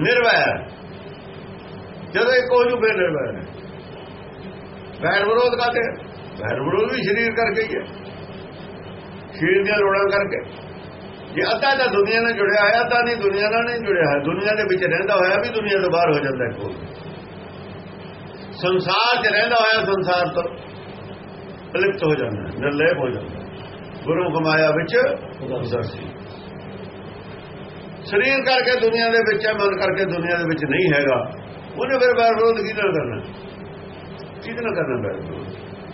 S2: ਨਿਰਵੈ ਜਦੋਂ ਇੱਕ ਹੋ ਜੂ ਫਿਰ ਨਿਰਵੈ ਹੈ ਵੈਰ ਵਿਰੋਧ ਕਾਤੇ ਵੈਰ ਵਿਰੋਧ ਵੀ ਸਰੀਰ ਕਰਕੇ ਹੀ ਹੈ। ਸਰੀਰ ਦੀਆਂ ਲੋੜਾਂ ਕਰਕੇ। ਜੇ ਅੱਧਾ ਤਾਂ ਦੁਨੀਆ ਨਾਲ ਜੁੜਿਆ ਹੋਇਆ ਤਾਂ ਨਹੀਂ, ਦੁਨੀਆ ਨਾਲ ਨਹੀਂ ਜੁੜਿਆ ਹੈ ਦੁਨੀਆ ਦੇ ਵਿੱਚ ਰਹਿੰਦਾ ਹੋਇਆ ਵੀ ਦੁਨੀਆ ਤੋਂ ਬਾਹਰ ਹੋ ਜਾਂਦਾ ਹੈ ਕੋਈ ਸੰਸਾਰ 'ਚ ਰਹਿੰਦਾ ਹੋਇਆ ਸੰਸਾਰ ਤੋਂ ਅਲਿਪਤ ਹੋ ਜਾਂਦਾ, ਨਿਰਲੇਪ ਹੋ ਜਾਂਦਾ। ਗੁਰੂ ਕਮਾਇਆ ਵਿੱਚ ਉਦਾਸੀ। ਸਰੀਰ ਕਰਕੇ ਦੁਨੀਆ ਦੇ ਵਿੱਚ ਹੈ, ਮਨ ਕਰਕੇ ਦੁਨੀਆ ਦੇ ਵਿੱਚ ਨਹੀਂ ਹੈਗਾ। ਉਹਨੇ ਫਿਰ ਵੈਰ ਵਿਰੋਧ ਕਿਹਦੇ ਨਾਲ ਕਰਨਾ? ਕਿਹਦੇ ਨਾਲ ਕਰਨਾ ਵੈਰ ਵਿਰੋਧ?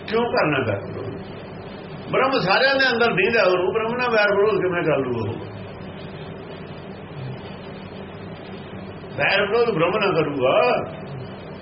S2: ਕਿਉਂ ਕਰਨਾ ਵੈਰ ਵਿਰੋਧ? ਬ੍ਰਹਮ ਸਾਰਿਆਂ ਦੇ ਅੰਦਰ ਨਹੀਂ ਹੈ ਉਹਨੂੰ। ਬ੍ਰਹਮ ਨਾਲ ਵੈਰ ਵਿਰੋਧ ਕਿਵੇਂ ਕਰ ਲੂ ਉਹ? ਵੈਰ ਵਿਰੋਧ ਬ੍ਰਹਮ ਨਾਲ ਕਰੂਗਾ।